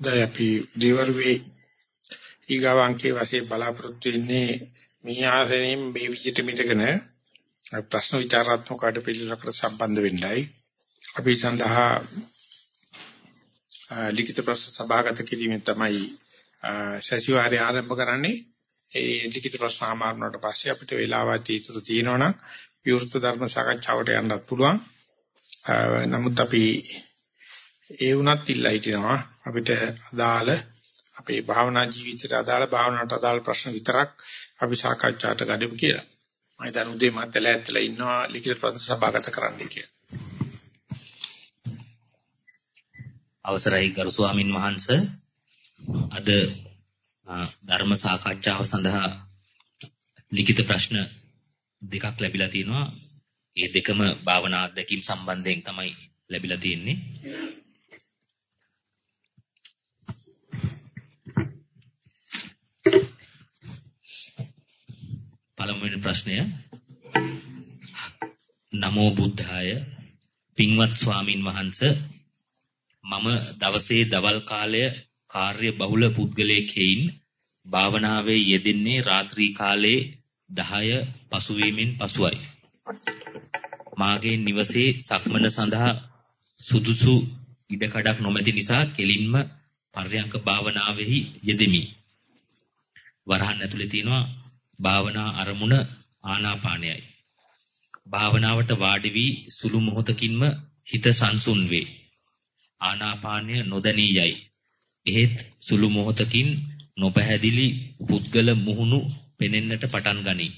දැන් අපි දිවර්වේ ඊගාව අංකයේ වශයෙන් බලාපොරොත්තු වෙන්නේ මේ ආසනෙන් මේ විදිහට මිදගෙන ප්‍රශ්න විචාරාත්මක අඩපිළිවෙලකට සම්බන්ධ වෙන්නයි. අපි සඳහා ලිඛිත ප්‍රශ්න සභාගත කිරීමෙන් තමයි සතිವಾರය ආරම්භ කරන්නේ. ඒ ලිඛිත ප්‍රශ්න ආමාරුණාට පස්සේ අපිට වේලාවක් තීතුරු තියෙනවනම් විවෘත ධර්ම සාකච්ඡාවට යන්නත් පුළුවන්. නමුත් අපි ඒ වුණත් ඉල්ලා හිටිනවා අපිට අදාළ අපේ භාවනා ජීවිතයට අදාළ භාවනාවට අදාළ ප්‍රශ්න විතරක් අපි සාකච්ඡාට ගනිමු කියලා. මම හිතන උදේ මතල ඇත්තලා ඉන්නවා ලිඛිත ප්‍රශ්න සභාගත කරන්න කියලා. අවසරයි ගරු ස්වාමින් වහන්සේ අද ධර්ම සාකච්ඡාව සඳහා ලිඛිත ප්‍රශ්න දෙකක් ලැබිලා තිනවා. ඒ දෙකම භාවනා අධ්‍යක්ීම් සම්බන්ධයෙන් තමයි ලැබිලා තියෙන්නේ. පළමුවෙනි ප්‍රශ්නය නමෝ බුද්ධාය පින්වත් ස්වාමින් වහන්සේ මම දවසේ දවල් කාලය කාර්ය බහුල පුද්ගලයෙක් හේයින් භාවනාවේ යෙදෙන්නේ රාත්‍රී කාලයේ 10 පසුවීමෙන් පසුයි. මාගේ නිවසේ සක්මන සඳහා සුදුසු ඉඩකඩක් නොමැති නිසා කෙලින්ම පර්යංක භාවනාවෙහි යෙදෙමි. වරහන් ඇතුලේ තියෙනවා භාවනා අරමුණ ආනාපානයයි. භාවනාවට වාඩි වී සුළු මොහොතකින්ම හිත සංසුන් වේ. ආනාපානය නොදැනී යයි. එහෙත් සුළු මොහොතකින් නොපැහැදිලි පුද්ගල මුහුණු පෙනෙන්නට පටන් ගනී.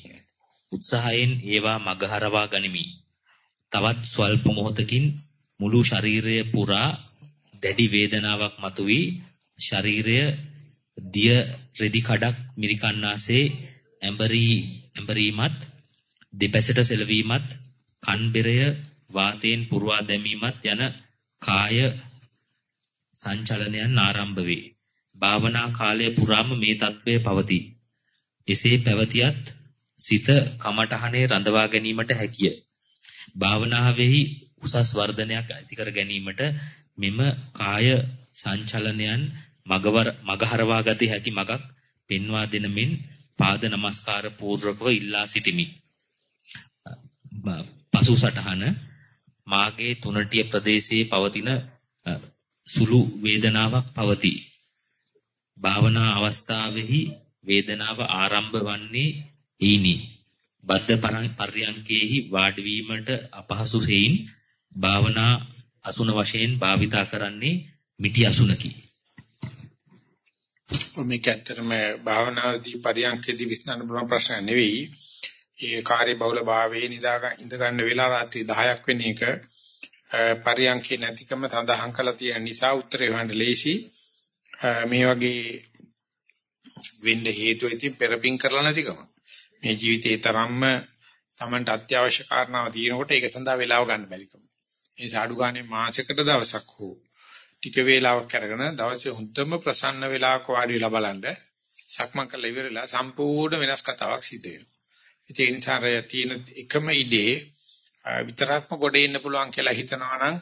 උත්සාහයෙන් ඒවා මගහරවා ගනිමි. තවත් ස්වල්ප මොහොතකින් මුළු ශරීරය පුරා දැඩි වේදනාවක් මතුවී ශරීරය දිය රෙදි කඩක් මිරිකන්නාසේ ඇඹරී ඇඹරීමත් දෙපැසට සෙලවීමත් කන්බෙරය වාතයෙන් පුරවා දැමීමත් යන කාය සංචලනයන් ආරම්භ වේ. භාවනා කාලය පුරාම මේ తත්වය පවතී. එසේ පැවතියත් සිත කමඨහනේ රඳවා ගැනීමට හැකිය. භාවනාවෙහි උසස් වර්ධනයක් ඇති කර ගැනීමට මෙම කාය සංචලනයන් මගවර මගහරවා ගත හැකි මගක් පෙන්වා දෙනමින් පාද නමස්කාර පූර්වකව ඉල්ලා සිටිමි. පසු සටහන මාගේ තුනටිය ප්‍රදේශයේ පවතින සුළු වේදනාවක් පවතී. භාවනා අවස්ථාවෙහි වේදනාව ආරම්භ වන්නේ ඊනි. බද්ධ පර්යංකේහි වාඩි වීමට අපහසු හේයින් භාවනා අසුන වශයෙන් භාවිතා කරන්නේ මිටි අසුනකි. මේක ඇත්තටම භාවනාදී පරියන්කේදී විශ්නාන බලන ප්‍රශ්න නෙවෙයි. ඒ කාර්ය බහුල භාවයේ නිදා ඉඳ ගන්න වෙලාව රාත්‍රී 10ක් වෙන එක පරියන්කේ නැතිකම සඳහන් කළා තියෙන නිසා උත්තරේ හොයන්න ලේසි. මේ වගේ වෙන්න හේතුව ඉතින් පෙරපින් කරලා නැතිකම. මේ ජීවිතේ තරම්ම Tamanට අත්‍යවශ්‍ය කාරණාව තියෙනකොට ඒක සඳහා වෙලාව ගන්න බැරිකම. ඒ සාඩු ගානේ මාසයකට දවසක් හෝ ටික වේලාවක් අරගෙන දවසේ හුද්දම ප්‍රසන්න වෙලාවක වාඩි වෙලා බලන්න සක්මන් කරලා ඉවරලා සම්පූර්ණ වෙනස් කතාවක් සිද්ධ වෙනවා. ඒ නිසා තියෙන එකම ඉඩේ විතරක්ම ගොඩේ ඉන්න පුළුවන් කියලා හිතනවා නම්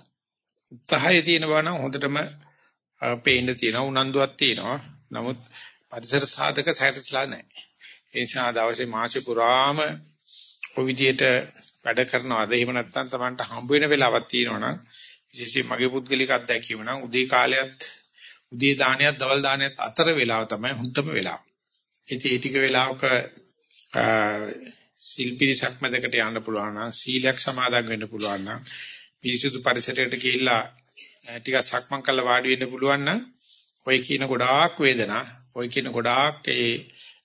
උත්සාහය තියෙනවා නම් හොඳටම පේන්න තියෙනවා උනන්දුවක් තියෙනවා. නමුත් පරිසර සාධක සැරසලා නැහැ. ඒ නිසා දවසේ මාසෙ පුරාම ඔය විදිහට වැඩ කරනවාද එහෙම නැත්නම් Tamanට හම්බ වෙන වෙලාවක් තියෙනවා නම් විශේෂයෙන් මගේ පුද්ගලික අත්දැකීම නම් උදේ කාලයත් උදේ දානයත් දවල් දානයත් අතර වෙලාව තමයි හුත්තම වෙලාව. ඉතින් ඒ ටික වෙලාවක සිල්පිරිසක් මැදකට යන්න පුළුවන් නම් සීලයක් සමාදන් වෙන්න පුළුවන් නම් පිරිසුදු පරිසරයකට ගිහිල්ලා ටිකක් සක්මන් කරලා වාඩි වෙන්න පුළුවන් නම් ඔය කියන ගොඩාක් වේදනා ඔය කියන ගොඩාක් ඒ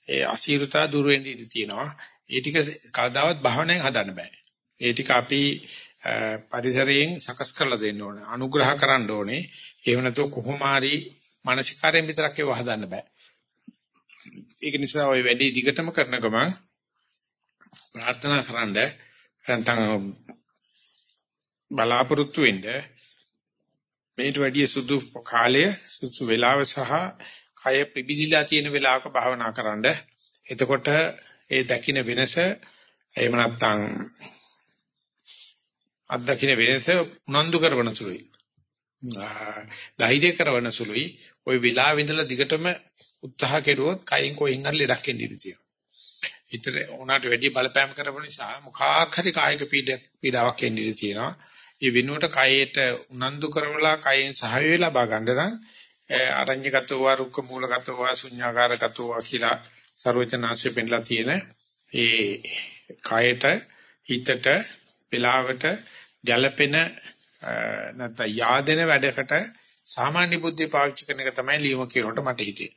ඒ අසීරුතා දුර වෙන්න ඉඩ තියෙනවා. ඒ ටික කවදාවත් භාවනාවෙන් හදන්න බෑ. ඒ ටික අපි පරිසරයෙන් සකස් කරලා දෙන්න ඕනේ. අනුග්‍රහ කරන්න ඕනේ. එහෙම නැත්නම් කොහොම හරි මානසිකාරයෙන් විතරක් ඒව හදන්න බෑ. ඒක නිසා ওই වැඩි දිගටම කරන ගමන් ප්‍රාර්ථනා කරන්න නැත්නම් බලාපොරොත්තු වෙන්න මේට වැඩි සුදු කාලය සුසු වේලාව සහ කය පිබිදිලා තියෙන වෙලාවක භාවනා කරන්න. එතකොට ඒ දකින්න වෙනස එහෙම නැත්නම් අත්දකින්න වෙනස උනන්දු කරවන සුළුයි. ධෛර්ය කරවන සුළුයි. ওই විලාව ඉඳලා දිගටම උත්සාහ කෙරුවොත් කයින් කොහෙන් හරි ලඩක් එන්න ඉඩ තියෙනවා. ඊතර උනාට වැඩි බලපෑම් කරපු නිසා මුඛාක් හරි කායික පීඩාවක් එන්න ඉඩ තියෙනවා. ඒ වෙනුවට කයට උනන්දු කරවලා කයෙන් සහය ලබා ගන්න නම් අරඤ්‍යගතව රුක්ක මූලගතව ශුඤ්ඤාකාරගතව කියලා ਸਰවචනාංශය පෙන්ලා තියෙන ඒ කයට හිතට වෙලාවට ගැළපෙන නැත්නම් yaadena වැඩකට සාමාන්‍ය බුද්ධිය පාවිච්චි කරන එක තමයි ලියුම කියනකොට මට හිතේ.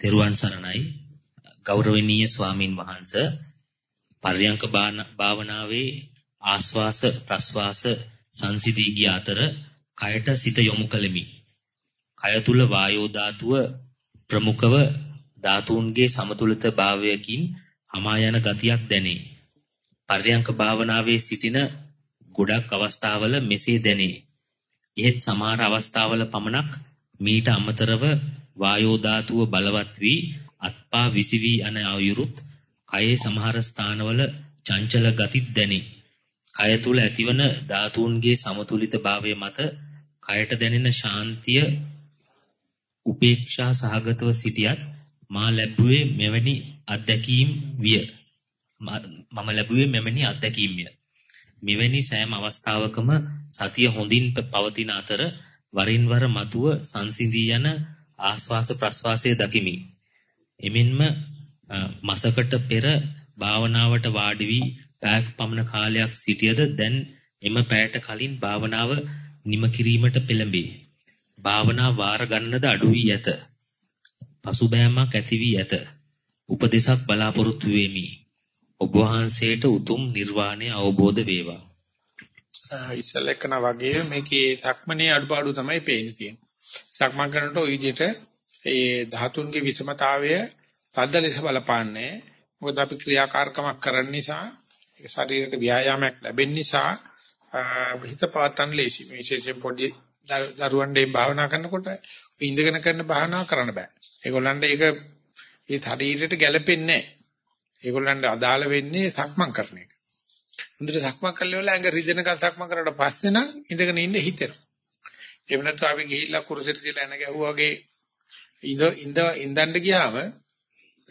තෙරුවන් සරණයි ගෞරවනීය ස්වාමින් වහන්සේ පර්යංක භාවනාවේ ආස්වාස ප්‍රස්වාස සංසිදී ගිය අතර කයට සිත යොමු කළෙමි. කය තුල වායෝ ධාතුව ප්‍රමුඛව ධාතුන්ගේ සමතුලිත භාවයකින් හමා යන ගතියක් දැනේ. පර්යංක භාවනාවේ සිටින ගොඩක් අවස්ථාවල මෙසේ දැනේ. එහෙත් සමහර අවස්ථාවල පමණක් මීට අමතරව වායෝ ධාතුව බලවත් වී අත්පා විසිවි යන අයුරුත් කයේ සමහර ස්ථානවල චංචල ගතිත් දැනේ. කය තුල ඇතිවන ධාතුන්ගේ සමතුලිත භාවය මත කයට දැනෙන ශාන්තිය උපේක්ෂා සහගතව සිටියත් මා ලැබුවේ මෙවැනි අත්දැකීම් විය. මම ලැබුවේ මෙවැනි අත්දැකීම්ය. මෙවැනි සෑම අවස්ථාවකම සතිය හොඳින් පවතින අතර වරින් වර මතුව සංසිඳී යන ආස්වාස ප්‍රස්වාසයේ දකිමි. එමෙන්ම මසකට පෙර භාවනාවට වාඩි වී පැයක් පමණ කාලයක් සිටියද දැන් එම පැයට කලින් භාවනාව නිම කිරීමට පෙළඹේ. භාවනා වාර ගන්නද අඩු වී ඇත. පසුබෑමක් ඇති වී ඇත. උපදේශක් බලාපොරොත්තු වෙමි. ඔබ වහන්සේට උතුම් නිර්වාණය අවබෝධ වේවා. ඉස්සලකන වගේ මේකේ සක්මනේ අඩුපාඩු තමයි පේන්නේ තියෙන්නේ. සක්මන් කරනකොට ওই විදිහට ඒ ධාතුන්ගේ විෂමතාවය තද්ද ලෙස බලපාන්නේ. මොකද අපි ක්‍රියාකාරකමක් කරන නිසා ඒක ශරීරයට ව්‍යායාමයක් ලැබෙන නිසා හිත පාතන් ලේසි. මේ විශේෂයෙන් පොඩි දරුවන් දෙම් භාවනා කරනකොට ඉඳගෙන කරන භාවනාව කරන්න බෑ. ඒගොල්ලන්ට ඒක ඒ ශරීරයට ගැළපෙන්නේ නැහැ. ඒගොල්ලන්ට අදාළ වෙන්නේ සක්මන් කරන එක. හොඳට සක්මන් කළේ වල ඇඟ රිදෙනකන් සක්මන් කරලා පස්සේ නම් ඉඳගෙන ඉන්න හිතෙනවා. එහෙම නැත්නම් අපි ගිහිල්ලා කුරුසෙට තියලා එන ගැහුවාගේ ඉඳ ඉඳ ඉඳන්න ගියාම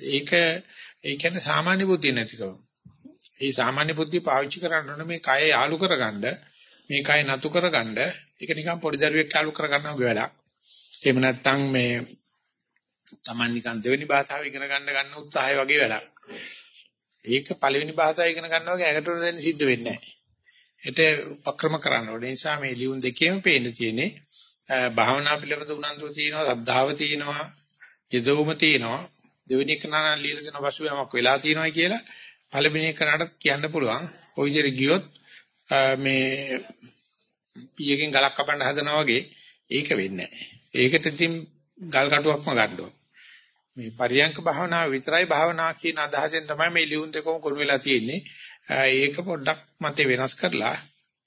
ඒක ඒ කියන්නේ සාමාන්‍ය බුද්ධිය නැතිකම. ඒ සාමාන්‍ය බුද්ධිය පාවිච්චි කරන්න ඕනේ මේ කය යාලු කරගන්න, මේ කය නතු කරගන්න. ඒක නිකන් පොඩි දරුවෙක් යාලු කරගන්නා වගේ වැඩක්. එහෙම නැත්නම් මේ Taman නිකන් දෙවෙනි භාෂාව ඉගෙන ගන්න ගන්න උත්සාහය වගේ වැඩක්. ඒක පළවෙනි භාෂාව ඉගෙන ගන්නවා වගේ ඇඟට දෙන්න සිද්ධ වෙන්නේ නැහැ. ඒට උපක්‍රම කරන්න ඕනේ. ඒ නිසා මේ ලියුම් දෙකේම පේන්න තියෙන්නේ භාවනා පිළිබඳ උනන්දුව තියෙනවා, සද්ධාව තියෙනවා, යදොම තියෙනවා. දෙවෙනි එක නාන ලියලා දෙන වශයෙන්මක් වෙලා තියෙනවා කියලා පළවෙනි එකනට කියන්න පුළුවන්. ওই විදිහට ගියොත් මේ පියකින් ගලක් කපන්න හදනවා වගේ ඒක වෙන්නේ නැහැ. ඒකට ඉතින් ගල් කටුවක්ම ගන්න ඕන. මේ පරියංක භාවනාව විතරයි භාවනා කියන අදහසෙන් තමයි මේ ලියුම් දෙකම කොළු වෙලා තියෙන්නේ. ඒක පොඩ්ඩක් මතේ වෙනස් කරලා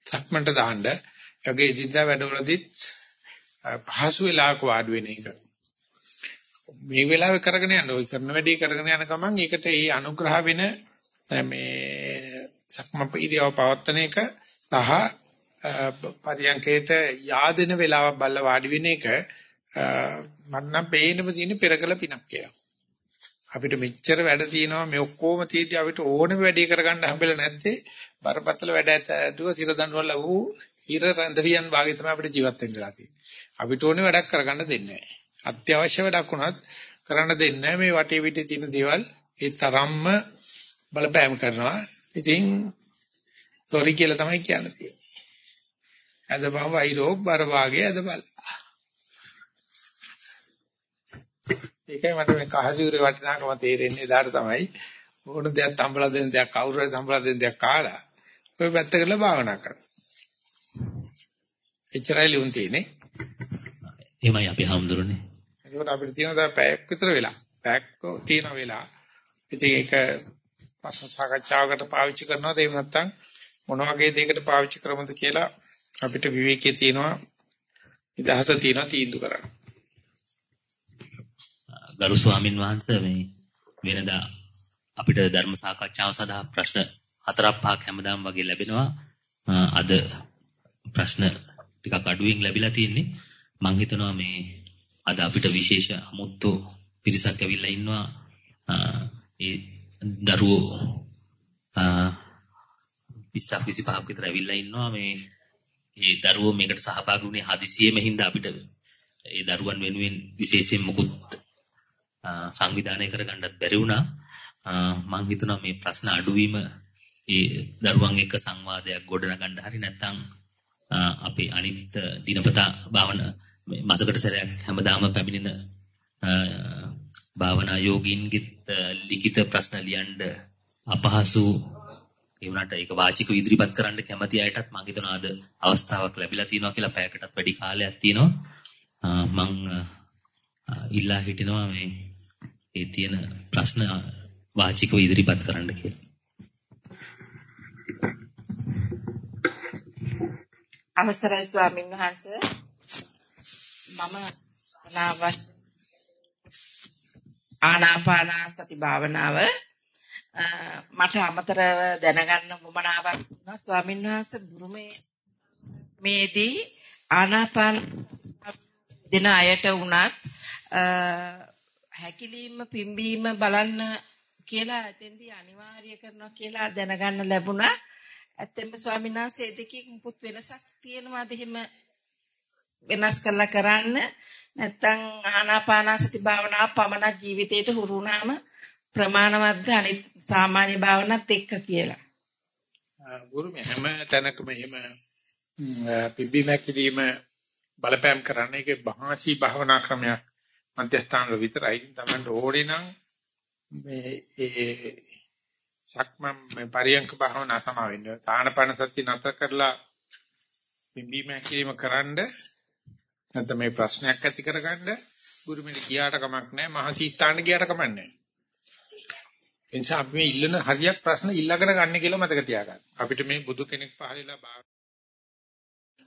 සක්මන්ට දාන්න. යගේ ඉදින්දා වැඩවලදීත් පහසු වෙලාවක වාඩි වෙන එක. මේ වෙලාවේ කරගෙන යන්න ওই කරන වැඩේ කරගෙන යන ගමන් ඒකට ඒ අනුග්‍රහ වෙන මේ සක්මපීරියව පවත්තන එක සහ පරියන්කේට yaadෙන වෙලාවක් බල්ල වාඩි වෙන එක මට නම් පේන්නම තියෙන පෙරකල පිනක් කියලා. අපිට මෙච්චර වැඩ තියෙනවා මේ ඔක්කොම තියෙද්දි අපිට ඕනම වැඩේ කරගන්න හම්බෙලා නැත්තේ බරපතල වැඩ ඇතුව සිර දඬුවල වූ හිර රැඳවියන් වාගේ තමයි අපිට ජීවත් වෙන්න වෙලා තියෙන්නේ. අපිට ඕනේ වැඩක් කරගන්න දෙන්නේ නැහැ. අත්‍යවශ්‍ය වැඩක් වුණත් කරන්න දෙන්නේ නැහැ මේ වටේ පිටේ තියෙන දේවල් ඒ තරම්ම බලපෑම් කරනවා. ඉතින් සෝරි කියලා තමයි කියන්නේ. අදපහම වෛරෝ බර වාගේ අදබල. ඒකයි මට මේ කහසිවුරේ වටිනාකම තේරෙන්නේ දාට තමයි ඕන දෙයක් තම්බලා දෙන දෙයක් කවුරු හරි තම්බලා දෙන දෙයක් කාලා ඔය පැත්ත කරලා භාවනා කරනවා. එච්චරයි ලියුම් තියෙන්නේ. එහෙමයි අපි හම්දුරනේ. ඒකට අපිට තියෙන දා පැයක් විතර වෙලා. පැයක් තියෙන වෙලා. ඉතින් ඒක ප්‍රශ්න සාකච්ඡාවකට පාවිච්චි කරනවද එහෙම නැත්නම් මොන වගේ දෙයකට පාවිච්චි කරමුද කියලා අපිට විවේකයේ තියෙනවා නිදහස තියෙනවා තීන්දුව කරන්න. ගරු ස්වාමින් වහන්සේ මේ වෙනදා අපිට ධර්ම සාකච්ඡාව සඳහා ප්‍රශ්න හතරක් පහක් හැමදාම වගේ ලැබෙනවා. අද ප්‍රශ්න ටිකක් අඩුවෙන් ලැබිලා තියෙන්නේ. මම හිතනවා මේ අද අපිට විශේෂ අමුත්තු පිරිසක් ඇවිල්ලා ඉන්නවා. ඒ දරුවෝ 20ක් 25ක් විතර ඇවිල්ලා ඉන්නවා මේ ඒ දරුවෝ මේකට සහභාගී වුණේ හදිසියෙම හින්දා අපිට ඒ දරුවන් වෙනුවෙන් විශේෂයෙන් මුකුත් සංවිධානය කරගන්නත් බැරි වුණා. මම හිතනවා මේ ප්‍රශ්න අඩුවීම ඒ දරුවන් එක්ක සංවාදයක් ගොඩනගන්න හරි නැත්නම් අපේ අනිත් දිනපතා භාවන මාසකට සැරයක් හැමදාම පැමිණෙන භාවනා යෝගීන්ගෙත් ලිඛිත ප්‍රශ්න ලියන්න අපහසු ඒ වුණාට ඒක වාචිකව ඉදිරිපත් කරන්න කැමති අයටත් මම හිතනවා අද අවස්ථාවක් ලැබිලා තියෙනවා කියලා පැයකටත් වැඩි කාලයක් තියෙනවා මම ඉල්ලා හිටිනවා මේ ඒ තියෙන ප්‍රශ්න වාචිකව ඉදිරිපත් කරන්න කියලා. අවසරයි ස්වාමීන් වහන්ස. මම අනාවස් ආනාපාන සති භාවනාව මට අමතරව දැනගන්න මොමනාවක් වුණා ස්වාමීන් වහන්සේ. බුරුමේ මේදී ආනාපාන දෙන අයට වුණත් හැකිලිම පිම්බීම බලන්න කියලා එතෙන්දී අනිවාර්ය කරනවා කියලා දැනගන්න ලැබුණා. ඇත්තෙන්ම ස්වාමීන් වහන්සේ දෙකේ මුකුත් වෙනසක් තියෙනවද එහෙම වෙනස් කරලා කරන්න? නැත්නම් ආනාපානසති භාවනාව පමණ ජීවිතේට හුරු වුණාම ප්‍රමාණවත්ද අනිත් සාමාන්‍ය භාවනාවත් එක්ක කියලා. ගුරුමේ හැම තැනකම එහෙම පිබ්බිමැකිලිම බලපෑම් කරන්නේ ඒක භාෂී භාවනා ක්‍රමයක්. මධ්‍යස්ථාන විතරයි තමයි ඕනේ නම් මේ ඒ සක්මන් මේ පරියංක භාවනා සමා වෙන්නේ. තානපන සති නතර කරලා පිම්බීමැකිලිම කරන්ඩ නැත්නම් මේ ප්‍රශ්නයක් ඇති කරගන්න ගුරුමිට ගියාට කමක් නැහැ මහසී ස්ථාන ගියාට කමක් නැහැ. එනිසා අපි මේ ඉල්ලන හරියක් ප්‍රශ්න ඉල්ලගෙන ගන්න කියලා මතක තියාගන්න. අපිට මේ බුදු කෙනෙක් පහලලා බා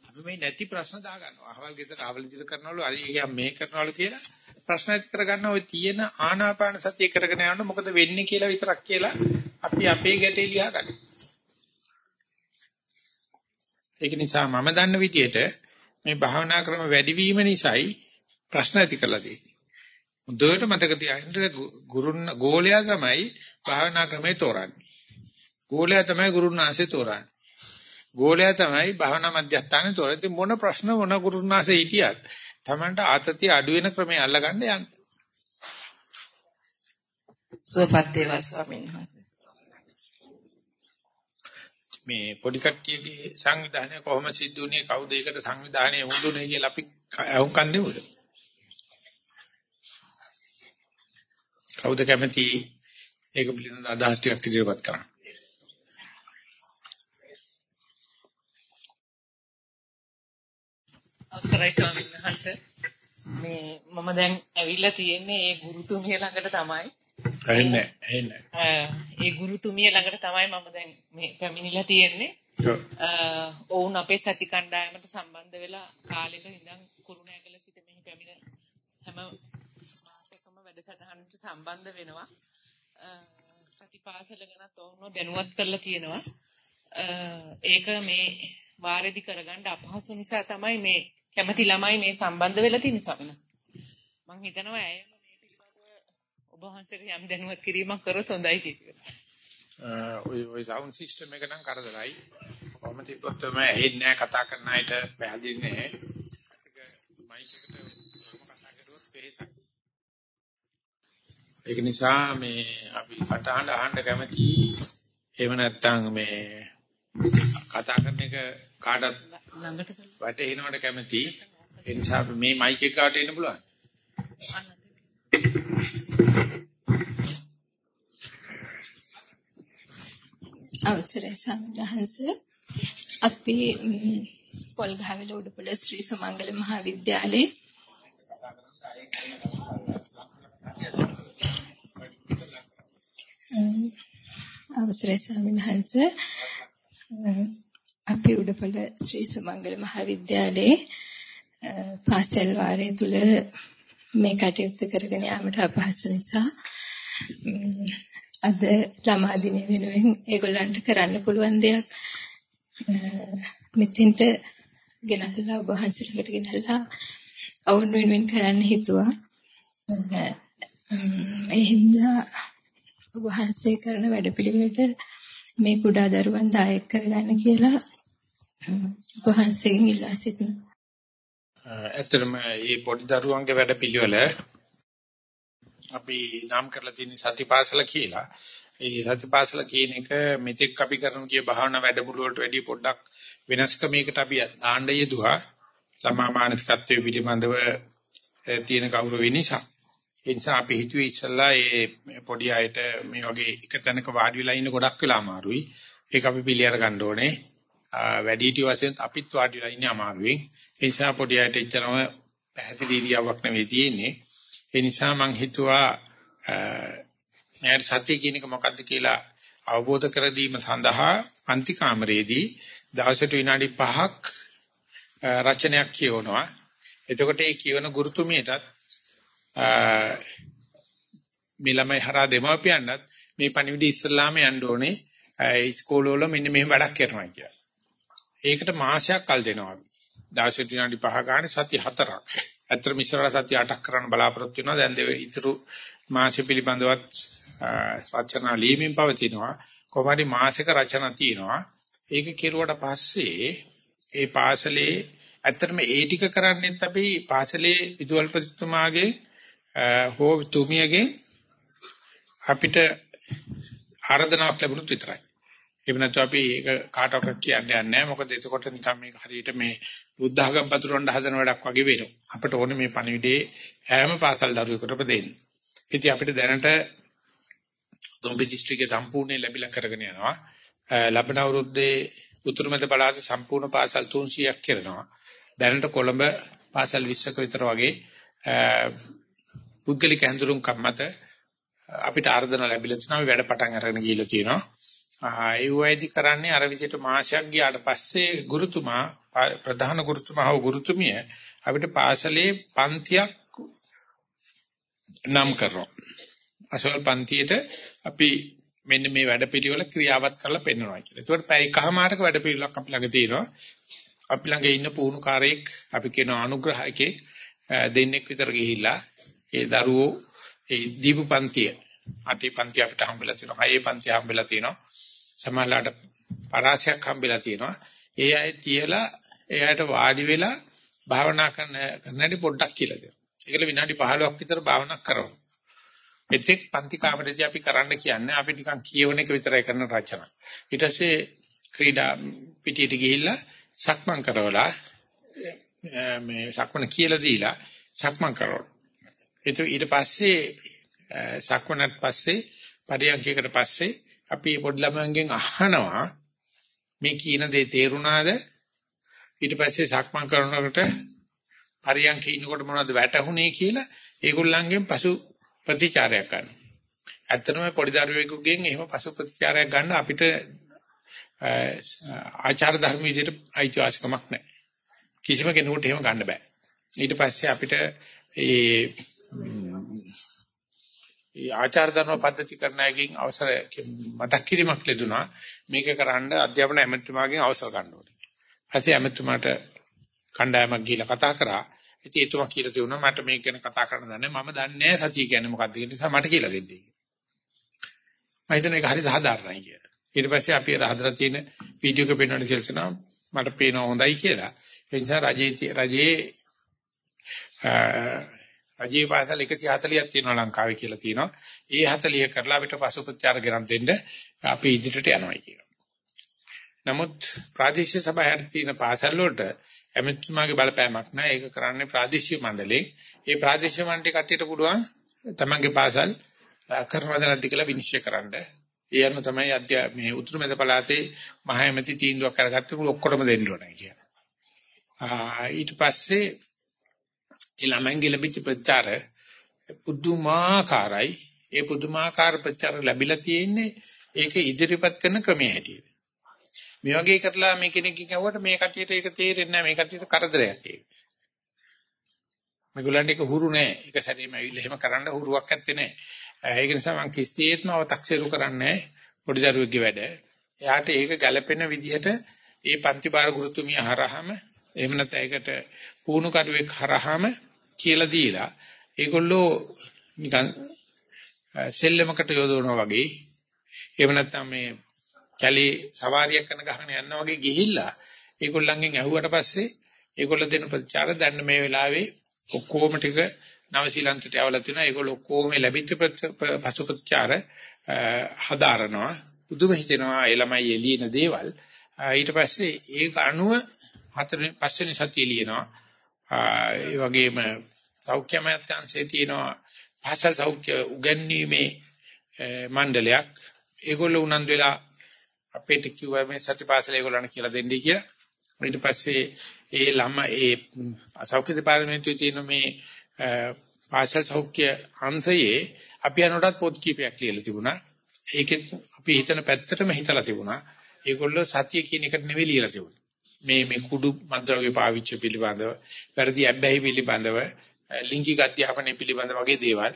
අපි මේ නැති ප්‍රශ්න දාගන්නවා. අහවල් ගෙදර අහවල් ඉදිරිය කරනවලු අර ගියා මේ කරනවලු කියලා ප්‍රශ්න ඇති කරගන්න ඔය තියෙන ආනාපාන සතිය කරගෙන යනකොට මොකද වෙන්නේ කියලා විතරක් කියලා අපි අපේ ගැටේ ලියා ගන්න. ඒක නිසා මම දන්න විදිහට මේ භාවනා ක්‍රම වැඩිවීම නිසායි ප්‍රශ්න ඇති කරලා තියෙන්නේ. හොඳට මතක තියාගන්න ගුරුන් ගෝලයා තමයි භාවනා ක්‍රමේ තෝරන්නේ. ගෝලයා තමයි ගුරුනාසේ තෝරන්නේ. ගෝලයා තමයි භාවනා මධ්‍යස්ථානේ තෝරන්නේ. මොන ප්‍රශ්න මොන ගුරුනාසේ හිටියත් Tamanට ආතතිය අඩු වෙන ක්‍රමයේ අල්ලගන්න යන්න. සුවපත් වේවා ස්වාමීන් වහන්සේ. මේ පොඩි කට්ටියගේ සංවිධානය කොහොම සිද්ධ වුණේ කවුද ඒකට සංවිධානය වුණුනේ කියලා අපි අහුම්කන් දෙමුද? කවුද කැමති ඒක පිළිබඳ අදහස් ටිකක් ඉදිරිපත් කරන්න? අවසරයි ස්වාමීන් වහන්සේ මේ මම දැන් ඇවිල්ලා තියෙන්නේ ඒ ගුරුතුමිය ළඟට තමයි ඇහෙන්නේ ඇහෙන්නේ. ඒ ගුරුතුමිය ළඟට තමයි මම දැන් මේ පැමිණිලා තියෙන්නේ. ඔවුන් අපේ සති කණ්ඩායමට සම්බන්ධ වෙලා කාලෙක ඉඳන් කුරුණෑගල සිට මෙහි පැමිණ හැම මාසයකම වැඩසටහනට සම්බන්ධ වෙනවා. සති පාසල ගැනත් ඔවුන්ව දැනුවත් කරලා තියෙනවා. ඒක මේ වාරෙදි කරගන්න අපහසු නිසා තමයි මේ කැමති ළමයි මේ සම්බන්ධ වෙලා තියෙන්නේ ස්වාමීන් වහන්සේ. මම හිතනවා ඇය ඔබ වහන්සේට යම් දැනුවත් කිරීමක් කරොත් හොඳයි කියලා. ඔය ඔය සවුන්ඩ් සිස්ටම් එක නම් කරදරයි. කොහොමද තිබ්බොත් තමයි ඇහෙන්නේ නැහැ කතා කරන අයට පැහැදිලි නැහැ. ඒක නිසා මේ අපි කතාහඬ අහන්න කැමති එහෙම නැත්නම් මේ කතා කරන එක කාටත් ළඟට වැටෙනවට කැමති. ඒ නිසා මේ මයික් එක කාට එන්න පුළුවන්? අවසරයි සම්හංශ අපි පොල්ගහවෙල උඩපොළ ශ්‍රී සුමංගල මහාවිද්‍යාලයේ අවසරයි සම්හංශ අපි උඩපොළ ශ්‍රී සුමංගල මහාවිද්‍යාලයේ පාසල් වාරය තුල මේ කටයුත්ත කරගෙන යාමට අපහසු නිසා අද ළමා දින වෙනුවෙන් ඒගොල්ලන්ට කරන්න පුළුවන් දෙයක් මෙතෙන්ට ගෙනල්ලා ඔබ වහන්සේලකට ගෙනල්ලා ඔවුන් වෙනුවෙන් කරන්න හිතුවා. ඒ හින්දා ඔබ වහන්සේ කරන වැඩපිළිවෙලට මේ කුඩා දරුවන් දායක කරගන්න කියලා ඔබ වහන්සේගෙන් ඉල්ලා සිටිනවා. ඇත්තටම මේ පොඩි දරුවන්ගේ වැඩපිළිවෙල අපි නම් කරලා තියෙන සතිපාසල කියලා. ඒ සතිපාසල කියන එක මෙතෙක් අපි කරන කිය භාවනා වැඩමුළු වලට වැඩිය පොඩ්ඩක් වෙනස්කමයකට අපි ආණ්ඩ යෙදුවා. ළමා මානසිකත්වයේ පිළිබඳව තියෙන ගෞරව නිසා. ඒ නිසා අපි හිතුවේ ඉස්සල්ලා මේ පොඩි අයට මේ වගේ එක තැනක වාඩි වෙලා ඉන්න ගොඩක් වෙලා අමාරුයි. ඒක අපි පිළිඅර ගන්න ඕනේ. වැඩිහිටි වශයෙන් අපිත් වාඩි වෙලා ඉන්නේ අමාරුවෙන්. ඒ නිසා පොඩි අයට එච්චරම පැහැදිලි ඉරියාවක් නෙවෙයි තියෙන්නේ. ඒ නිසා මම හිතුවා මම සත්‍ය කියන එක මොකක්ද කියලා අවබෝධ කර දීම සඳහා පන්ති කාමරයේදී දවසට විනාඩි 5ක් රචනයක් කියවනවා. එතකොට ඒ කියවන ගුරුතුමියටත් මේ ළමයි හරහා දෙමව්පියන්වත් මේ පණිවිඩය ඉස්සල්ලාම යන්න ඕනේ ඉස්කෝලවල මෙන්න මෙහෙම වැඩක් කරනවා කියලා. ඒකට මාසයක් කල් දෙනවා. දවසට විනාඩි 5 ගන්න සති 4ක්. අතර මිශ්‍රවල සති 8ක් කරන්න බලාපොරොත්තු වෙනවා. දැන් දෙව ඉතුරු මාසෙ පිළිබඳවත් රචනා ලියමින් පවතිනවා. කොහොමද මාසික රචනා තියෙනවා. ඒක කෙරුවට පස්සේ ඒ පාසලේ ඇත්තටම ඒ ටික කරන්නේත් අපි පාසලේ විදුහල්පතිතුමාගේ හෝ තුමියගේ අපිට ආරාධනාවක් ලැබුණොත් විතරයි. එහෙම නැත්නම් අපි ඒක කාටවත් කියන්න යන්නේ නැහැ. මොකද එතකොට නිකන් මේක හරියට මේ බුද්ධ ආගම් පතුරවන්න හදන වැඩක් වගේ වෙනවා. අපිට ඕනේ මේ පණිවිඩේ හැම පාසල් දරුවෙකුටම දෙන්න. ඉතින් අපිට දැනට දොම්බේ දිස්ත්‍රික්කේ සම්පූර්ණ ලැබිලා කරගෙන යනවා. ලබන අවුරුද්දේ උතුරුමැද පළාත සම්පූර්ණ පාසල් 300ක් කරනවා. දැනට කොළඹ පාසල් 20ක විතර වගේ පුද්ගලික හැඳුරුම්කම් මත අපිට ආර්දනා ලැබිලා තියෙනවා වැඩ පටන් අරගෙන ගිහිල්ලා තියෙනවා. ඒ වයිදි කරන්නේ අර විදිහට මාසයක් ගියාට පස්සේ ගුරුතුමා ප්‍රධාන ගුරුතුමා හෝ ගුරුතුමිය අපිට පාසලේ පන්තියක් නම් කරනවා. අසල් පන්තියට අපි මෙන්න මේ වැඩපිළිවෙල ක්‍රියාවත් කරලා පෙන්වනවා කියලා. ඒකට පැය එකමාරක වැඩපිළිවෙලක් අපි ළඟ තියෙනවා. අපි ළඟ ඉන්න පුහුණුකාරයෙක් අපි කියන අනුග්‍රහයකේ දෙන්නෙක් විතර ගිහිල්ලා ඒ දරුවෝ ඒ දීපු පන්තිය අටේ පන්තිය අපිට හම්බෙලා තියෙනවා. හයේ පන්තිය හම්බෙලා තියෙනවා. සමහරලාට පරාසයක් හම්බෙලා තියෙනවා. ඒ අය තියලා එයාට වාඩි වෙලා භාවනා කරන කරන්නට පොඩ්ඩක් කියලා දෙනවා. ඒකල විනාඩි 15ක් විතර භාවනා කරනවා. එතෙක් පන්ති කාමරේදී අපි කරන්න කියන්නේ අපි නිකන් කියවන එක විතරයි කරන රචන. ඊට පස්සේ ක්‍රීඩා පිටියට ගිහිල්ලා සක්මන් කරවලා මේ සක්මන කියලා දීලා සක්මන් කරනවා. ඊට පස්සේ සක්මනත් පස්සේ පරියන්කයකට පස්සේ අපි පොඩි ළමයන්ගෙන් අහනවා මේ කියන දේ තේරුණාද ඊට පස්සේ සක්මන් කරනකොට පරියන්කේ ඉන්නකොට මොනවද වැටහුනේ කියලා ඒගොල්ලන්ගෙන් පසු ප්‍රතිචාරයක් ගන්න. ඇත්තටම පොඩි දරුවෙකුගෙන් එහෙම පසු ප්‍රතිචාරයක් ගන්න අපිට ආචාර ධර්ම විදිහට අයිතිවාසිකමක් නැහැ. කිසිම කෙනෙකුට එහෙම ගන්න බෑ. ඊට පස්සේ අපිට ඒ ඒ ආචාර ධර්ම පද්ධති කරන එකකින් අවසර මතක් කිරීමක් ලැබුණා. මේක කරන්න අධ්‍යාපන ඇමතුමාගෙන් අවසර ගන්න ඕනේ. ඊපස්සේ ඇමතුමාට කණ්ඩායමක් ගිහිල්ලා කතා කරා. ඉතින් එතුමා කියලා දුන්නා මට මේක ගැන කතා කරන්න දන්නේ මම දන්නේ නැහැ සතිය කියන්නේ මොකක්ද කියන නිසා මට කියලා දෙන්න කියලා. මම හිතන එක හරි සාධාරණයි කියලා. ඊට පස්සේ අපි හදලා තියෙන වීඩියෝ එක පෙන්වන්න කියලා තනවා මට පේනවා හොඳයි කියලා. ඒ නිසා රජයේ රජයේ රජයේ පාසල් 140ක් තියෙනවා ලංකාවේ කියලා තියෙනවා. ඒ 40 කරලා අපිට පසුපචාර ගෙනත් දෙන්න අපි ඉදිරියට යනවා කියනවා. නමුත් ප්‍රාදේශීය සභාවට තියෙන පාසල් වලට එමෙතුමාගේ බලපෑමක් නැහැ. ඒක කරන්නේ ප්‍රාදේශීය මණ්ඩලේ. ඒ ප්‍රාදේශීය මණ්ඩලේ කට්ටියට පුළුවන් තමන්ගේ පාසල් කරනවද නැද්ද කියලා විනිශ්චය කරන්න. ඒ අනුව තමයි අධ්‍යා මේ උතුරු මැද පළාතේ මහයමති තීන්දුවක් කරගත්තේ මුළු ඔක්කොටම දෙන්න ඕනේ කියලා. ආ ඊට පස්සේ ඒ ළමයින්ගේ ලැබිච්ච ප්‍රචාර පුදුමාකාරයි. ඒ පුදුමාකාර ප්‍රචාර ලැබිලා තියෙන්නේ ඒක ඉදිරිපත් කරන ක්‍රමයේ හැටියට. මේ වගේ කරලා මේ කෙනෙක්ගෙන් අහුවට මේ කටියට ඒක තේරෙන්නේ නැහැ මේ කටියට කරදරයක් ඒක. මේගොල්ලන්ට ඒක හුරු නෑ. ඒක සැරේම ඇවිල්ලා එහෙම කරන්න හුරුවක් ඇත්තේ නෑ. ඒක නිසා මම කිසිසේත්ම අව탁සිරු කරන්නේ පොඩි දරුවෙක්ගේ වැඩ. එයාට ඒක ගැළපෙන විදිහට ඒ පන්ති බාර ගුරුතුමිය හරහම එහෙම නැත්නම් ඒකට පුහුණු කරුවෙක් හරහාම කියලා දීලා ඒගොල්ලෝ නිකන් සෙල්ලමකට යොදවනවා වගේ. එහෙම නැත්නම් මේ කැලේ සවාරියක් කරන ගහන යනවා වගේ ගිහිල්ලා ඒගොල්ලන්ගෙන් ඇහුවට පස්සේ ඒගොල්ලෝ දෙන ප්‍රතිචාර දැන්න මේ වෙලාවේ ඔක්කොම ටික නවසීලන්තයට යවලා තිනවා. ඒගොල්ලෝ ඔක්කොම ලැබිච්ච පසු ප්‍රතිචාර හදාරනවා. පුදුම හිතෙනවා ඒ ළමයි එළියන දේවල්. ඊට පස්සේ ඒක අනුව හතරෙන් පස්වෙනි සතිය ලියනවා. ඒ වගේම සෞඛ්‍ය අමාත්‍යාංශයේ තියෙනවා භාෂා සෞඛ්‍ය උගන්වීමේ මණ්ඩලයක්. ඒගොල්ලෝ උනන්දු වෙලා අපේට කිව්වා මේ සතිපාසල ඒගොල්ලන් කියලා දෙන්නයි කියලා. ඊට පස්සේ ඒ ළම ඒ සෞඛ්‍ය දෙපාර්තමේන්තුවේ තියෙන මේ භාෂා සෞඛ්‍ය අංශයේ අපි අනටත් පොත් කීපයක් ලියලා තිබුණා. ඒකෙත් අපි හිතන පැත්තටම හිතලා තිබුණා. ඒගොල්ලෝ සතිය කියන එකට නෙවෙයි ලියලා තිබුණේ. මේ මේ කුඩු මන්ත්‍රගේ පාවිච්චි පිළිබඳව, වැඩි ඇබ්බැහි පිළිබඳව, ලිංගික අධ්‍යාපනය පිළිබඳව වගේ දේවල්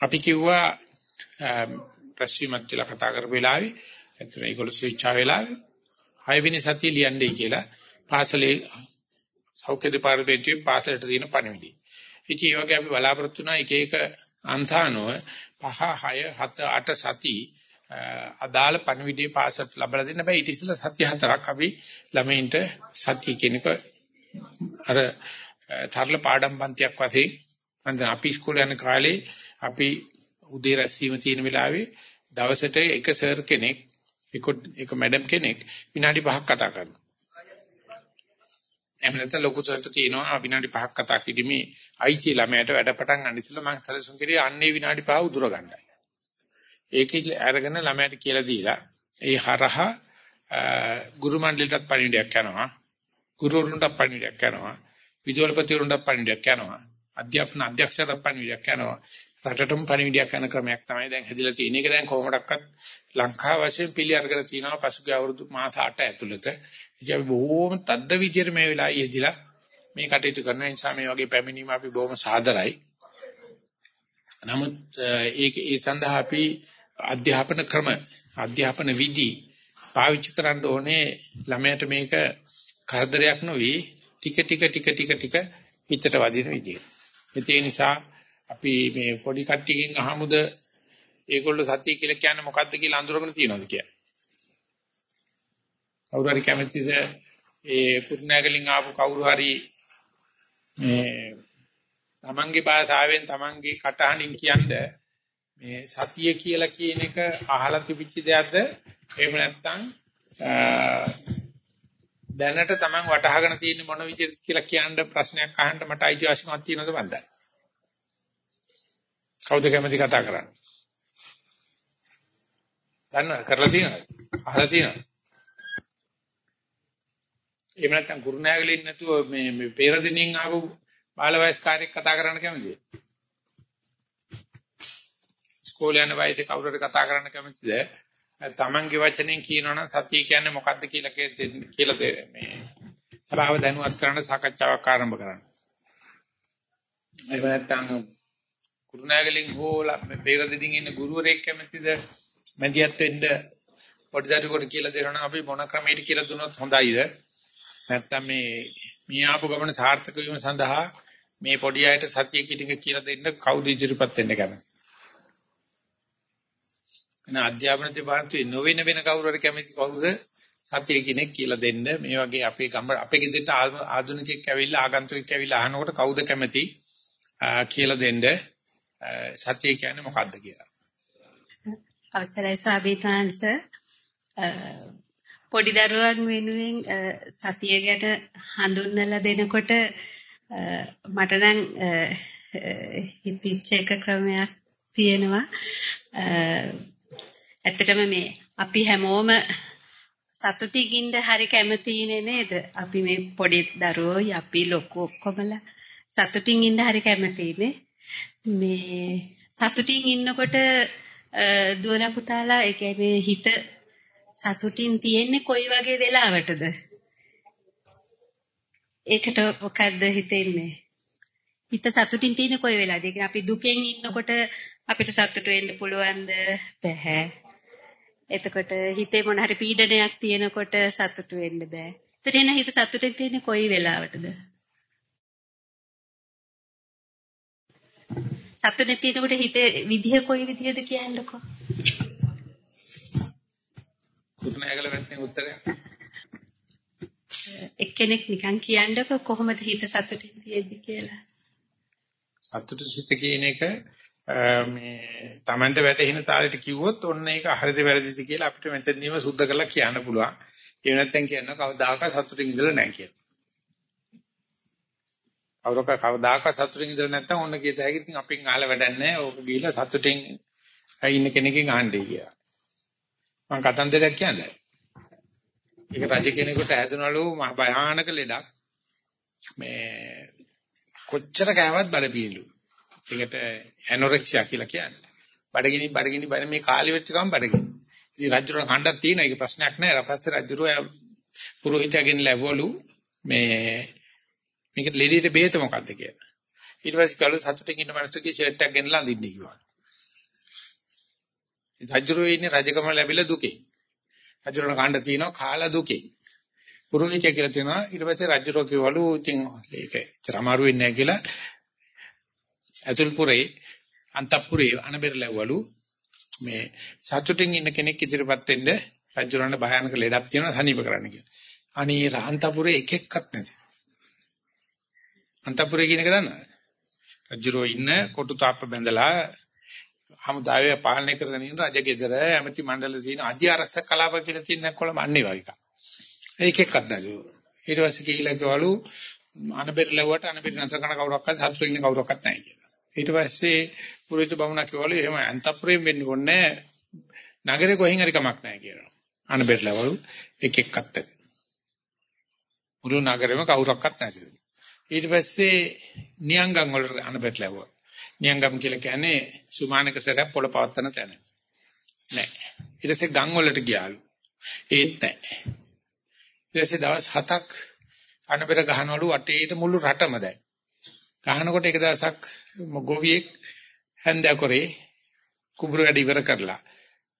අපි කිව්වා ප්‍රශ්ීමත් කියලා කතා කරපු වෙලාවේ එතන ඒගොල්ලෝ ස්විච්චා වෙලාවේ හයවෙනි සතිය ලියන්නේ කියලා පාසලේ සෞඛ්‍ය දෙපාර්තමේන්තුවේ පාසලට තියෙන පණිවිඩය. ඉතින් ඒ වගේ අපි බලාපොරොත්තු වෙනා එක එක අන්තානෝ 5 6 7 8 සති අදාළ පණිවිඩයේ පාසත් ලැබලා දෙන්න බෑ ඊට ඉස්සෙල්ලා සත්‍ය හතරක් අපි ළමයින්ට සත්‍ය කියන එක අර තරල පාඩම් පන්තියක් වශයෙන් මම අපි ඉස්කෝලේ යන කාලේ අපි උදේ රැස්වීම තියෙන වෙලාවේ දවසට එක සර් කෙනෙක් එක එක මැඩම් කෙනෙක් විනාඩි 5ක් කතා කරනවා. එහෙම නැත්නම් ලොකු සර්ට තියෙනවා විනාඩි 5ක් කතා කිරීමේ අයිති ළමයට වැඩ පටන් ගන්න ඉස්සෙල්ලා මම සැලසුම් කරේ අන්නේ විනාඩි 5 උදුර ගන්නයි. ඒක අරගෙන ළමයට කියලා දීලා ඒ හරහා ගුරු මණ්ඩලයටත් පණිවිඩයක් යනවා. ගුරුවරුන්ටත් පණිවිඩයක් යනවා. විදුහල්පතිවරුන්ටත් පණිවිඩයක් යනවා. අධ්‍යාපන අධ්‍යක්ෂකටත් පණිවිඩයක් යනවා. රටටම පණිවිඩයක් යන ක්‍රමයක් තමයි දැන් හැදිලා තියෙන්නේ. ඒක දැන් කොහොමඩක්වත් ලංකාව වශයෙන් පිළි අරගෙන තියෙනවා පසුගිය අවුරුදු මාස 8 ඇතුළත. ඉතින් අපි බොහෝම තද්ද විදියට මේ වෙලාවේ යෙදිලා මේ කටයුතු කරන නිසා මේ වගේ පැමිණීම අපි බොහොම සාදරයි. නමුත් ඒක ඒ සඳහා අපි අධ්‍යාපන ක්‍රම අධ්‍යාපන විදි පාවිච්චි කරන්න ඕනේ ළමයට මේක කරදරයක් නොවි ටික ටික ටික ටික ටික හිතට වදින විදිය. ඒ නිසා අපි මේ පොඩි කට්ටියකින් අහමුද ඒගොල්ලෝ සතිය කියලා කියන්නේ මොකද්ද කියලා අඳුරගෙන තියනවාද කියලා. කවුරු හරි කැමතිද ඒ කුරුණෑගලින් ආපු කවුරු හරි මේ තමන්ගේ භාෂාවෙන් තමන්ගේ කටහඬින් කියන්නේ මේ සතිය කියලා කියන එක අහලා තිබිච්ච දෙයක්ද එහෙම නැත්නම් දැනට Taman වටහාගෙන තියෙන මොන විදිහද කියලා කියන්න ප්‍රශ්නයක් අහන්න මට අයිතිවාසිකමක් තියෙනවද මන්ද? කවුද කැමති කතා කරන්න? දන්නවද කරලා තියෙනවද? අහලා තියෙනවද? එහෙම නැත්නම් ගුරුනාගලින් නැතුව මේ මේ පෙරදිනින් ආපු බාල වයස්කාරයෙක් කතා කරන්න කැමතිද? ඉස්කෝලේ යන වයසේ කවුරු හරි කතා කරන්න කැමතිද? තමන්ගේ වචනෙන් කියනවනම් සතිය කියන්නේ මොකක්ද කියලා කියලා මේ සභාව දැනුවත් කරන්න සාකච්ඡාවක් ආරම්භ කරන්න. එහෙම නැත්නම් කුරුණෑගලින් හෝලා බේරදෙඩින් ඉන්න ගුරුවරයෙක් කැමතිද? මැදිහත් වෙන්න පොඩි දරුවෙකුට කියලා දෙනවා අපි මොන ක්‍රමයකට කියලා දුන්නොත් හොඳයිද? නැත්නම් මේ මේ ආපු ගමන සාර්ථක වීම සඳහා මේ පොඩි අයට සතිය කිටික කියලා දෙන්න කවුද ඉදිරිපත් වෙන්න කැමති? එන අධ්‍යාපන දෙපාර්තමේන්තුවේ නොවෙන වෙන කවුරු හරි කැමති කවුද? සත්‍ය කෙනෙක් කියලා දෙන්න. මේ වගේ අපේ ගම අපේ ගෙදරට ආධුනිකයෙක් ඇවිල්ලා ආගන්තුකෙක් ඇවිල්ලා අහනකොට කවුද කැමති කියලා දෙන්න. සත්‍ය කියන්නේ මොකද්ද කියලා. අවසරයි ස්වාමීන් පොඩි දරුවන් වෙනුවෙන් සතිය ගැන හඳුන්වලා දෙනකොට මට නම් හිතිච්ච එක ක්‍රමයක් තියෙනවා. ඇත්තටම මේ අපි හැමෝම සතුටින් ඉන්න හරි කැමතිනේ නේද? අපි මේ පොඩි දරුවෝයි අපි ලොකු ඔක්කොමලා සතුටින් ඉන්න හරි කැමතිනේ. මේ සතුටින් ඉන්නකොට දුවලා පුතාලා ඒ කියන්නේ හිත සතුටින් තියෙන්නේ කොයි වගේ වෙලාවටද? ඒකට මොකද්ද හිතෙන්නේ? හිත සතුටින් තියෙන්නේ කොයි වෙලාවද? ඒ අපි දුකෙන් ඉන්නකොට අපිට සතුට වෙන්න පුළුවන්ද? බැහැ. එතකොට හිතේ මොන හරි පීඩනයක් තියෙනකොට සතුටු වෙන්න බෑ. එතන හිත සතුටෙන් තියෙන්නේ කොයි වෙලාවටද? සතුටෙන් තියෙනකොට හිතේ විදිය කොයි විදියද කියන්නකෝ. කුතුහලයකල වැටෙන උත්තරයක්. එක්කෙනෙක් නිකන් කියන්නකෝ කොහොමද හිත සතුටින් තියෙද්දි කියලා. සතුට සිත කියන එක මේ Tamanට වැටෙන තාලෙට කිව්වොත් ඔන්න ඒක හරිද වැරදිද කියලා අපිට මෙතනදීම සුද්ධ කරලා කියන්න පුළුවන්. ඒ නැත්තම් කියන්න කවදාකවත් සතුටින් ඉඳලා නැහැ කියලා. අවරක කවදාකවත් සතුටින් ඉඳලා නැත්තම් ඔන්න කියත හැකි ඉතින් අපෙන් අහලා වැඩක් නැහැ. ඕක ගිහිල්ලා සතුටින් ඉන්න කෙනකින් අහන්නේ කියලා. මම කතන්දරයක් කියන්නේ. ඒක රජ කෙනෙකුට හැදුනලු මහ භයානක ලෙඩක්. මේ කොච්චර කෑවත් බඩපියලු. ඒකට ඇනොරෙක්සියා කියලා කියන්නේ. බඩගිනි බඩගිනි බඩ මේ කාලෙ වෙච්ච ගමන් බඩගිනි. ඉතින් රජුර කණ්ඩක් තියෙන ඒක ප්‍රශ්නයක් නෑ. ඊට පස්සේ රජුර පුරোহিතයගෙන් ලැබවලු මේ මේක ලෙඩේට බේත මොකද්ද කියලා. ඊට පස්සේ කළු සතුටින් ඉන්න මිනිස්සුගේ ෂර්ට් එකක් ගෙනලා අඳින්න කිව්වා. රජුරෝ ඉන්නේ රජකම ලැබිලා දුකේ. රජුරණ කාණ්ඩ තියෙනවා කාලා දුකේ. පුරোহিතය කියලා තියෙනවා ඊට පස්සේ රජුරෝ කිව්වලු ඉතින් ඒක චරමාරු වෙන්නේ නැහැ කියලා අතුල්පුරේ අන්තපුරේ අනබෙර ලැබවලු මේ සතුටින් ඉන්න කෙනෙක් ඉදිරියපත් වෙන්න රජුරණ භයානක ලෙඩක් තියෙනවා සනීප කරන්න කියලා. අනේ රහන්තපුරේ එක එක්කත් නැති. අන්තපුරේ කියන එක දන්නවද? රජුරෝ ඉන්න කොටු තාප්ප බැඳලා හමුදාවේ පාලනය කරගෙන ඉන්න රජගෙදර ඇමති මණ්ඩල තියෙන අධි ආරක්ෂක කලාප කියලා තියෙන කොළඹ අන්නේ වගේ එකක්. ඒක එක්කත් නැතු. ඊට පස්සේ කියලා කිව්වලු අනබෙර ලැබුවට අනබෙර නැතර කරන කවුරක්වත් සතුටින් ඉන්න කවුරක්වත් නැහැ කියලා. ඊට පස්සේ පුරිත බමුණා කිව්වලු එහෙම අන්තපුරයෙන් වෙන්නේ කොන්නේ නගරේ කොහෙන් හරි කමක් නැහැ කියලා. අනබෙර ලැබවලු එක එක්කත් නැති. මුළු නගරෙම කවුරක්වත් නැති. ඊට පස්සේ නියංගම් වලට අනබෙර ලැබුවා. නියංගම් කියලා කියන්නේ සුමානක සරයක් පොළ පවත්තන තැන. නෑ. ඊට පස්සේ ගම් වලට ගියාලු. ඒත් නෑ. ඊට පස්සේ දවස් 7ක් අනබෙර ගහනවලු වටේට මුළු රටම දැන්. ගහනකොට එක දවසක් ගොවියෙක් හැන්දෑ කරේ කුඹුර වැඩ ඉවර කරලා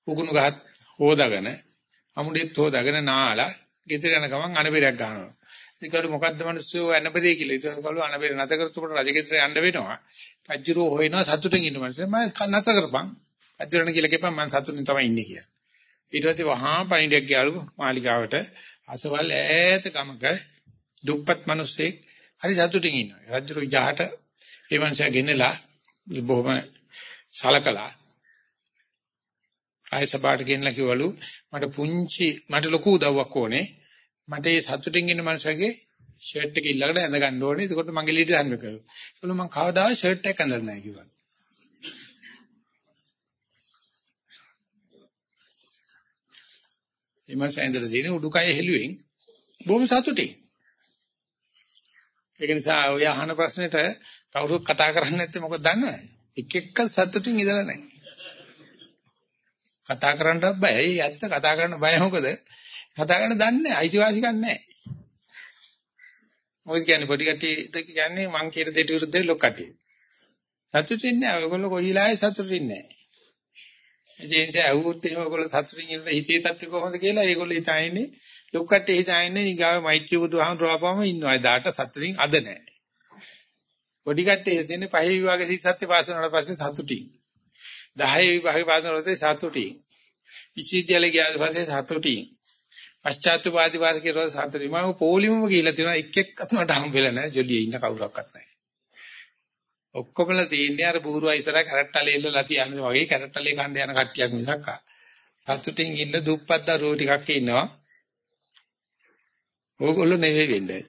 උගුණු ගහත් හොදාගෙන අමුඩෙත් හොදාගෙන නාලා ගෙදර යන ගමන් අනබෙරයක් ගහනවා. ඒකවල මොකද්ද මිනිස්සු අනබෙරේ කියලා. ඒකවල අනබෙර නැත කරතකොට රජගෙදර යන්න වෙනවා. රජුරෝ හොයනවා සතුටින් ඉන්න මිනිස්සු. මම නැත කරපන්. රජුරණ කියලා කියපන් මම සතුටින් තමයි ඉන්නේ කියලා. ඊට පස්සේ වහා පණිඩියක් ගියාලු මාලිගාවට අසවල් ඈත ගමක දුප්පත් මිනිස්සෙක් හරි සතුටින් ඉන්නවා. රජුරෝ ඉජහට ඒ මනුස්සයා ගෙන්නලා බොහොම සලකලා ආයෙ සබාට ගෙන්නලා කිව්වලු මට පුංචි මට ලොකු උදව්වක් ඕනේ. මට මේ සතුටින් ඉන්න මනුස්සයාගේ ෂර්ට් එක ඉල්ලකට ඇඳ ගන්න ඕනේ. එතකොට මගේ ලීඩ දාන්න කරා. ඒකල මම කවදාවත් ෂර්ට් එකක් ඇඳලා නැහැ කිව්වා. එමස ඇඳලා තියෙන උඩුකය හෙළුවෙන් බොහොම සතුටින්. ඒක නිසා ඔය අහන ප්‍රශ්නෙට කවුරුත් කතා කරන්නේ නැත්තේ මොකද දන්නවද? එක එක්ක සතුටින් ඉඳලා නැහැ. කතා කරන්නත් බයයි. ඇත්ත කතා කරන්න බය මොකද? කතා කරන්න දන්නේ නැහැ. අයිතිවාසිකම් නැහැ. මොකද කියන්නේ පොඩි කට්ටිය කියන්නේ මං කියන දෙයට විරුද්ධව ලොක් කට්ටිය. සතුටින් නැහැ. ඔයගොල්ලෝ කොයිලායි සතුටින් නැහැ. ඉතින් ඒ ඇහුවොත් එහෙම ඔයගොල්ලෝ සතුටින් ඉන්න හිතේ තත්ත්වය කොහොමද කියලා ඒගොල්ලෝ හිතන්නේ ලොක් කට්ටිය හිතන්නේ ඊගාව මෛත්‍රී බුදුහාමුදුරුවෝපම ඉන්නවා. එදාට සතුටින් අද නැහැ. පොඩි කට්ටිය හිතන්නේ පහේ විභාගේ සිසත්ත්‍ය පාස් වුණාට පස්සේ සතුටින්. 10 විභාගේ පාස් වුණාට පස්සේ සතුටින්. විශ්වවිද්‍යාලේ ගියාට පස්සේ සතුටින්. පශ්චාත්තුපාදී වාද කියලා සතුටින්. මම පොලිමම ගිහිල්ලා තියෙනවා එක් එක්කත් මට හම්බෙලා නැහැ. ජොලියේ ඉන්න කවුරක්වත් නැහැ. ඔක්කොමලා තියෙන්නේ අර බూరుවා ඉස්සර කැරට්ටලේ ඉල්ලලා තියන්නේ වගේ කැරට්ටලේ කණ්ඩ යන කට්ටියක් මිසක් සතුටින් ඉන්න දුප්පත් දරුවෝ ටිකක් ඉන්නවා. ඕගොල්ලෝ නෙවෙයි වෙන්නේ.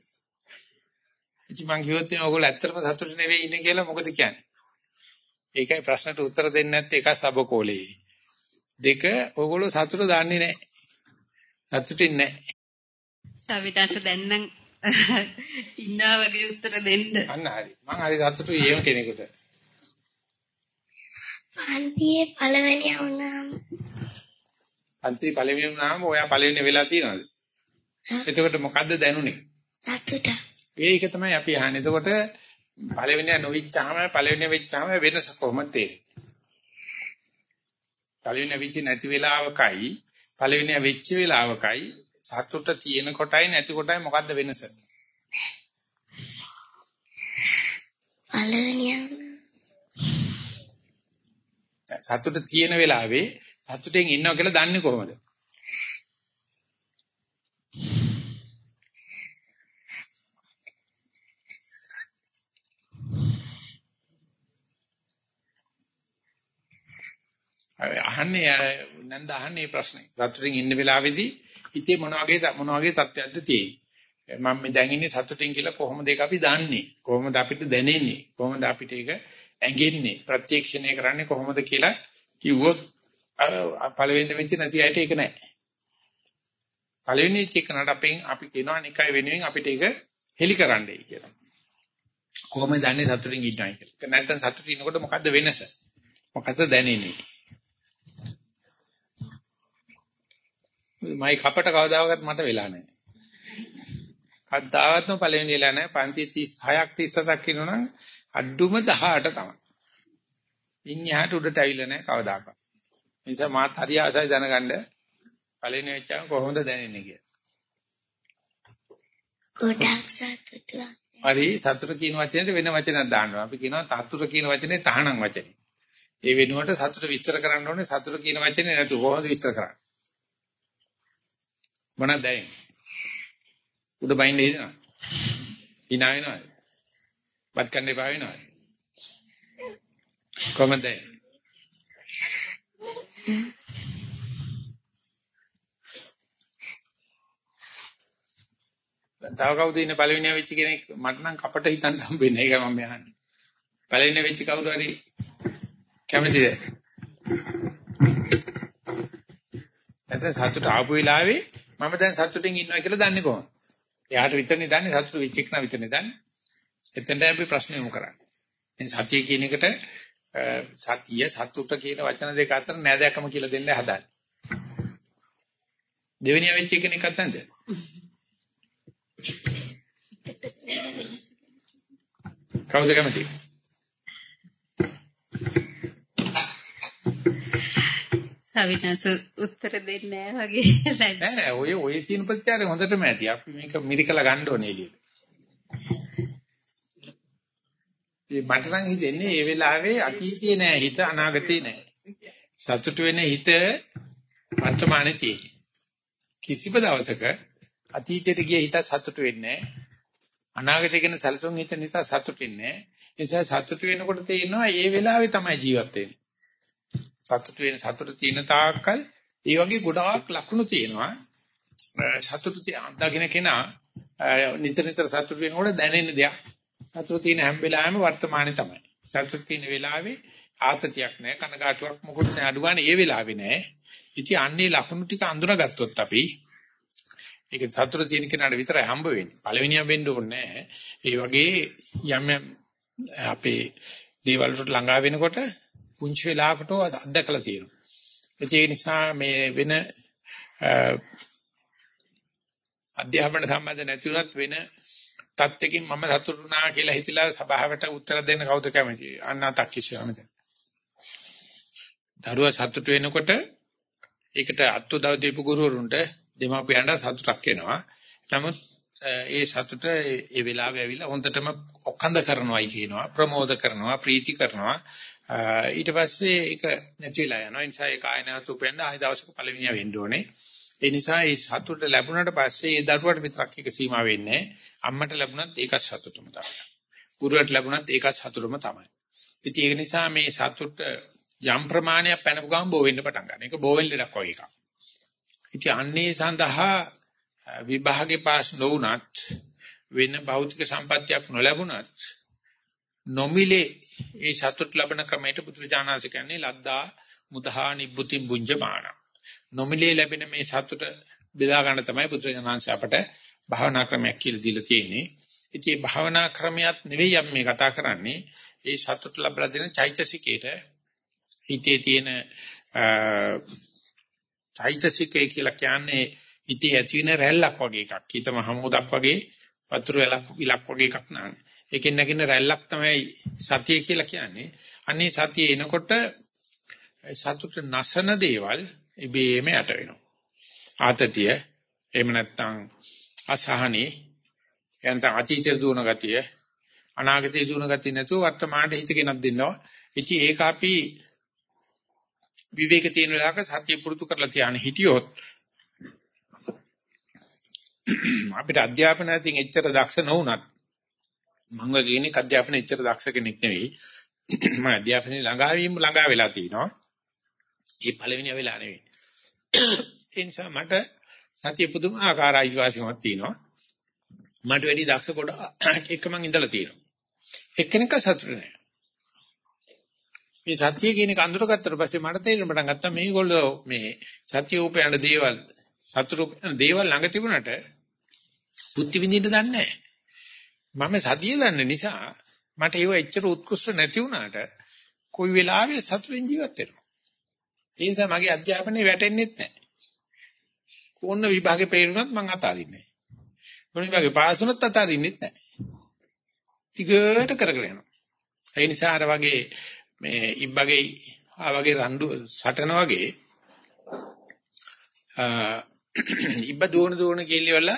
ඉතින් මං කිව්වොත් එන ඕගොල්ලෝ ඇත්තටම සතුටු නෙවෙයි ඉන්නේ කියලා මොකද කියන්නේ? ඒකයි ප්‍රශ්නට උත්තර දෙන්නේ නැත්තේ එක සබකෝලේ. දෙක ඕගොල්ලෝ සතුට දන්නේ නැහැ. සතුටින් නැහැ. සවිතාස දැන් නම් ඉන්නා වගේ උත්තර දෙන්න. අන්න හරි. මං හරි සතුටුයි එහෙම කෙනෙකුට. පන්තියේ පළවෙනි වුණාම පන්ති පළවෙනි වුණාම ඔයා පළවෙනි වෙලා තියනවාද? එතකොට මොකද්ද දැනුනේ? සතුට ඒක තමයි අපි අහන්නේ. එතකොට පළවෙනි නොවිච්චාම පළවෙනි වෙච්චාම වෙනස කොහොමද තේරෙන්නේ? පළවෙනි වෙච්ච නැති වෙලාවකයි පළවෙනි වෙච්ච වෙලාවකයි සතුට තියෙන කොටයි නැති කොටයි මොකද්ද වෙනස? පළවෙනියම සතුට තියෙන වෙලාවේ සතුටෙන් ඉන්නවා කියලා දන්නේ කොහොමද? අහන්නේ නන්ද අහන්නේ ප්‍රශ්නේ. සතුටින් ඉන්න වෙලාවේදී හිතේ මොන වගේ මොන වගේ තත්ත්වයක්ද තියෙන්නේ? මම මේ දැන් ඉන්නේ සතුටින් කියලා කොහොමද ඒක අපි දන්නේ? කොහොමද අපිට දැනෙන්නේ? කොහොමද අපිට ඒක ඇඟෙන්නේ? ප්‍රත්‍යක්ෂණය කරන්නේ කොහොමද කියලා කිව්වොත් පළවෙනි වෙච්ච නැති අයට ඒක නැහැ. පළවෙනි චේකනට අපෙන් අපි කියනවා නිකයි වෙනුවෙන් අපිට ඒක හෙලි කරන්නයි කියලා. කොහොමද දන්නේ සතුටින් ඉන්නවයි කියලා. නැත්නම් සතුටින් ඉන්නකොට මොකද්ද වෙනස? මොකද්ද දැනෙන්නේ? මයි කපට කවදාවත් මට වෙලා නැහැ. කවදාවත්ම පළවෙනි වෙලා නැහැ. පන්ති 36ක් 37ක් ඉන්නවනම් අඩුම 18 තමයි. ඉන් එහාට උඩට ඇවිල්ලා නැහැ කවදාකවත්. ඒ නිසා මාත් හරි ආසයි දැනගන්න පළවෙනි වෙච්චාම කොහොමද දැනෙන්නේ කියලා. ගොඩක් සතුටුවක්. හරි සතුට කියන වචනේට වෙන වචනක් දාන්නවා. අපි කියනවා තතුර කියන වචනේ තහනම් වචනේ. ඒ වෙනුවට සතුට විස්තර කරන්න ඕනේ සතුට කියන වචනේ නැතු කොහොමද විස්තර කරන්නේ? මොනවද දැනෙන්නේ? උඩ බයින්න හිතනවා. hina වෙනවද? බත් කන්න එපා වෙනවද? කොහමද දැනෙන්නේ? තව කවුද ඉන්නේ පළවෙනිය වෙච්ච කෙනෙක් මට නම් කපට හිතන්න හම්බෙන්නේ ඒක මම අහන්නේ. පළවෙනිය වෙච්ච කවුරු හරි කැමතිද? නැත්නම් සතුට ආපු වෙලාවේ මම දැන් සතුටින් ඉන්නවා කියලා දන්නේ කොහොමද? එයාට විතරනේ දන්නේ සතුට වෙච්ච එක නා විතරනේ දන්නේ. එතෙන්ට අපි ප්‍රශ්න යොමු කරන්නේ. මේ සතිය කියන එකට සතිය සතුට කියන වචන දෙක අතර නෑදෑකම කියලා දෙන්න හදන්නේ. දෙවෙනිය වෙච්ච කෙනෙක් නැත්ද? කවුද කැමති? සවිනාස උත්තර දෙන්නේ නැහැ වගේ නෑ නෑ ඔය ඔය තියෙන ප්‍රතිචාරය හොඳටම ඇති. අපි මේක මිරිකලා ගන්න ඕනේ එළියට. ඒ මට නම් හිතෙන්නේ මේ වෙලාවේ අතීතයේ නෑ හිත අනාගතේ නෑ. සතුට වෙන හිත වර්තමානයේ තියෙන. කිසිම දවසක අතීතයට ගිය හිත සතුට වෙන්නේ නෑ. අනාගතේ ගැන සැලසුම් හිත නිසා සතුට වෙන්නේ නෑ. ඒ නිසා සතුට වෙනකොට තේරෙනවා මේ වෙලාවේ තමයි ජීවත් වෙන්නේ. සතුට වෙන සතුට තියෙන තාක්කල් ඒ වගේ ගොඩාක් ලකුණු තියෙනවා. සතුට අත්දකින්න කෙනා නිතර නිතර සතුට වෙනකොට දැනෙන දෙයක්. සතුට තියෙන හැම වෙලාවෙම වර්තමානයේ තමයි. සතුට තියෙන වෙලාවේ ආතතියක් නැහැ, කනගාටුවක් මොකුත් නැහැ. අඩුවානේ ඒ වෙලාවේ නැහැ. ඉතින් අන්නේ ලකුණු ටික අඳුනගත්තොත් අපි ඒක සතුට තියෙන කෙනාට විතරයි හම්බ වෙන්නේ. පළවෙනියම වෙන්න ඕනේ නැහැ. ඒ වගේ යම් යම් අපේ දේවල් වලට ළඟා වෙනකොට පුංචි වෙලාවකට අත්දකලා තියෙනවා. ඒ නිසා මේ වෙන අධ්‍යාපන සම්බන්ධ නැති වුණත් වෙන තත්ත්වකින් මම සතුටුනා කියලා හිතලා සභාවට උත්තර දෙන්න කවුද කැමති? අන්නාතක් කිසියම්ද. දරුවා සතුටු වෙනකොට ඒකට අත්උදව් දීපු ගුරුවරුන්ට දෙමාපියන්ට සතුටක් එනවා. නමුත් ඒ සතුට ඒ වෙලාවේ ඇවිල්ලා හොඳටම ඔක්කඳ කරනවායි කියනවා ප්‍රමෝද කරනවා ප්‍රීති කරනවා ඊට පස්සේ ඒක නැතිලා යනවා. ඒ නිසා ඒ කාය නැවත උපෙන්න ආයි දවසක පළවෙනිය වෙන්න ඕනේ. ඒ නිසා ඒ සතුට ලැබුණාට පස්සේ ඒ දරුවට විතරක් එක සීමා වෙන්නේ අම්මට ලැබුණත් ඒකත් සතුටම තමයි. ගුරුවරට ලැබුණත් ඒකත් සතුටම තමයි. ඉතින් ඒක නිසා මේ සතුට යම් ප්‍රමාණයක් පැනපු ගමන් බෝ වෙන්න පටන් ගන්න. ඒක බෝ වෙන්න ලක් වගේ එකක්. ඉතින් අන්නේ සඳහා විභාගේ පාස් නොවුනත් වෙන භෞතික සම්පත්තියක් නොලැබුණත් නොමිලේ ඒ සතුට ලබන ක්‍රමයට පුත්‍රජානස කියන්නේ ලද්දා මුදහා නිබ්බුති බුඤ්ජමාන නොමිලේ ලැබෙන මේ සතුට බෙදා ගන්න තමයි පුත්‍රජානස අපට භාවනා ක්‍රමයක් කියලා දීලා තියෙන්නේ ඉතින් භාවනා ක්‍රමයක් නෙවෙයි අපි මේ කතා කරන්නේ ඒ සතුට ලැබලා දෙන චෛතසිකේට හිතේ තියෙන චෛතසිකය කියලා කියන්නේ හිතේ ඇති වෙන රැල්ලක් වගේ එකක්. හිතම හමුදක් වගේ වතුර වැලක් විලක් වගේ එකක් නෑ. ඒකෙන් නැගින රැල්ලක් තමයි සතිය කියලා කියන්නේ. අන්නේ සතිය එනකොට සතුට නැසන දේවල් ඉබේම යට වෙනවා. ආතතිය එහෙම නැත්නම් අසහනේ එනත අතීතයේ දුවන ගතිය අනාගතයේ දුවන ගතිය නැතුව වර්තමානයේ හිත ගෙනත් දෙන්නවා. ඉතින් ඒක අපි විවේක තියෙන වෙලාවක සත්‍ය පුරුදු කරලා තියාන හිටියොත් අපිට අධ්‍යාපනයෙන් එච්චර දක්ෂ නොවුනත් මම වගේ අධ්‍යාපනයේ එච්චර දක්ෂ කෙනෙක් නෙවෙයි. මම අධ්‍යාපනයේ ළඟා වීම ළඟා වෙලා තිනවා ඒ පළවෙනි වෙලා නෙවෙයි. ඒ නිසා මට සතිය පුදුමාකාර අයිතිවාසිකමක් තියෙනවා. මට වැඩි දක්ෂ කොට එක මං ඉඳලා තියෙනවා. එක්කෙනෙක් සතුට නෑ මේ සත්‍ය කියන එක අඳුරගත්තට පස්සේ මට තේරෙන්න පටන් ගත්තා මේගොල්ලෝ මේ සත්‍ය උපයන දේවල් සතුරු දේවල් ළඟ තිබුණට බුද්ධි විඳින්න දන්නේ නැහැ. මම සතිය දන්න නිසා මට ඒව එච්චර උත්කෘෂ්ඨ නැති වුණාට කොයි වෙලාවෙ සතුටින් ජීවත් වෙනවා. ඒ නිසා මගේ අධ්‍යාපනයේ වැටෙන්නෙත් නැහැ. කොන්න විභාගේ පේරුණත් මං අතාරින්නේ නැහැ. මොන විභාගේ පාස් වුණත් අතාරින්නෙත් නැහැ. ටිකට කරගෙන යනවා. ඒ නිසා අර වගේ මේ ඉබ්බගේ ආ වගේ රණ්ඩු සටන වගේ ඉබ්බ දුවන දුවන කෙල්ලවල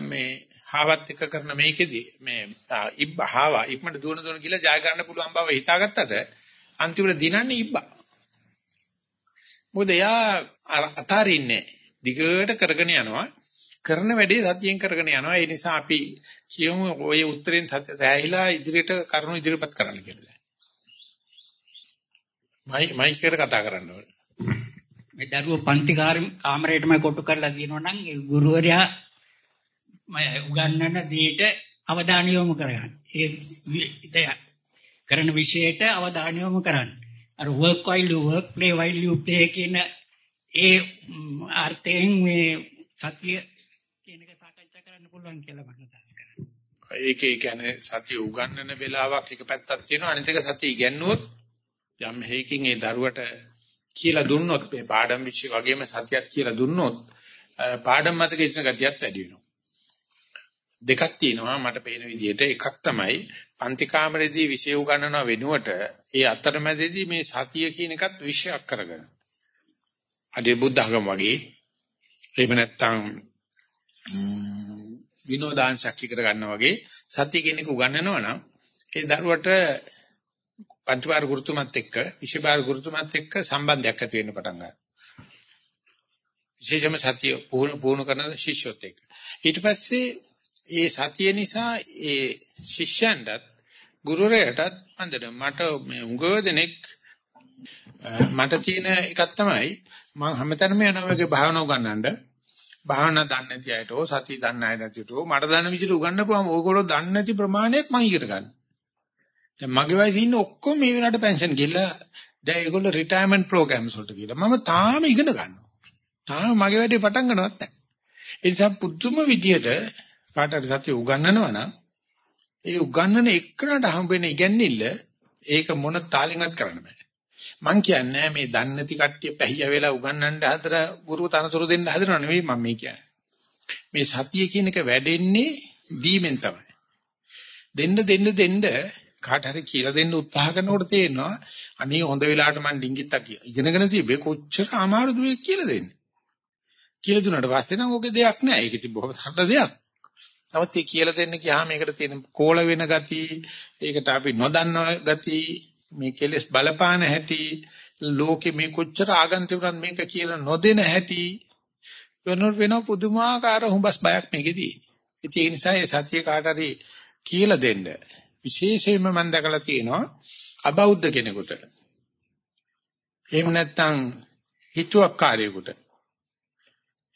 මේ හාවත් එක කරන මේකෙදි මේ ඉබ්බ හාව ඉක්මනට දුවන දුවන කියලා ජය ගන්න පුළුවන් බව හිතාගත්තට අන්තිමට දිනන්නේ ඉබ්බා. මොකද එයා අතාරින්නේ දිගට කරගෙන යනවා කරන වැඩේ සතියෙන් කරගෙන යනවා ඒ නිසා අපි කියමු ඔය උත්තරෙන් සෑහිලා ඉදිරියට කරුණු ඉදිරියපත් කරන්න කියලා. මයි මයික් එකට කතා කරන්න ඕනේ. මේ දරුවෝ පන්ති කාමරේටම කොටු කරලා දිනනවා නම් ඒ ගුරුවරයා උගන්වන දෙයට අවධානය යොමු කරගන්න. ඒ කරන විෂයට අවධානය යොමු කරන්න. අර work while you work play while you play කියන ඒ අර්ථයෙන් මේ සත්‍ය කියන එක සාකච්ඡා කරන්න පුළුවන් කියලා මම අදහස් කරනවා. ඒක ඒ කියන්නේ සත්‍ය උගන්වන වෙලාවක් එක පැත්තක් තියෙනවා අනිත් එක සත්‍ය ඉගෙනුවොත් යම් හේකින් ඒ දරුවට කියලා දුන්නොත් මේ පාඩම් විශ්ය වගේම සත්‍යයක් කියලා දුන්නොත් පාඩම් මතක ඉන්න ගතියත් වැඩි වෙනවා. දෙකක් තියෙනවා මට පේන විදිහට. එකක් තමයි පන්ති කාමරේදී විෂය උගන්වන වෙනුවට ඒ අතරමැදදී මේ සතිය කියන එකත් විෂයක් කරගෙන. අඩේ බුද්ධ ධර්ම වගේ එහෙම නැත්නම් විනෝදාංශයක් ඉගෙන ගන්නවා වගේ සතිය කියන එක උගන්වනවා නම් ඒ දරුවට පංචපාර ගුරුතුමත් එක්ක විෂයපාර ගුරුතුමත් එක්ක සම්බන්ධයක් ඇති වෙන්න පටන් ගන්නවා. විශේෂම සතිය පුහුණු පුහුණු කරන ශිෂ්‍යොත් එක්ක. ඊට පස්සේ ඒ සතිය නිසා ඒ ශිෂ්‍යයන්ටත් ගුරුවරයාටත් අන්දර මට මේ උඟ දෙනෙක් මට තියෙන එකක් තමයි මම හැමතැනම යනවා වගේ භාවනාව ගන්නඳ භාවනා දන්නේ නැති අයට ඕ සතිය දන්නේ නැතිට මට දන්න විදිහට උගන්නපුවම ඕගොල්ලෝ දන්නේ නැති ප්‍රමාණයක් මම ඉගෙන ගන්න. දැන් මගේ වයසේ ඉන්න ඔක්කොම මේ වෙලාවට පෙන්ෂන් ගිහලා දැන් ඒගොල්ලෝ රිටයර්මන්ට් ප්‍රෝග්‍රෑම්ස් වලට ගිහලා මම තාම ඉගෙන ගන්නවා. තාම මගේ වැඩේ පටන් ගන්නවත් නැහැ. ඒ නිසා පුදුම විදියට කාට හරි සතිය උගන්වනවා නම් ඒ උගන්වන එක්කනට හම්බෙන ඉගැන්නිල්ල ඒක මොන තාලෙන්වත් කරන්න බෑ. මං කියන්නේ මේ දන්නේ නැති කට්ටිය පැහිය වෙලා උගන්වන්න හතර ගුරු තනතුරු දෙන්න හදනව නෙවෙයි මම මේ කියන්නේ. මේ සතිය කියන එක වැඩෙන්නේ දීමෙන් තමයි. දෙන්න දෙන්න දෙන්න කාට හරි කියලා දෙන්න උත්සාහ කරනකොට තේරෙනවා අනේ හොඳ වෙලාවට මං ඩිංගිත්තා කියලා. ඉගෙනගෙන තිබ්බේ කොච්චර අමාරුද මේ කියලා දෙන්නේ. කියලා දුන්නාට පස්සේ නම් ඕකේ දෙයක් නෑ. ඒක ඉතින් බොහොම හට දෙයක්. නමුත් ඒ කියලා දෙන්න ගියාම ඒකට තියෙන කෝල වෙන ගති, ඒකට අපි නොදන්න ගති, මේ කෙලෙස් බලපාන හැටි, ලෝකෙ මේ කොච්චර ආගන්තුකන් මේක කියලා නොදෙන හැටි වෙන වෙන පුදුමාකාර හුඹස් බයක් මේකෙදී. ඒ නිසා ඒ සත්‍ය කාට හරි කියලා දෙන්න. විශේෂයෙන්ම මම දැකලා තියෙනවා අබෞද්ධ කෙනෙකුට. එහෙම නැත්නම් හිතුවක්කාරයෙකුට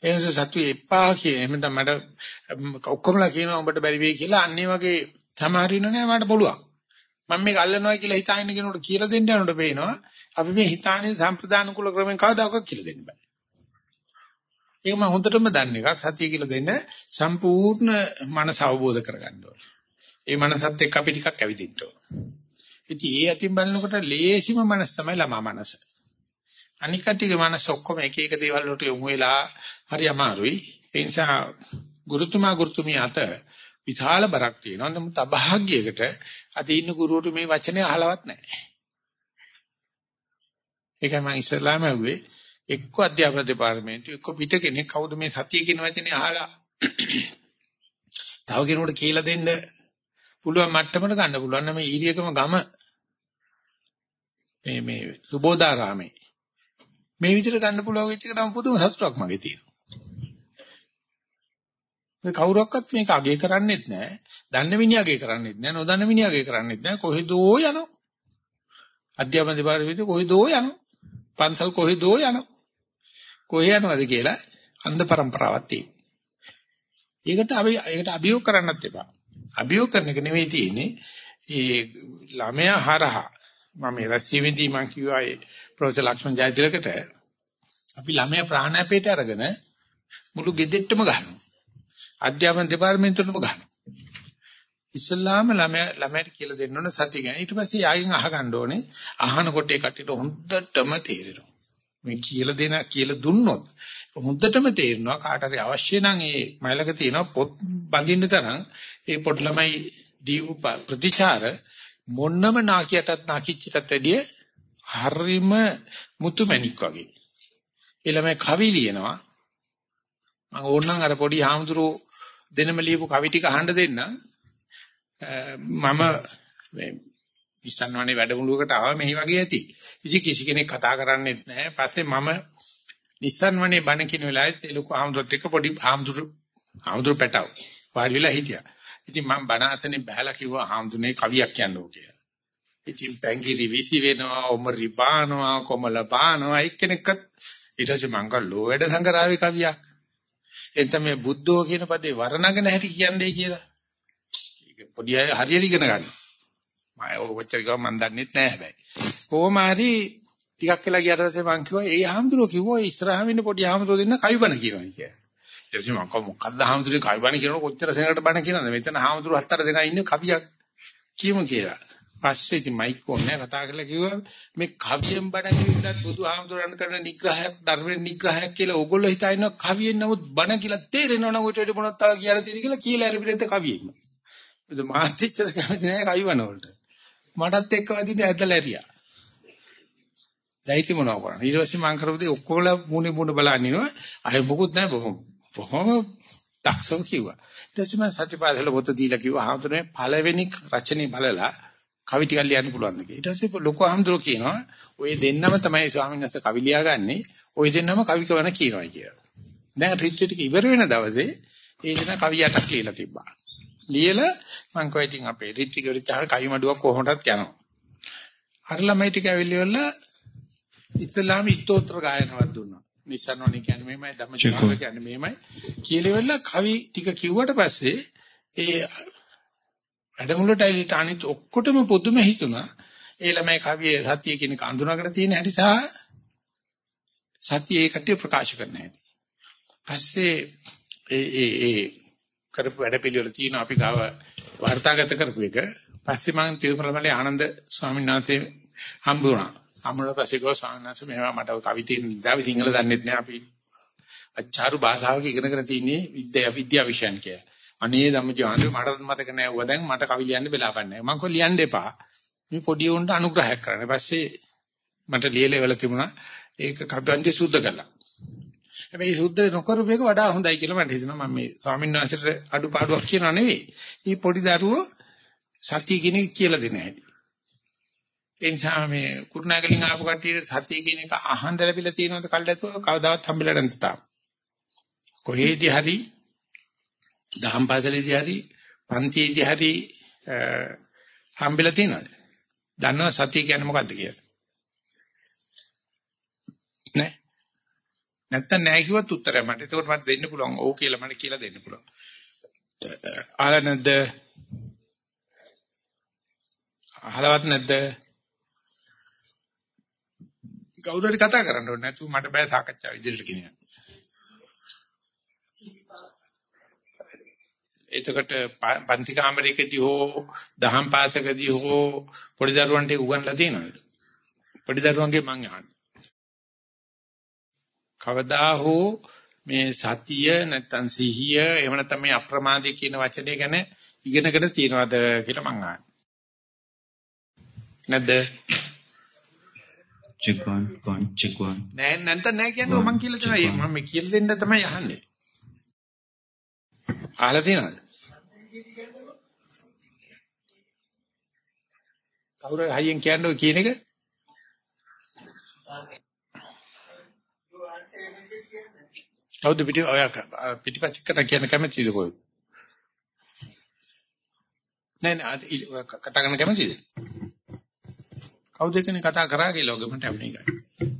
එනස සතු එපා කියන එහෙම තමයි මට ඔක්කොමලා කියනවා උඹට බැරි වෙයි කියලා. අන්නේ වගේ සමහර ඉන්න නෑ මට පුළුවන්. මම මේක අල්ලනවා කියලා හිතාගෙන කෙනෙකුට කියලා දෙන්න යනකොට පේනවා අපි මේ හිතානේ සම්ප්‍රදාන කුල ක්‍රමෙන් කවදාකවත් කියලා දෙන්න බෑ. ඒක මම හොඳටම දන්න එකක්. සතිය කියලා දෙන්න සම්පූර්ණ මනස අවබෝධ කරගන්න ඕනේ. ඒ මනසත් එක්ක අපි ටිකක් ඇවිදින්න ඕනේ. ඉතින් ඒ අතින් බලනකොට ලේසිම මනස තමයි ළමා මනස. අනික් කටිගේ මනස ඔක්කොම එක එක දේවල් වලට යොමු වෙලා හරි අමාරුයි. ඒ නිසා ගුරුතුමා ගුරුතුමිය අත විශාල බරක් තියෙනවා. නමුත් අභාග්‍යයකට අද ඉන්න ගුරුවරු මේ වචනේ අහලවත් නැහැ. ඒකයි මම ඉස්සලාම ඇහුවේ එක්ක අධ්‍යාපන දෙපාර්තමේන්තුව එක්ක පිට කෙනෙක් කවුද මේ සතිය කියන වචනේ අහලා තව කෙනෙකුට කියලා දෙන්න පුළුවන් මට්ටමට ගන්න පුළුවන් නම් මේ ඊරියකම ගම මේ මේ සුබෝධාරාමේ මේ විදිහට ගන්න පුළුවන් වෙච්ච එක නම් පුදුම සතුටක් මගේ තියෙනවා. මේ කවුරක්වත් මේක අගය කරන්නේත් නැහැ. දන්න මිනිහා අගය කරන්නේත් නැහැ. නොදන්න මිනිහා අගය කරන්නේත් නැහැ. කොහෙදෝ යනවා. අධ්‍යාපන දෙපාර්තමේන්තුව කොහෙදෝ යනවා. පන්සල් කොහෙදෝ යනවා. කොහේ යනවද කියලා අන්ධ પરම්පරාවක් තියෙනවා. ඒකට අපි ඒකට අභියෝග කරන්නත් එපා. අභියෝග කරන එක නෙවෙයි තියෙන්නේ. ඒ ළමයා හරහා මම රැස්වීමේදී මම කිව්වා ඒ ප්‍රොෆෙසර් ලක්ෂ්මන් ජයතිලකට අපි ළමයා ප්‍රාණාපේට අරගෙන මුළු ගෙදෙට්ටම ගහනවා. අධ්‍යාපන දෙපාර්තමේන්තුවටම ගහනවා. ඉස්ලාම ළමයා ළමයට කියලා දෙන්න ඕන සතිය ගැන. ඊට පස්සේ යාගෙන් අහගන්න ඕනේ. අහනකොට ඒ කට්ටියට හොඳටම තේරෙනවා. මේ කියලා දෙන කියලා දුන්නොත් හොඳටම තේරෙනවා කාට හරි අවශ්‍ය නම් ඒ මයිලක තියෙන පොත් බඳින්න තරම් ඒ පොඩි ළමයි දීපු ප්‍රතිචාර මොන්නම නාකියටත් නාකිච්චටත් වැඩිය හරිම මුතුමැණික් වගේ. ඒ ළමයි කවි ලියනවා. මම ඕනනම් අර පොඩි හාමුදුරුවෝ දෙනම ලියපු කවි ටික අහන්න දෙන්න. මම මේ ඉස්සන්වනේ වැඩමුළුවකට ආව මෙහි වගේ ඇති. ඉතින් කිසි කෙනෙක් කතා කරන්නේත් නැහැ. පස්සේ මම නිස්සන්වනේ බණ කියන වෙලාවෙත් ඒ ලොකු ආම්දුරත් එක්ක පොඩි ආම්දුර ආම්දුර පැටව වාඩි වෙලා හිටියා. ඉතින් මම බණ අතනේ බහැලා කිව්වා ආම්දුනේ කවියක් කියන්නෝ කියලා. ඉතින් පැංගිරි විසි වෙනවා, ඔමරි බානවා, කොමල බානවා එක්කෙනෙක්වත් ඊට පස්සේ මං කල්ලෝ වැඩ සංගරාවේ කවියක්. එතන මේ බුද්ධෝ කියන පදේ වර්ණගෙන හැටි කියන්නේ කියලා. ඒක පොඩි අය හරියට ඉගෙන ගන්න. මම ඔච්චර ගම මන් දන්නෙත් නෑ හැබැයි. කොහොම හරි ටිකක් වෙලා ගියාට පස්සේ මං කිව්වා ඒ හාමුදුරුවෝ කිව්වා ඉස්සරහම ඉන්න පොඩි හාමුදුරුවෝ දෙන්න කවිබන කියනවා කියලා. ඊට පස්සේ මං කව මොකද්ද හාමුදුරුවෝ කවිබන කියනකොට කොච්චර සෙනඟට බණ කියනවද? මෙතන හාමුදුරුවෝ හතර දෙනා ඉන්නේ කවියක් කියමු කියලා. පස්සේ ඉතින් මයික් ඕනේ කතා කරලා කිව්වා මේ කවියෙන් බණ කියනවත් බුදුහාමුදුරන් කරන නිග්‍රහයක් ධර්මයේ නිග්‍රහයක් කියලා ඕගොල්ලෝ හිතා ඉන්නවා කවියෙන් නමුත් බණ කියලා තේරෙනව නම් උට මොනවද තව කියන්න තියෙන කියලා කියලා අරපිට කවියෙන්. බුදු මාත්‍ච්චර කැමති නෑ කවිවන වලට. මටත් එක්ක වදින්න ඇදලා ඇරියා. දැයිති මොනව කරන්නේ. ඊට පස්සේ මම කරපු දේ ඔක්කොම මුණේ මුණ බලන් ඉනවා. අය මොකුත් නැහැ බොහොම. බොහොම දක්ෂව කිව්වා. ඊට පස්සේ මම සත්‍යපාදල පොත දීලා කිව්වා හාමුදුරනේ පළවෙනි රචනය බලලා කවි ටිකක් ලියන්න පුළුවන්ද කියලා. ඊට පස්සේ ලොකු හාමුදුරුවෝ කියනවා ඔය දෙන්නම තමයි ස්වාමීන් වහන්සේ කවි ලියාගන්නේ. ඔය දෙන්නම කවි කවන කියනවා කියලා. දැන් රිට්‍රීට් එක ඉවර වෙන දවසේ ඒ දෙන කවි යටක් ලියලා තිබ්බා. ලියලා මං කොයි ඉතින් අපේ රිට්‍රීට් එකට කවි මඩුවක් කොහොමදත් යනවා. අර ළමයි ටික ඇවිල්ලිවලා ඉස්ලාම ස්තෝත්‍ර ගායනාවක් දුන්නා. නිසන්වනේ කියන්නේ මෙහෙමයි ධම්මචක්‍රය කියන්නේ මෙහෙමයි කියලා කවි ටික කිව්වට පස්සේ ඒ වැඩමුළුවට ඇවිත් අනිත් ඔක්කොටම පුදුම හිතුණා. ඒ ළමයි කවිය සතිය කියන එක අඳුනගෙන තියෙන හැටි සහ සතිය ඒ කට්ටිය ප්‍රකාශ කරන හැටි. පස්සේ ඒ ඒ ඒ කරපු වැඩ පිළිවෙල තියෙන අපි ගාව වර්තාගත කරපු එක. පස්සේ මම තිරුමලමලේ ආනන්ද ස්වාමීන් වහන්සේ හම්බ වුණා. අමුණ පස්සේ ගෝ සානස මේවා මට කවි තියෙන දාවි සිංහල දන්නෙත් නෑ අපි අච්චාරු භාෂාවක ඉගෙනගෙන තින්නේ විද්‍යා විද්‍යා විෂයන් කියලා. අනේ ධම්මජානක මට මතක නෑ ඌව දැන් මට කවි ලියන්න බලාපන්නේ. මම කො ලියන්න එපා. මේ පොඩි උන්ට අනුග්‍රහයක් කරන්න. ඊපස්සේ මට ලියලා වෙලා තිබුණා ඒක කවියන්ති සුද්ධ කළා. හැබැයි සුද්ධ නොකරපු එක වඩා හොඳයි කියලා මට හිතෙනවා. මම මේ ස්වාමීන් වහන්සේට අඩුපාඩුවක් කියනවා නෙවෙයි. මේ පොඩි දරුවෝ සතිය කෙනෙක් කියලා දෙන හැටි. ඒ නිසා මේ කුරුණාගලින් ආපු කට්ටියට සතිය කියන එක අහන්න ලැබිලා තියෙනවද කල්ලාතෝ කවදාවත් හම්බෙලා නැද්ද තාම කොහේදී හරි දහම් පාසලේදී හරි පන්තියේදී හරි හම්බෙලා තියෙනවද? දන්නව සතිය කියන්නේ මොකද්ද කියලා? නෑ. නැත්තම් නෑ කිව්වත් උත්තරය මට. ඒකට මට දෙන්න පුළුවන් ඕ කියලා මට කියලා දෙන්න පුළුවන්. අහලා නැද්ද අහලවත් නැද්ද? කවුරු හරි කතා කරන්න ඕනේ නැතුව මට බෑ සාකච්ඡාව ඉදිරියට ගෙනියන්න. එතකොට පන්ති කාමරයකදී හෝ දහම් පාසකදී හෝ පොඩි දරුවන්ට උගන්ලා තියෙනවද? පොඩි දරුවන්ගේ මං අහන්නේ. කවදා හෝ මේ සතිය නැත්තම් සිහිය එහෙම නැත්නම් මේ අප්‍රමාදී කියන වචනේ ගැන ඉගෙනගෙන තියනවද කියලා මං අහන්නේ. නැද්ද? චෙක්වන් කොන් චෙක්වන් නෑ නැන්ත නෑ කියන්නේ මම කියලා දෙනවා මම කියලා දෙන්න තමයි අහන්නේ අහලා තියෙනවද? කවුරු හයියෙන් කියන්නේ කියන එක? කවුද පිටි ඔය පිටිපස්ස කරන කියන කැමතිද කොයි? නෑ නෑ කතා කරන කැමතිද? කවුද කෙනෙක් කතා කරා කියලා ඔගෙමට අපිනේ ගන්න.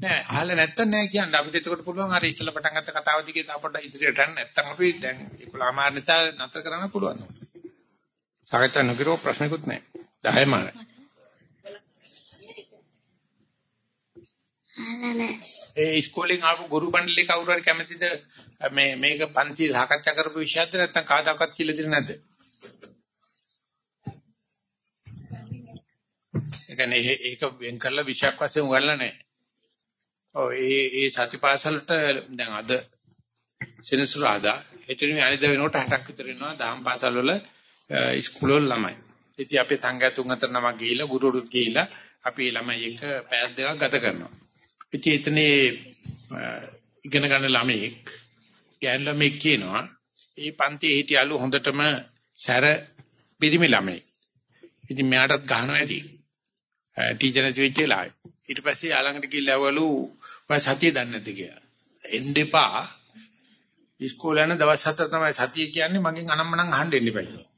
නෑ අහලා නැත්තම් නෑ කියන්න අපිට එතකොට පුළුවන් අර ඉස්සෙල්ලා පටන් ගත්ත කතාව දිගේ තා පොඩ්ඩක් ඉදිරියට යන්න නැත්තම් අපි දැන් 11 මාර්නිතා නතර කරන්න පුළුවන්. සාකච්ඡා නොකරෝ ප්‍රශ්නකුත් නෑ. 10 මාර. ඒ ඉස්කෝලෙන් ආපු ගුරු බණ්ඩලේ කවුරු හරි කැමතිද මේ මේක පන්ති සාකච්ඡා කරපු විෂයද නැත්නම් කාදාකත් කියලා දෙන්නේ නැද්ද? කියන්නේ ඒක වෙන් කරලා විෂයක් වශයෙන් උගන්ලා නැහැ. ඔව් ඒ ඒ සතිපාසලට දැන් අද සෙනසුරාදා හෙටනේ අනිද වෙනකොට 60ක් විතර වෙනවා දහම් පාසල් වල ඉස්කෝල වල ළමයි. ඉතින් අපේ සංඝයා තුන් හතර නමක් ගිහිල්ලා ගුරුවරුත් ගිහිල්ලා අපි ළමයි එක පැයක් දෙකක් ගත කරනවා. ඉතින් එතනේ ඉගෙන ගන්න ළමෙක් ගෑන් ළමෙක් කියනවා ඒ පන්තියේ හිටියලු හොඳටම සැර පිරිමි ළමයි. ඉතින් මෙයාටත් ගහනවා ඇති. ටීචර් නැති වෙච්ච වෙලාවේ. ඊට පස්සේ ආලංගට ගිහිල්ලා ඇවලු ඔය සතිය දන්නේ නැද්ද කියලා. එන්න එපා. ඉස්කෝලේ යන දවස් හතර තමයි සතිය කියන්නේ මගෙන් අනම්මනම් අහන්න එන්න එපා කියලා.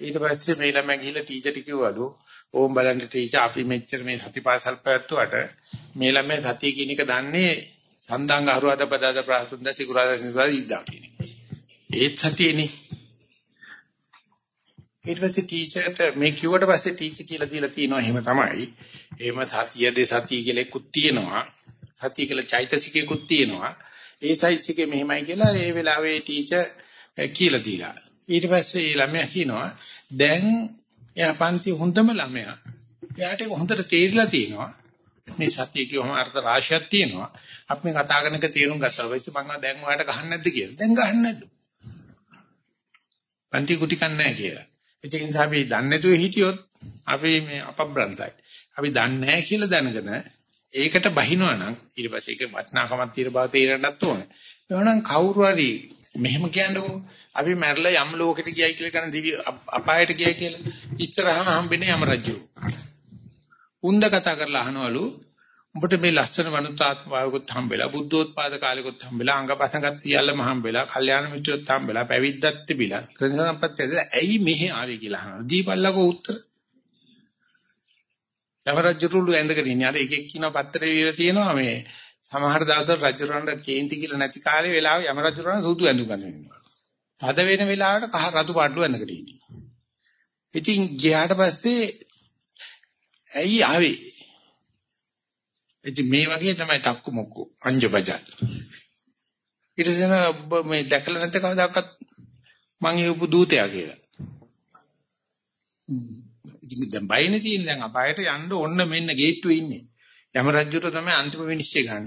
ඊට පස්සේ මේ ළමයා ගිහිල්ලා ටීචර්ට කිව්වලු ඕම් බලන්න ටීචර් අපි මෙච්චර මේ සතිපාසල් පැවැත්වුවට මේ ළමයා සතිය කියන එක දන්නේ සන්දාංග හරුවාද පදාද ප්‍රාසුන්ද සිකුරාද සිකුරාද ඉද්දා කියන එක. ඒත් සතියනේ ඊට පස්සේ ටීචර්ට මේ කිව්වට පස්සේ ටීචර් කියලා දීලා තියෙනවා එහෙම තමයි. එහෙම සතිය දෙ සතිය කියලා එකකුත් තියෙනවා. සතිය කියලා චෛතසිකයකුත් තියෙනවා. ඒ චෛතසිකේ මෙහෙමයි කියලා ඒ වෙලාවේ ටීචර් කියලා දීලා. ඊට පස්සේ ඒ ළමයා කියනවා දැන් එයා පන්ති හොඳම ළමයා. එයාට හොඳට තේරිලා තියෙනවා. මේ සතිය කියවම අර්ථ රාශියක් තියෙනවා. අපි මේ කතා කරන එක තේරුම් ගත්තා. වෙච්ච මම දැන් ඔයාලට ගහන්න නැද්ද කියලා. දැන් ගහන්න නැද්ද? පන්ති කුටි කන්නේ නැහැ කියලා. ඒ නිසා අපි දන්නේ නැතුව හිටියොත් අපි මේ අපබ්‍රන්තයි. අපි දන්නේ නැහැ කියලා දැනගෙන ඒකට බහිනවා නම් ඊට පස්සේ ඒක වටිනාකමක් තියෙන බව තේරෙන්නත් ඕනේ. එහෙනම් කවුරු හරි මෙහෙම කියන්නකෝ අපි මැරලා යම් ලෝකෙට ගියයි කියලා කියන දිවි අපායට ගියයි කියලා ඉතරහම හම්බෙන්නේ යම රජු. උන්ද කතා කරලා අහනවලු උඹට මේ ලස්සන වනුතාත්මාවකුත් හම්බෙලා බුද්ධෝත්පාද කාලෙකුත් හම්බෙලා අංගපසංගත් සියල්ලම හම්බෙලා කල්යාණ මිත්‍රයොත් හම්බෙලා පැවිද්දත් තිබිලා ක්‍රිස්තනපත්‍යද ඇයි මෙහෙ ආවේ කියලා අහනවා. දීපල්ලකෝ උත්තර. යමරජුරුළු ඇඳගෙන ඉන්නේ. අර එකෙක් කියන පත්‍රේ විතර තියෙනවා මේ සමහර දවස්වල රජුරවන්ට කේන්ති කියලා නැති කාලේ වෙලාව යමරජුරවන් සුදු ඇඳු ගන්න වෙනවා. තද වෙන වෙලාවට කහ රතු පාටලු ඇඳගෙන ඉන්නේ. ඉතින් ගියාට පස්සේ ඇයි ආවේ? ඉතින් මේ වගේ තමයි තක්කු මොක්කු අංජබජල්. ඊට පස්සේ ඔබ මේ දැකලා නැද්ද කවදාකවත් මං කියපු දූතයා කියලා. ඉතින් දැන් බයිනේ තියෙන දැන් අපායට යන්න ඕන්න මෙන්න ගේට්ටුවේ ඉන්නේ. යම රජුට තමයි අන්තිම විනිශ්චය ගන්න.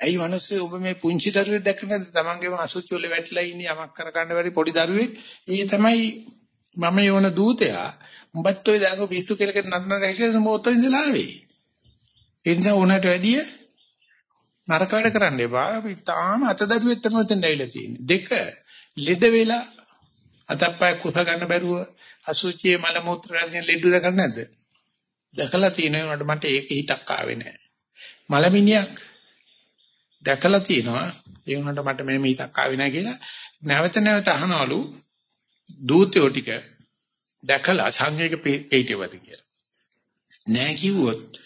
ඇයි මිනිස්සේ ඔබ මේ පුංචි දරුවෙක් දැක්ක නැද්ද? තමන්ගේම අසුචි වල වැටිලා ඉන්නේ යමක් කරගන්න බැරි පොඩි දරුවෙක්. ඒ තමයි මම යවන දූතයා. උඹත් ඔය දාග පිස්සු කෙලකට නටන රැහිසේ මොතන ඉඳලා ආවේ. ඒ නිසා උනට වැඩිය නරක වැඩ කරන්න එපා. අපි තාම අතදරුවෙක් තමයි උතෙන් ඇවිල්ලා තියෙන්නේ. දෙක ලෙඩ වෙලා අතප්පය කුස ගන්න බැරුව අසුචියේ මල මුත්‍ර වලින් ලෙඩ දකන්න නැද්ද? දැකලා තියෙනවට මට ඒක හිතක් ආවේ නැහැ. මලමිනියක් දැකලා තියෙනවා ඒ වුණාට මට මේ හිතක් ආවේ නැහැ කියලා නැවත නැවත අහනවලු දූතයෝ ටික දැකලා සංවේග පිටියවද කියලා. නෑ කිව්වොත්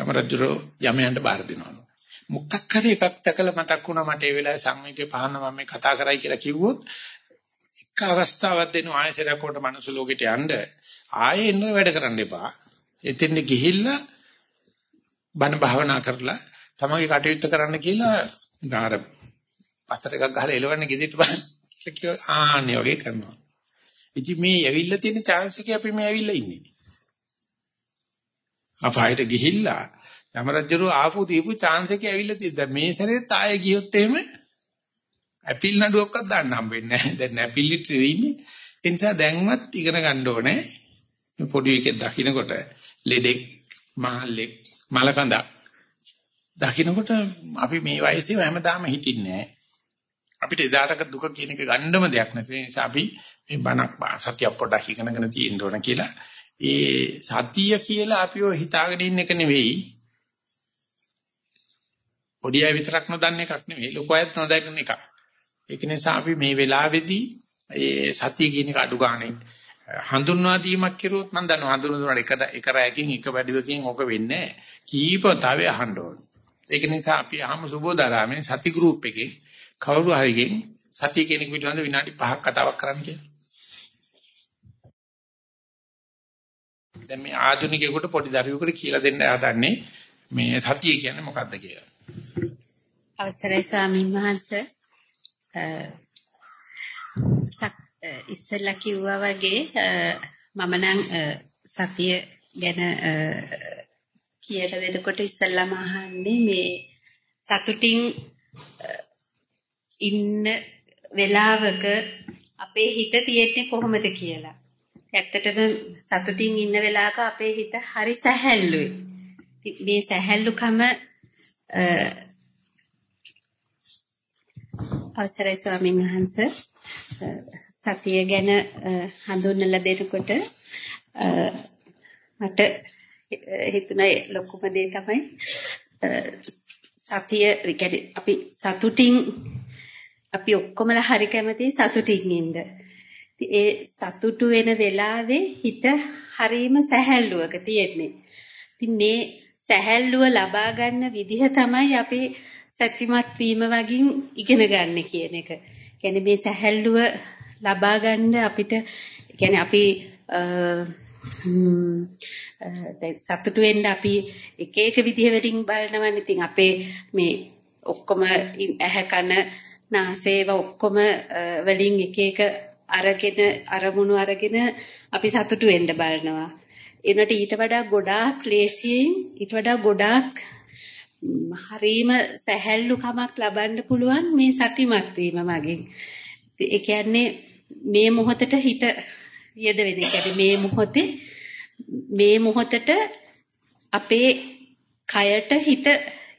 කමරජුරෝ යමයන්ට බාර දෙනවා. මොකක් හරි එකක් දැකලා මතක් වුණා මට ඒ වෙලාවේ සංවේගයේ පහන මම මේ කතා කරයි කියලා කිව්වොත් එක අවස්ථාවක් දෙනු ආයෙසරක් කොට මනුස්ස ලෝකෙට යන්න ආයෙ එන්න වැඩ කරන්න එපා. එතෙන් ගිහිල්ලා බණ භාවනා කරලා තමන්ගේ කටයුත්ත කරන්න කියලා ගාර පතර එකක් ගහලා එලවන්න ගෙදෙට බලන්න කියලා කිව්වා ආන්නේ වගේ කරනවා. ඉතින් මේ ඇවිල්ලා තියෙන chance එකේ අපි මේ ඇවිල්ලා ඉන්නේ. අපායට ගිහිල්ලා යමරජුරු ආපු දීපු chance එකේ ඇවිල්ලා තියෙද්දි මේ සැරේත් ආයෙ ගියොත් එහෙම ඇපිල් නඩුවක්වත් දාන්න හම්බෙන්නේ නැහැ. දැන් ඇපිල් ලිටරේ ඉන්නේ. ඒ නිසා දැන්වත් ඉගෙන ගන්න ඕනේ. පොඩි එකෙක් දකින්නකොට ලෙඩෙක් මහල්ලෙක් මලකඳක් දකින්නකොට අපි මේ වයසේ හැමදාම හිටින්නේ අපිට එදාට දුක කියන එක ගන්නම දෙයක් නැති නිසා අපි මේ බණක් සතිය පොඩ්ඩක් ඉගෙනගෙන තියෙන්න ඕන කියලා ඒ සතිය කියලා අපිව හිතාගෙන ඉන්න එක නෙවෙයි පොඩි අය විතරක් නොදන්න එකක් නෙවෙයි ලොකු අයත් නොදන්න එකක් ඒක නිසා අපි මේ වෙලාවේදී ඒ සතිය කියන එක අඩු ගානේ හඳුන්වා දීමක් කෙරුවොත් මම දන්නවා හඳුන්වනකොට එක එක රැයකින් එක වැඩිවකින් ඔක වෙන්නේ කීපතාවේ අහන්න ඕනේ. ඒක නිසා අපි අහමු සුබෝධාරාමේ සති ගෲප් එකේ කවුරු හරිගෙන් සතිය කියන එක පිළිබඳ විනාඩි 5ක් කතාවක් කරන්න කියලා. දැන් මේ ආධුනිකයෙකුට පොඩි දරුවෙකුට කියලා දෙන්න හදන්නේ මේ සතිය කියන්නේ මොකක්ද කියලා. අවසරයි ස්වාමීන් වහන්සේ ඉස්සෙල්ලා කිව්වා වගේ මම නම් සතිය ගැන කියලා දෙනකොට ඉස්සෙල්ලාම අහන්නේ මේ සතුටින් ඉන්න වෙලාවක අපේ හිත තියෙන්නේ කොහොමද කියලා. ඇත්තටම සතුටින් ඉන්න වෙලාවක අපේ හිත හරි සැහැල්ලුයි. මේ සැහැල්ලුකම අවසරයි ස්වාමීන් වහන්සේ සතිය ගැන හඳුන්වලා දෙනකොට මට හිතුණා ලොකුම දේ තමයි සතිය කියන්නේ අපි සතුටින් අපි ඔක්කොමලා හරි කැමති සතුටින් ඉන්න. ඒ සතුටු වෙන වෙලාවේ හිත හරීම සැහැල්ලුවක තියෙන්නේ. ඉතින් මේ සැහැල්ලුව ලබා ගන්න විදිහ තමයි අපි සත්‍යමත් වීම වගින් ඉගෙන ගන්න කියන එක. කියන්නේ මේ සැහැල්ලුව ලබා ගන්න අපිට කියන්නේ අපි දැන් සතුටු වෙන්න අපි එක එක විදිහ වලින් බලනවා. ඉතින් අපේ මේ ඔක්කොම ඇහැ කන නාසයව ඔක්කොම වලින් එක එක අරගෙන අරමුණු අරගෙන අපි සතුටු වෙන්න බලනවා. එනට ඊට වඩා ගොඩාක් ක්ලේශයෙන් ඊට වඩා ගොඩාක් හරීම සැහැල්ලු කමක් ලබන්න පුළුවන් මේ සතිමත් වීම මගින්. ඒ කියන්නේ මේ මොහොතට හිත යෙදවෙන. කියන්නේ මේ මොහොතේ මේ මොහොතට අපේ කයට හිත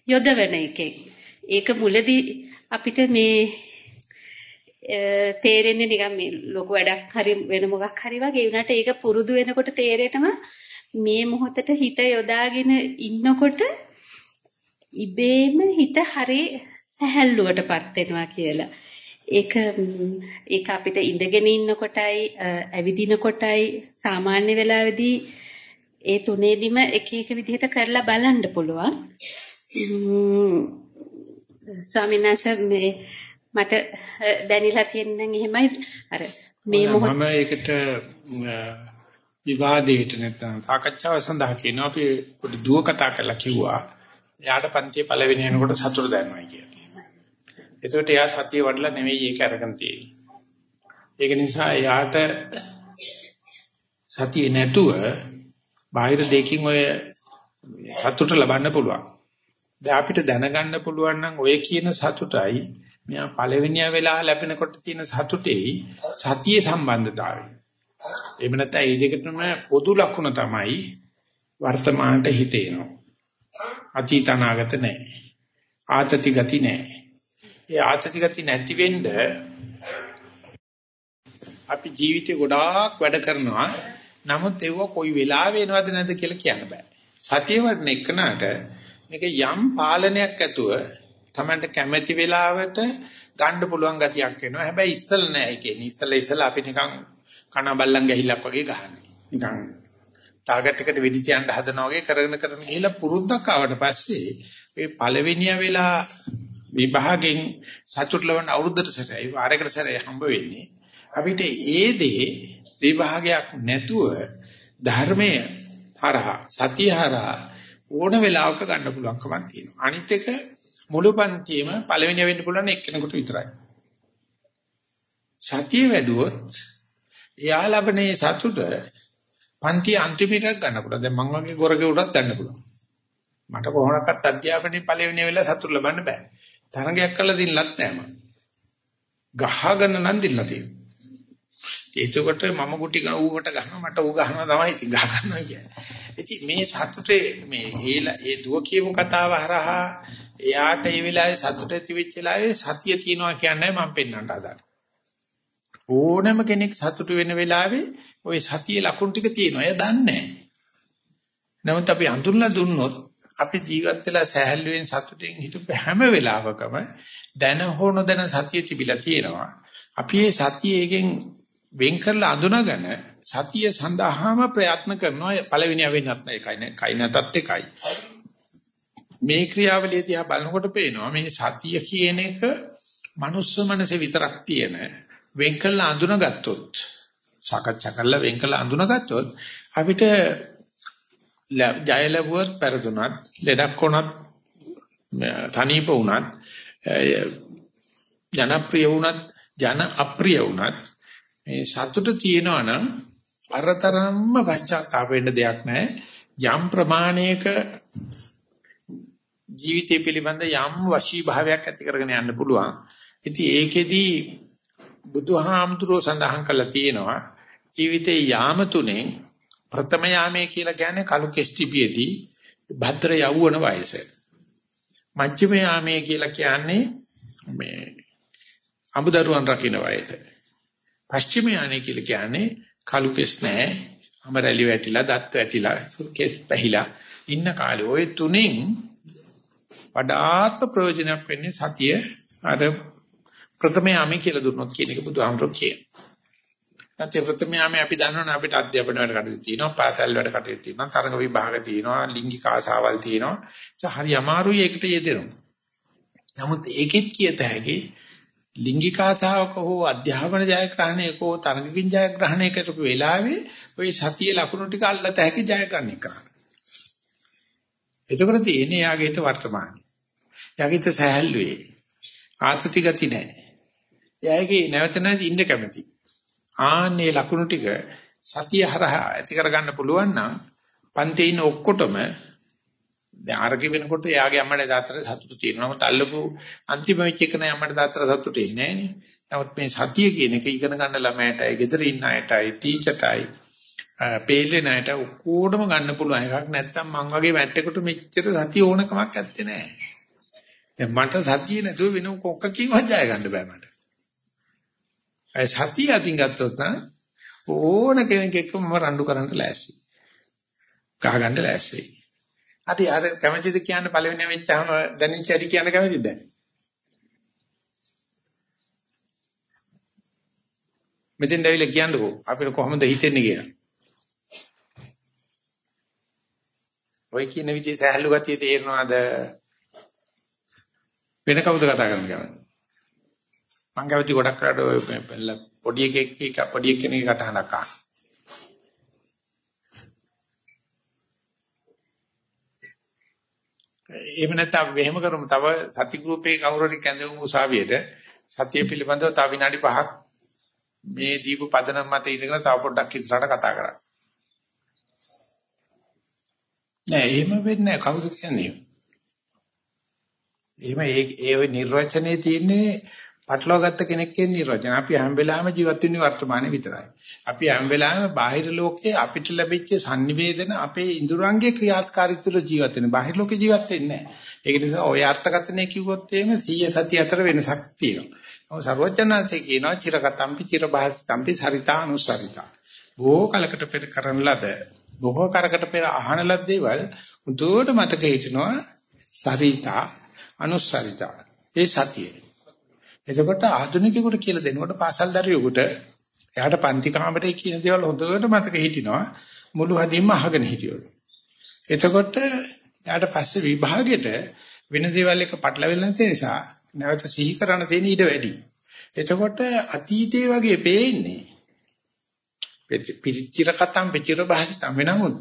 යොදවන එකෙන්. ඒක මුලදී අපිට මේ තේරෙන්නේ නිකන් මේ ලොකු වැඩක් හරි වෙන මොකක් හරි වගේ වුණාට ඒක පුරුදු වෙනකොට තේරෙනවා මේ මොහොතට හිත යොදාගෙන ඉන්නකොට ඉබේම හිත හරි සැහැල්ලුවටපත් වෙනවා කියලා. ඒක ඒක අපිට ඉඳගෙන ඉන්න කොටයි ඇවිදින කොටයි සාමාන්‍ය වෙලාවෙදී ඒ තුනේදිම එක එක විදිහට කරලා බලන්න පුළුවන්. ස්වාමීන් වහන්සේ මේ මට දැනিলা තියෙනනම් එහෙමයි අර මේ මොහොත මම ඒකට විවාදයට නැත්නම් සාකච්ඡාව සඳහා කියනවා අපි පොඩි දුව කතා කරලා කිව්වා එයාට පන්තියේ පළවෙනි එනකොට සතුට දැනෙනවා කියලා. ඒකට එයා සතිය වඩලා නෙවෙයි ඒක අරගෙන තියෙන්නේ. ඒක නිසා එයාට සතිය නැතුව බාහිර දෙකින් ඔය සතුට ලබන්න පුළුවන්. දැන් අපිට දැනගන්න පුළුවන් නම් ඔය කියන සතුටයි මෙයා පළවෙනිය වෙලා ලැබෙනකොට තියෙන සතුටේයි සතිය සම්බන්ධතාවය. එහෙම නැත්නම් මේ දෙකටම පොදු ලක්ෂණ තමයි වර්තමානට හිතේනවා. අතීත අනාගත නැහැ. ආතති ගති නැහැ. ඒ ආතති ගති නැති වෙන්න අපි ජීවිතේ ගොඩාක් වැඩ කරනවා. නමුත් ඒව කොයි වෙලාවෙ එනවද නැද්ද කියලා කියන්න බෑ. සතිය වඩන එකනට මේක යම් පාලනයක් ඇතුව Tamanට කැමැති වෙලාවට ගන්න පුළුවන් ගතියක් වෙනවා. හැබැයි ඉස්සල නෑ ඒ කියන්නේ. ඉස්සල ඉස්සල අපි නිකන් කන බල්ලන් ගැහිලක් වගේ ගහන්නේ. නිකන් ටාගට් එකට වෙඩි තියන්න හදනවා වගේ කරගෙන කරගෙන ගිහිල්ලා පුරුද්දක් ආවට පස්සේ මේ පළවෙනිය වෙලා විභාගෙන් සතුට ලබන අවුරුද්දට සැරයි වාරයකට සැරයි හම්බ වෙන්නේ. අපිට ඒ දේ විභාගයක් නැතුව ධර්මයේ හරහා සතිය හරහා ඕන වෙලාවක ගන්න පුළුවන්කමක් තියෙනවා. අනිත් එක මුළු පන්තියේම පළවෙනි වෙන්න පුළුවන් එක්කෙනෙකුට විතරයි. සතිය වැඩුවොත් එයා ලබනේ සතුට පන්ති අන්තිමට ගන්න පුළුවන්. දැන් මං වගේ ගොරකෙකුටත් ගන්න පුළුවන්. මට කොහොමනක්වත් අධ්‍යාපනයේ පළවෙනි වෙලාව සතුට ලබන්න බෑ. තරගයක් කරලා දින්නලත් නෑ මම. ගහගෙන නම් දින්නලා තියෙනවා. එතකොට මම ගුටි ගන ඌකට ගහනවා මට ඌ ගහනවා තමයි ඉතින් ගහ ගන්නවා කියන්නේ. ඉතින් මේ සතුටේ මේ ඒලා ඒ දුව කියපු කතාව හරහා එයාට ඒ වෙලාවේ සතුට ඇති වෙච්ච වෙලාවේ සතිය තියනවා කියන්නේ මම පෙන්වන්නට හදන්නේ. ඕනම කෙනෙක් සතුට වෙන වෙලාවේ ওই සතිය ලකුණු ටික තියෙනවා. එයා දන්නේ නමුත් අපි අඳුරලා දුන්නොත් අපි ජීවත් වෙලා සහැල්ලුවෙන් සතුටින් හිටපු හැම වෙලාවකම දැන හෝ නොදැන සතිය තිබිලා තියෙනවා. අපි මේ සතියයෙන් වෙන් කරලා අඳුනගෙන සතිය සඳහාම ප්‍රයත්න කරනවා පළවෙනි වෙන්නත් එකයි නේ කයි නැතත් එකයි මේ ක්‍රියාවලිය දිහා බලනකොට පේනවා මේ සතිය කියන එක මනුස්ස මනසේ විතරක් තියෙන වෙන් කරලා අඳුනගත්තොත් සාකච්ඡා කරලා වෙන් කරලා අඳුනගත්තොත් අපිට ජය ලැබුවත් පෙරදුනත් ලෙඩක් වුණත් තනීප වුණත් ජනප්‍රිය වුණත් ජන අප්‍රිය වුණත් මේ සතුට තියෙනවා නම් අරතරම්ම පශ්චාත්තාප වෙන්න දෙයක් නැහැ. යම් ප්‍රමාණයක ජීවිතය පිළිබඳ යම් වශී භාවයක් ඇති කරගෙන යන්න පුළුවන්. ඉතින් ඒකෙදි බුදුහාමුදුරෝ සඳහන් කළා තියෙනවා ජීවිතේ යාම තුනේ ප්‍රථම යාමයේ කියලා කියන්නේ කලු කෙස්ටිපියේදී භද්‍ර යවුවන වයස. මජ්ක්‍ධිම යාමයේ කියලා කියන්නේ මේ අමුදරුවන් රකින්න වයස. පශ්චිම යාමයේ කියලා කියන්නේ කලු කෙස් නැහැ. අමරැලි වැටිලා, දත් වැටිලා, කෙස් පැහිලා ඉන්න කාලේ ওই තුنين වඩාත්ම ප්‍රයෝජනක් වෙන්නේ සතිය අර ප්‍රථම යාමයේ කියලා දුන්නොත් කියන එක බුදුහාමුදුරුවෝ කියනවා. නැත්නම් ප්‍රථම යාමයේ අපි දන්නවනේ අපිට අධ්‍යාපන වැඩ කටයුතු තියෙනවා, පාසල් වැඩ කටයුතු තියෙනවා, තරඟ විභාග තියෙනවා, ලිංගික ආසාවල් තියෙනවා. ඒක හරි අමාරුයි ඒකට යෙදෙනවා. නමුත් ඒකෙත් කියත හැකි ලිංගික ආසාවක හෝ අධ්‍යාපන ජයග්‍රහණයක හෝ තරඟකින් ජයග්‍රහණයක සුපු වෙලාවේ ওই සතිය ලකුණු ටික අල්ලත හැකි ජයග්‍රහණය කරන්න. එතකොට තියෙන්නේ යාගේ හිත වර්තමානයි. යාගේ හිත සහැල්ලුවේ. ආතති ගති නැහැ. යාගේ නැවත නැති ඉන්න කැමති. ආන්නේ ලකුණු ටික සතිය හරහා ඇති කරගන්න පුළුවන් නම් පන්තියේ ඉන්න ඔක්කොටම දැන් ආරක වෙනකොට එයාගේ අම්මට දාතර සතුටු තියෙනවා. නමුත් අල්ලපු අන්තිම වෙච්ච එක නෑ අම්මට දාතර සතුටු එන්නේ නෑනේ. නමුත් මේ සතිය කියන එක ඉගෙන ගන්න ළමයටයි, ගෙදර ඉන්න අයටයි, ටීචර්ටයි, පේල්ලේ නැට ඔක්කොටම ගන්න පුළුවන් එකක්. නැත්තම් මං වගේ මැට්ටෙකුට මෙච්චර සතිය ඕනකමක් නැත්තේ නෑ. දැන් මට සතිය නැතුව වෙන කොක්ක කිව්වත් ජය ගන්න බෑ මට. ඒ සතිය අතින් ගත්තොත් නම් ඕන කෙනෙක් එක්කම මම රණ්ඩු කරන්න ලෑස්ති. ගහ ගන්න ලෑස්ති. අටි අර කැමැතිද කියන්න පළවෙනි වෙච්චාම දැනෙච්ච හැටි කියන්න කැමැතිද දැන්? මෙතෙන් දැවිලා කියන්නකෝ අපිට කොහොමද හිතෙන්නේ කියලා. ඔය කියන විදිහේ සහැල්ලු ගතිය තේරෙනවද? වෙන කවුද කතා කරන්නේ? මං කැමති ගොඩක් කරාට ඔය පොඩි එකෙක් පොඩි කෙනෙක් කටහඬක් අහන්න. එහෙම නැත්නම් අපි මෙහෙම කරමු තව සති ගෲපේ කවුරු හරි කැඳවමු උසාවියට සතිය පිළිබඳව තව විනාඩි 5ක් මේ දීප පදනම් මත ඉඳගෙන තව පොඩ්ඩක් ඉස්සරහට කතා කරා. නෑ එහෙම වෙන්නේ නෑ කවුද කියන්නේ? එහෙම ඒ ඒ නිර්වචනයේ තියෙන්නේ පටලවා ගත්ත කෙනෙක් කියන නිර්වචන. අපි හැම වෙලාවෙම ජීවත් වෙන්නේ වර්තමානයේ විතරයි. අපි හැම වෙලාවෙම බාහිර ලෝකයේ අපිට ලැබිච්ච sannivedana අපේ ඉඳුරංගේ ක්‍රියාත්කාරීත්ව තුළ ජීවත් වෙන. බාහිර ලෝකේ ජීවත් වෙන්නේ නැහැ. ඒක නිසා ඔය අර්ථකථනය කිව්වොත් එහෙම 100 සති අතර වෙනසක් තියෙනවා. ඔය සර්වඥාන්සේ කියනවා චිරකතම්පි චිරබහස්තම්පි සරිතා අනුසරිතා. බොහෝ කලකට පෙර කරන ලද බොහෝ කරකට පෙර අහන ලද දේවල් උදේට මතක හිටිනවා සරිතා අනුසරිතා. ඒ සතියේ එතකොට ආධුනිකයෙකුට කියලා දෙනකොට පාසල් දරුවෙකුට එයාට පන්ති කාමරේ කියන දේවල් හොඳට මතක හිටිනවා මුළු හදින්ම අහගෙන හිටියොත්. එතකොට එයාට පස්සේ විභාගෙට වෙන දේවල් එක පටලවෙලා නැති නිසා නැවත සිහි කරන්න තියෙන ඊට වැඩි. එතකොට අතීතයේ වගේ පේන්නේ. පිටිචිර කතම් පිටිර භාෂිතම් වෙනමුත්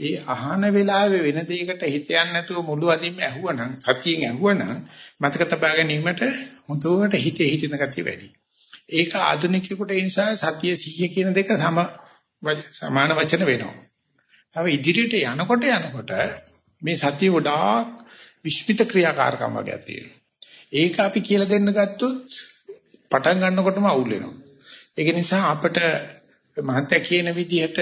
ඒ අහන වෙලාවේ වෙන දෙයකට හිත යන්නේ නැතුව මුළු අදින්ම ඇහුවනම් සතියෙන් ඇහුවනම් මතක තබා ගැනීමට හොඳට හිතේ හිටින ගතිය වැඩි. ඒක ආධුනිකයෙකුට ඒ නිසා සතිය සිහිය කියන දෙක සම සමාන වචන වෙනවා. තව ඉදිරියට යනකොට යනකොට මේ සතිය වඩා විශ්මිත ක්‍රියාකාරකම් වගේ තියෙනවා. ඒක අපි කියලා දෙන්න ගත්තොත් පටන් ගන්නකොටම අවුල් වෙනවා. ඒක නිසා අපිට මහත්ය කියන විදිහට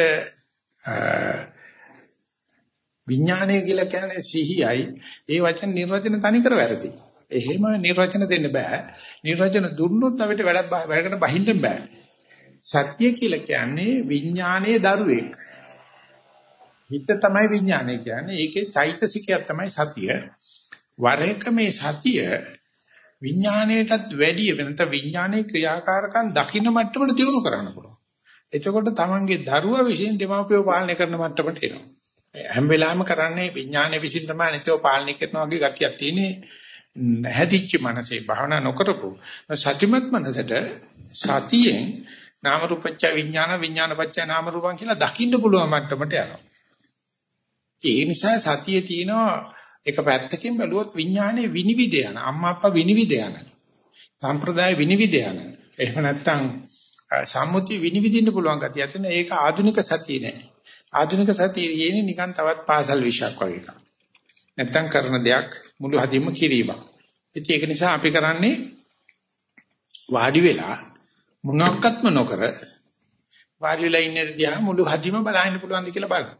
විඥානය කියලා කියන්නේ සිහියයි. ඒ වචන නිර්වචන තනිකර වැරදි. එහෙම නිර්වචන දෙන්න බෑ. නිර්වචන දුන්නොත් අපිට වැඩ වැඩකට බහින්න බෑ. සත්‍ය කියලා කියන්නේ විඥානයේ දරුවෙක්. හිත තමයි විඥානය කියන්නේ. ඒකේ චෛතසිකයක් තමයි සතිය. වර එක මේ සතිය විඥාණයටත් වැඩිය වෙනත විඥානයේ ක්‍රියාකාරකම් දකින්න මට්ටමට දියුණු කරන්න පුළුවන්. එතකොට තමන්ගේ දරුවා විසින් දෙමාපියෝ පාලනය කරන මට්ටමට එනවා. හැම වෙලාවෙම කරන්නේ විඥානයේ විසින් තමයි නිතව පාලනය කරනවා වගේ ගතියක් තියෙන්නේ. හැදිච්ච මනසේ භාවනා නොකරපු සත්‍යමත් මනසට සතියෙන් නාම රූපච්ච විඥාන විඥානපච්ච නාම රූපං කියලා දකින්න පුළුවන් මට්ටමට යනවා. ඒ නිසා සතියේ තියෙනවා එක පැත්තකින් බැලුවොත් විඥානයේ විනිවිද යන අම්මා අප්පා විනිවිද යන සම්ප්‍රදාය විනිවිද යන එහෙම නැත්නම් සම්මුති විනිවිදින්න පුළුවන් ගතිය තියෙන ඒක ආධුනික සතිය නෑ ආධුනික සතිය කියන්නේ නිකන් තවත් පාසල් විෂයක් වගේ එකක් නැත්නම් කරන දෙයක් මුළු හදින්ම කිරීමක් ඉතින් ඒක නිසා අපි කරන්නේ වාඩි වෙලා මොනක්වත්ම නොකර වාඩි වෙලා ඉන්න දිහා මුළු හදින්ම බලන්න පුළුවන් ද කියලා බලන්න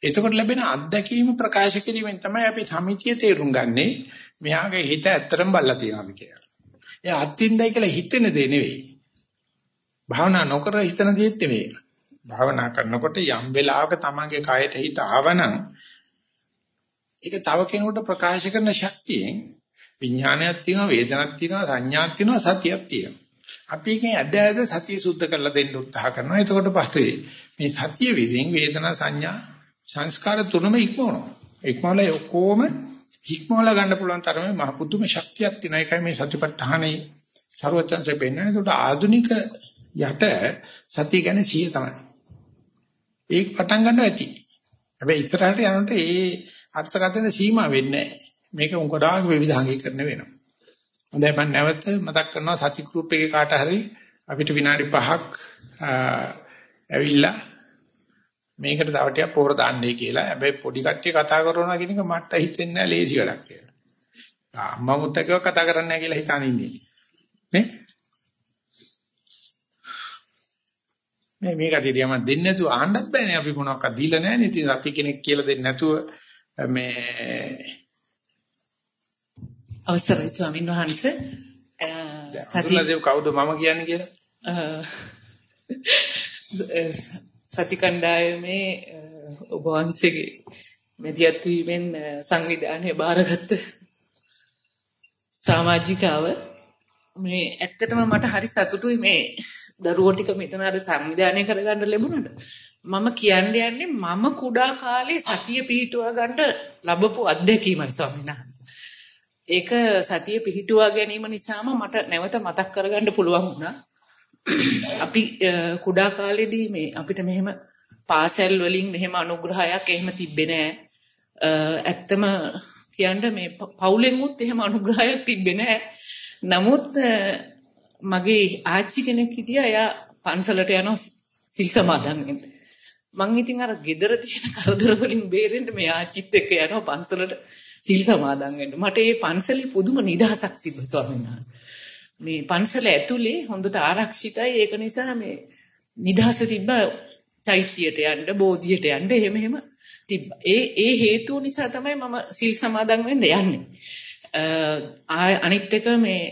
එතකොට ලැබෙන අත්දැකීම ප්‍රකාශ කිරීමෙන් තමයි අපි සමිතිය තේරුම් ගන්නෙ මෙයාගේ හිත ඇත්තරම බල්ලා තියනවාද කියලා. එයා අත්ින්දයි කියලා හිතෙන දේ නෙවෙයි. භාවනා නොකර හිතන දේත් නෙවෙයි. භාවනා කරනකොට යම් වෙලාවක තමන්ගේ කයට හිත ආවනම් ඒක තව කෙනෙකුට ප්‍රකාශ කරන ශක්තියෙන් විඥානයක් තියෙනවා වේදනක් තියෙනවා සංඥාවක් තියෙනවා සතියක් තියෙනවා. අපි එකෙන් ඇද ඇද සතිය සුද්ධ කරලා දෙන්න උත්සාහ කරනවා. එතකොට පස්සේ මේ සතිය විදිහින් වේදනා සංඥා සංස්කාර තුනම ඉක්මවනවා. ඉක්මවලා ඔක්කොම ඉක්මවලා ගන්න පුළුවන් තරමේ මහ පුදුම ශක්තියක් තියෙන එකයි මේ සතිපට්ඨානේ ਸਰවචන්සේ පෙන්වන්නේ. ඒකට ආධුනික යට සතිය කියන්නේ සිය තමයි. ඒක පටන් ගන්නවා ඇති. හැබැයි ඉතරහට යනකොට ඒ අර්ථකථන සීමා වෙන්නේ නැහැ. මේක උන්කඩාක විවිධාංගීකරණය වෙනවා. හොඳයි මම නැවත මතක් කරනවා සති ගෲප් එකේ කාට හරි අපිට විනාඩි 5ක් ඇවිල්ලා මේකට තව ටිකක් පොහොර දාන්නයි කියලා. හැබැයි පොඩි කට්ටිය කතා කරනවා කියන එක මට හිතෙන්නේ නැහැ ලේසි වැඩක් කියලා. අම්මා මුත්තකව කතා කරන්නේ නැහැ කියලා හිතාන ඉන්නේ. නේ? මේ මේ කට්ටිය මම දෙන්නේ නැතුව ආන්නත් බෑනේ අපි මොනවාක්වත් දීලා නැහැ නේ. ඉතින් අපි කෙනෙක් කියලා දෙන්නේ නැතුව මේ අවසරයි ස්වාමීන් වහන්සේ සතිය කවුද මම කියන්නේ කියලා? සති කණ්ඩායමේ ඔබ වහන්සේගේ මෙදියත් වීමෙන් සංවිධානය බාරගත්ත සමාජිකාව මේ ඇත්තටම මට හරි සතුටුයි මේ දරුවෝ ටික මෙතන අර සංවිධානය කරගන්න ලැබුණාට මම කියන්න යන්නේ මම කුඩා කාලේ සතිය පිහිටුවා ගන්න ලැබපු අත්දැකීමයි ස්වාමීන් වහන්සේ. ඒක සතිය පිහිටුවා ගැනීම නිසාම මට නැවත මතක් කරගන්න පුළුවන් වුණා. අපි කුඩා කාලේදී මේ අපිට මෙහෙම පාසල් වලින් මෙහෙම අනුග්‍රහයක් එහෙම තිබ්බේ නෑ. ඇත්තම කියන්න මේ පවුලෙන් උත් එහෙම අනුග්‍රහයක් තිබ්බේ නෑ. නමුත් මගේ ආච්චි කෙනෙක් හිටියා එයා පන්සලට යනවා සිල් සමාදන් වෙන්න. මං ඉතින් අර gedara තියෙන කරදර වලින් බේරෙන්න මේ ආච්චිත් එක්ක යනවා පන්සලට සිල් සමාදන් වෙන්න. මට ඒ පන්සලේ පුදුම නිදහසක් තිබ්බ ස්වාමීන් වහන්සේ. මේ පන්සල ඇතුලේ හොඳට ආරක්ෂිතයි ඒක නිසා මේ නිදහස තිබ්බ චෛත්‍යයට යන්න බෝධියට යන්න එහෙම එහෙම තිබ්බ. ඒ ඒ හේතුව නිසා තමයි මම සිල් සමාදන් වෙන්න යන්නේ. අනිත් එක මේ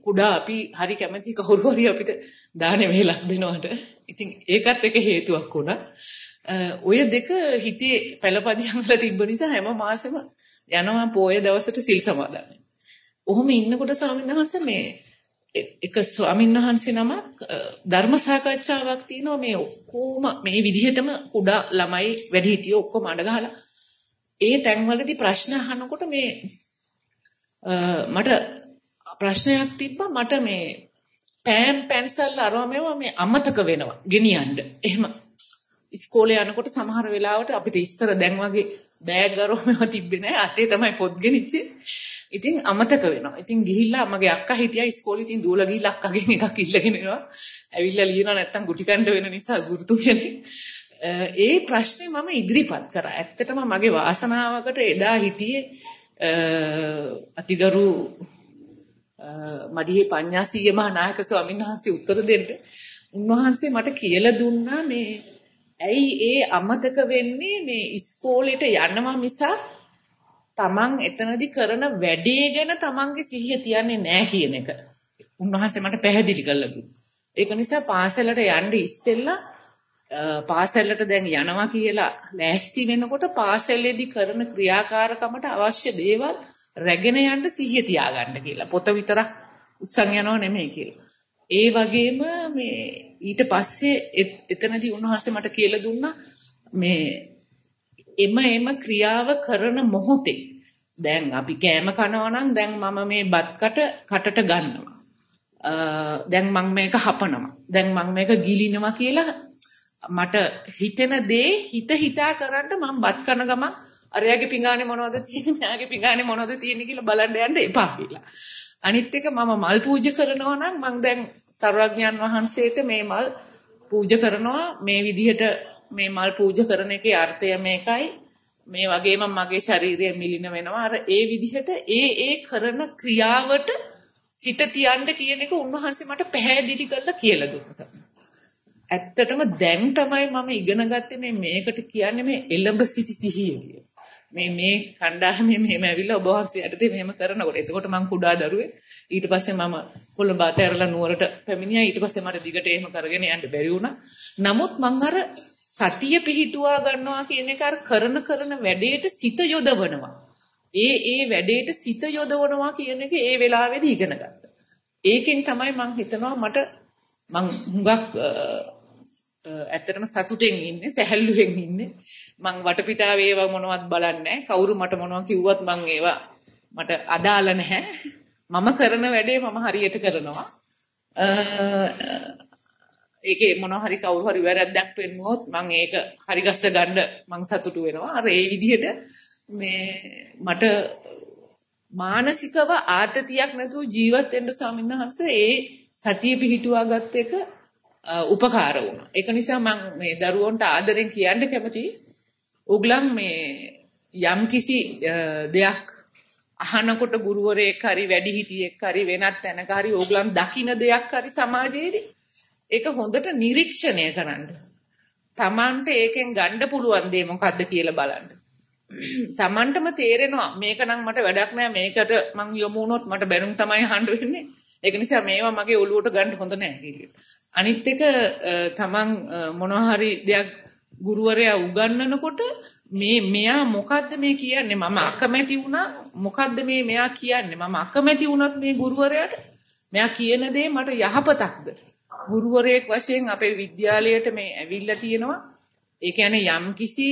කුඩා අපි හරි කැමති කවුරු හරි අපිට දානේ වේලක් දෙනවට. ඉතින් ඒකත් එක හේතුවක් වුණා. ඔය දෙක හිතේ පළපදියම් වල තිබ්බ නිසා හැම මාසෙම යනවා පොයේ දවසට සිල් සමාදන් ඔහොම ඉන්නකොට ස්වාමීන් වහන්සේ මේ එක ස්වාමීන් වහන්සේ නමක් ධර්ම සාකච්ඡාවක් තියෙනවා මේ ඔක්කොම මේ විදිහටම කුඩා ළමයි වැඩිහිටියෝ ඔක්කොම අඬ ගහලා ඒ තැන්වලදී ප්‍රශ්න අහනකොට මේ මට ප්‍රශ්නයක් තිබ්බා මට මේ පෑන් පැන්සල් අරවා මේවා මේ අමතක වෙනවා ගෙනියන්න. එහෙම ඉස්කෝලේ යනකොට සමහර වෙලාවට අපිට ඉස්සර දැන් වගේ බෑග් අරවා මේවා තිබ්බේ නැහැ. අතේ තමයි පොත් ගෙනිච්චේ. ඉතින් අමතක වෙනවා. ඉතින් ගිහිල්ලා මගේ අක්කා හිටියා ඉස්කෝලේ ඉතින් දූලා ගිහිල්ලා අක්කගෙන් එකක් ඉල්ලගෙන එනවා. ඇවිල්ලා ලියනවා නැත්තම් ගුටි කණ්ඩ වෙන නිසා ගුරුතුමියනේ. ඒ ප්‍රශ්නේ මම ඉදිරිපත් කරා. ඇත්තටම මගේ වාසනාවකට එදා හිටියේ අතිගරු මඩියේ පඤ්ඤාසීය මහ නායක ස්වාමීන් වහන්සේ උත්තර දෙන්න. උන්වහන්සේ මට කියලා දුන්නා මේ ඇයි ඒ අමතක වෙන්නේ මේ ඉස්කෝලේට යනවා මිසක් තමන් එතනදී කරන වැඩේ ගැන තමන්ගේ සිහිය තියන්නේ නැහැ කියන එක. උන්වහන්සේ මට පැහැදිලි කරලා දුන්නා. ඒක නිසා පාසලට යන්න ඉස්සෙල්ලා පාසලට දැන් යනවා කියලා ලෑස්ති වෙනකොට පාසලේදී කරන ක්‍රියාකාරකමට අවශ්‍ය දේවල් රැගෙන යන්න සිහිය තියාගන්න කියලා. පොත විතරක් උස්සන් යනව නෙමෙයි කියලා. ඒ වගේම මේ ඊට පස්සේ එතනදී උන්වහන්සේ මට කියලා දුන්නා මේ එම එම ක්‍රියාව කරන මොහොතේ දැන් අපි කෑම කනවා නම් දැන් මම මේ බත් කට කටට ගන්නවා. දැන් මම මේක හපනවා. දැන් මම මේක ගිලිනවා කියලා මට හිතෙන දේ හිත හිතා කරන්න මම බත් කන ගමන් අරයාගේ පිඟානේ මොනවද තියෙන්නේ මෙයාගේ පිඟානේ මොනවද තියෙන්නේ කියලා බලන්න යන්න එපා කියලා. අනිත් එක මම මල් පූජා කරනවා නම් මම දැන් සර්වඥයන් වහන්සේට මේ මල් පූජා කරනවා මේ විදිහට මේ මල් පූජා කරන එකේ අර්ථය මේකයි මේ වගේම මගේ ශරීරය මිලින වෙනවා අර ඒ විදිහට ඒ ඒ කරන ක්‍රියාවට සිත තියන්න කියන එක උන්වහන්සේ මට පැහැදිලි කරලා කියලා දුන්නා. ඇත්තටම දැන් තමයි මම ඉගෙන ගත්තේ මේ මේකට කියන්නේ මේ එළඹ සිටි සිහිය කියලා. මේ මේ කණ්ඩායමේ මෙහෙම ඇවිල්ලා ඔබ වහන්සේ යටතේ මෙහෙම කරනකොට. එතකොට මං කුඩා දරුවෙක්. ඊට පස්සේ මම කොළඹ අතහැරලා නුවරට පැමිණියා. ඊට පස්සේ මට දිගට එහෙම කරගෙන යන්න බැරි වුණා. නමුත් මං අර සතිය පිහිටුවා ගන්නවා කියන එක අර කරන කරන වැඩේට සිත යොදවනවා. ඒ ඒ වැඩේට සිත යොදවනවා කියන එක ඒ වෙලාවේදී ඉගෙන ගත්තා. ඒකෙන් තමයි මං හිතනවා මට මං හුඟක් ඇත්තටම සතුටෙන් ඉන්නේ සැහැල්ලුවෙන් ඉන්නේ. මං වටපිටාවේ ඒවා මොනවත් බලන්නේ කවුරු මට මොනවා කිව්වත් මං ඒවා මට අදාළ නැහැ මම කරන වැඩේ මම හරියට කරනවා ඒකේ මොනවා හරි කවුරු හරි වැරද්දක් වෙන්නොත් මං ඒක හරි ගස්ස ගන්න මං සතුටු වෙනවා අර ඒ විදිහට මේ මට මානසිකව ආතතියක් නැතුව ජීවත් වෙන්න ස්වාමීන් වහන්සේ ඒ සතිය පිහිටුවා ගත්ත එක උපකාර වුණා. ඒක නිසා මම මේ දරුවන්ට ආදරෙන් කියන්න කැමතියි. උගලන් මේ යම් කිසි දෙයක් අහනකොට ගුරුවරයෙක් හරි වැඩිහිටියෙක් හරි වෙනත් තැනක හරි ඕගලන් දකින දෙයක් හරි සමාජයේදී ඒක හොඳට නිරීක්ෂණය කරන්න. Tamante ඒකෙන් ගන්න පුළුවන් දේ මොකද්ද කියලා බලන්න. Tamanටම තේරෙනවා මේක නම් මට වැඩක් නෑ මේකට මං යොමු වුණොත් මට බැනුම් තමයි අහන්න වෙන්නේ. ඒක නිසා මේවා මගේ ඔළුවට ගන්න හොඳ නෑ කියලා. අනිත් එක තමන් මොනවා හරි දෙයක් ගුරුවරයා උගන්වනකොට මේ මෙයා මොකද්ද මේ කියන්නේ මම අකමැති වුණා මොකද්ද මේ මෙයා කියන්නේ මම අකමැති වුණත් මේ ගුරුවරයාට මෙයා කියන දේ මට යහපතක්ද ගුරුවරයෙක් වශයෙන් අපේ විද්‍යාලයට මේ ඇවිල්ලා තියෙනවා ඒ කියන්නේ යම්කිසි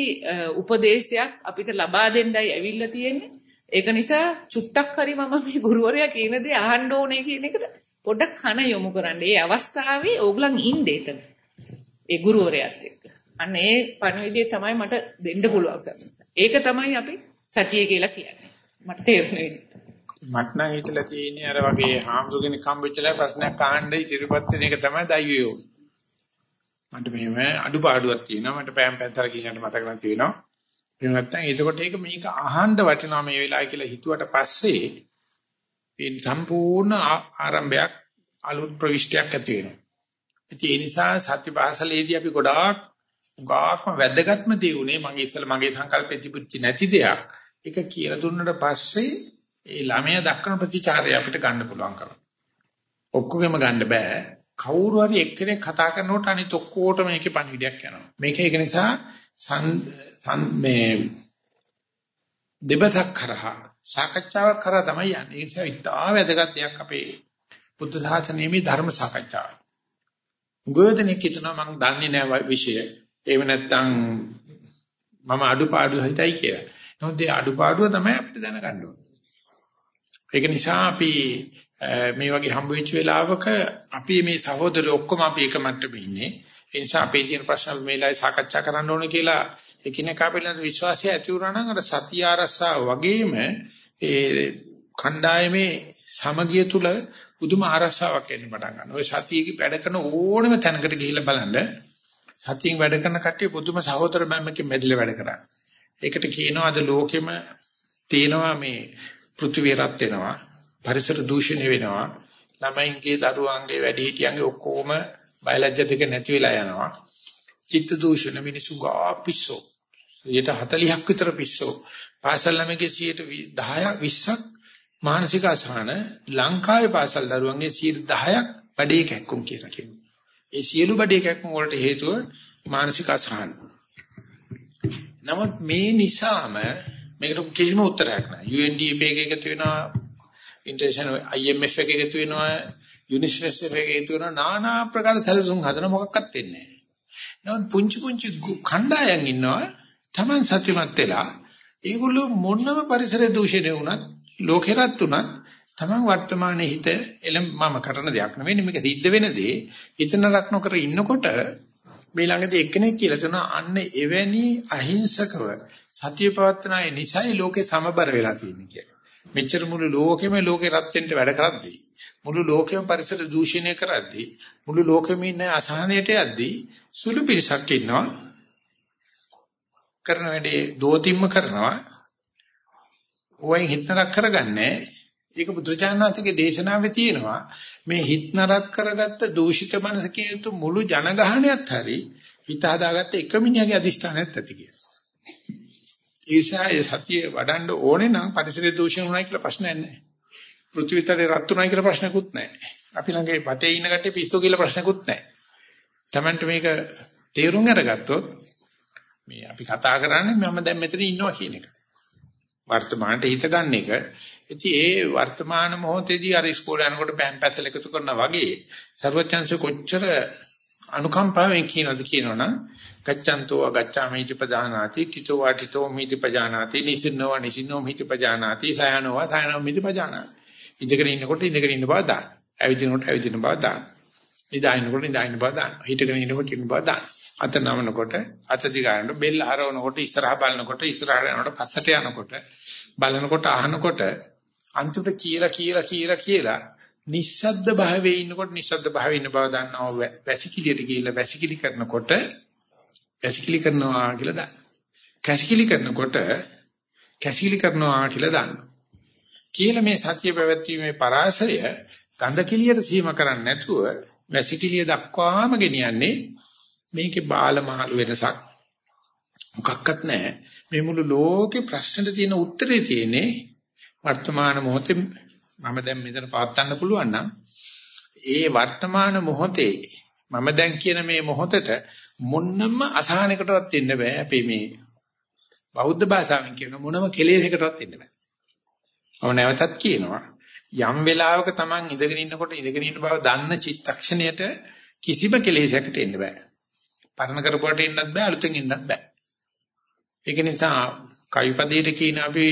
උපදේශයක් අපිට ලබා දෙන්නයි ඇවිල්ලා තියෙන්නේ ඒක නිසා චුට්ටක් හරි මම මේ ගුරුවරයා කියන දේ අහන්න ඕනේ කියන එකට පොඩ්ඩක් කන යොමු කරන්න. ඒ අවස්ථාවේ ඕගලන් ඉන්නේ එතන. ඒ ගුරුවරයාත් එක්ක. අන්න ඒ පණවිඩිය තමයි මට දෙන්න පුළුවන් සම්මත. ඒක තමයි අපි සතිය කියලා කියන්නේ. මට තේරෙන්නේ. මට නම් හිතලා තියෙන්නේ අර වගේ හාමුදුරගෙන කම්බෙච්චලා ප්‍රශ්නයක් අහන්න ඉදිරිපත් වෙන එක තමයි දයියෝ. මට මෙහෙම අඩුපාඩුවක් තියෙනවා. මට පෑම් පැත්තට කියන්න මතක නැති වෙනවා. එහෙම නැත්නම් එතකොට ඒක මේක අහන්න වටිනවා මේ වෙලාවයි කියලා හිතුවට පස්සේ මේ සම්පූර්ණ ආරම්භයක් අලුත් ප්‍රවිෂ්ටයක් ඇති වෙනවා. ඒ නිසා සත්‍ය භාෂාලේදී අපි ගොඩාක් ගාක්ම වැදගත්ම දේ උනේ මගේ ඉතල මගේ සංකල්පෙ තිබුච්ච නැති දෙයක්. ඒක කියලා දුන්නට පස්සේ ඒ ළමයා දක්වන ප්‍රතිචාරය අපිට ගන්න පුළුවන් කරනවා. ඔක්කොගෙම ගන්න බෑ. කවුරු හරි එක්කෙනෙක් කතා කරනකොට අනිත් ඔක්කොටම මේකේ පණිවිඩයක් යනවා. මේක ඒක නිසා සන් මේ දෙබතක් කරහා සාකච්ඡාවක් කරා තමයි යන්නේ. ඒ නිසා ඉතා වැදගත් දෙයක් අපේ බුද්ධ ශාසනයේ මේ ධර්ම සාකච්ඡාව. ගොයදෙනෙක් හිතනවා මම දන්නේ නැහැ විෂය. ඒව නැත්තම් මම අඩුපාඩු හිතයි කියලා. නමුත් ඒ අඩුපාඩුව තමයි අපිට දැනගන්න ඕනේ. ඒක නිසා අපි මේ වගේ හම්බ වෙච්ච වෙලාවක අපි මේ සහෝදරයෝ ඔක්කොම අපි එක මට්ටමේ ඉන්නේ. ඒ නිසා අපේ තියෙන ප්‍රශ්න මේලායි සාකච්ඡා කරන්න ඕනේ කියලා එකිනෙකා පිළිබඳ විශ්වාසය ඇති වුණා නම් අර සතිය ආරසා වගේම ඒ කණ්ඩායමේ සමගිය තුල පුදුම ආරසාවක් එන්න පටන් ගන්නවා. ඔය සතියේ වැඩ කරන ඕනම තැනකට ගිහිල්ලා බලන්න සතියෙන් වැඩ කරන කට්ටිය පුදුම සහෝදර බැම්මකින් මැදිලා වැඩ කරන්නේ. ඒකට කියනවා අද ලෝකෙම තියෙනවා මේ පෘථිවිය රත් වෙනවා, පරිසර දූෂණය වෙනවා, ළමයින්ගේ දරුවන්ගේ වැඩිහිටියන්ගේ ඔක්කොම බයලජ්‍ය දෙක නැති වෙලා යනවා. චිත්ත දූෂණ මිනිසු ගා පිස්සෝ. 40ක් විතර පිස්සෝ. පාසල් ළමයිගේ 10ක් 20ක් මානසික අසහන ලංකාවේ පාසල් දරුවන්ගේ 10ක් බඩේ කැක්කුම් කියලා කියනවා. ඒ සියලු බඩේ කැක්කුම් වලට හේතුව මානසික අසහන. නමුත් මේ නිසාම මේකට කිසිම උත්තරයක් නැහැ. UNDP එක එකතු වෙනවා, ඉන්ටර්නැෂනල් IMF එක එකතු වෙනවා, UNICEF එක එකතු වෙනවා, নানা ආකාර සැලසුම් හදන මොකක්වත් වෙන්නේ නැහැ. නමුත් පුංචි පුංචි කණ්ඩායම් ඉන්නවා Taman සත්‍යමත් වෙලා ඒගොල්ලෝ මොනම පරිසර දූෂණය වුණත් ලෝකෙරත් උනත් Taman වර්තමානයේ හිත එලම් මම කරන දෙයක් නෙවෙයි මේක සිද්ධ වෙන දේ. හිතන රක් නොකර ඉන්නකොට මේ ළඟදී එක්කෙනෙක් කියලා තුනා අන්න එවැනි අහිංසකව සතිය පවත්නාය නිසයි ලෝකේ සමබර වෙලා තියෙන්නේ කියලා. මෙච්චර මුළු ලෝකෙම ලෝකේ රත් වෙන්න වැඩ කරද්දී මුළු ලෝකෙම පරිසර දූෂණය කරද්දී මුළු ලෝකෙම ඉන්න අසහනයට යද්දී සුළු පිරිසක් ඉන්නවා. කරන වැඩේ දෝතිම්ම කරනවා. ඕවෙන් හිතනක් කරගන්නේ ඒක බුදුචානන්තගේ දේශනාවේ තියෙනවා මේ හිත නරක කරගත්ත දූෂිත මනසකින් යුතු මුළු ජනගහණයත් හරි හිත හදාගත්ත එක මිනිහගේ අදිෂ්ඨානයත් ඇති කියලා. ඊර්ෂාය සතිය වඩන්න ඕනේ නම් පරිසර දූෂණ උනායි කියලා ප්‍රශ්නයක් නැහැ. පෘථිවිතරේ රත් උනායි කියලා ප්‍රශ්නකුත් නැහැ. අපි ළඟ වටේ ඉන්න කට්ටිය පිස්සු කියලා ප්‍රශ්නකුත් නැහැ. Tamanට මේක තේරුම් අරගත්තොත් මේ අපි කතා කරන්නේ මම දැන් මෙතන ඉන්නවා කියන එක. වර්තමානට හිත ගන්න එක. ඉතින් ඒ වර්තමාන මොහොතේදී අර ඉස්කෝලේ යනකොට පෑන් පැත්තල එකතු කරනා වගේ ਸਰවඥංශ කොච්චර අනුකම්පාවෙන් කියනද කියනවනම් ගච්ඡන්තෝ අගච්ඡාමිති පජානාති තිතෝ වාටිතෝ මිති පජානාති නිසින්නෝ නිසින්නෝ මිති පජානාති සයනෝ සයනෝ මිති පජානාති. ඉඳගෙන ඉන්නකොට ඉඳගෙන ඉන්න බව දාන්න. ඇවිදිනකොට ඇවිදින බව දාන්න. නිදාගෙනකොට නිදාගෙන බව දාන්න. හිටගෙන ඉන්නකොට ඉන්න බව දාන්න. අත නමනකොට අත දිගානකොට බෙල්ල හරවනකොට ඉස්සරහා බලනකොට ඉස්සරහට යනකොට පස්සට යනකොට බලනකොට අහනකොට අන්තිමට කියලා කියලා කියලා කියලා නිස්සද්ද භාවයේ ඉන්නකොට නිස්සද්ද භාවයේ ඉන්න බව දන්නවා වැසිකිළියට ගිහිල්ලා වැසිකිලි කරනකොට වැසිකිලි කරනවා කියලා දන්න. කැසිකිලි කරනකොට කැසිකිලි කරනවා කියලා දන්න. කියලා මේ සත්‍ය පැවැත්වීමේ පරාසය ගඳ කිලියට සීම කරන්නේ නැතුව වැසිකිළිය දක්වාම ගෙනියන්නේ මේකේ බාලමහලු වෙනසක් මොකක්වත් නැහැ. මේ මුළු ලෝකේ ප්‍රශ්නෙට තියෙන උත්තරේ තියෙන්නේ වර්තමාන මොහොතේ මම දැන් මෙතන පවත්වන්න පුළුවන් නම් ඒ වර්තමාන මොහොතේ මම දැන් කියන මේ මොහොතට මොන්නම අසහනයකටවත් ඉන්න බෑ අපි මේ බෞද්ධ භාෂාවෙන් කියන මොනම කෙලෙසයකටවත් ඉන්න බෑ. මම නැවතත් කියනවා යම් වෙලාවක Taman ඉඳගෙන ඉන්නකොට ඉඳගෙන ඉන්න බව දන්න චිත්තක්ෂණයට කිසිම කෙලෙසයකට ඉන්න බෑ. පරණ කරපුවට ඉන්නත් බෑ අලුතෙන් ඉන්නත් බෑ. ඒක නිසා කවිපදයට කියන අපි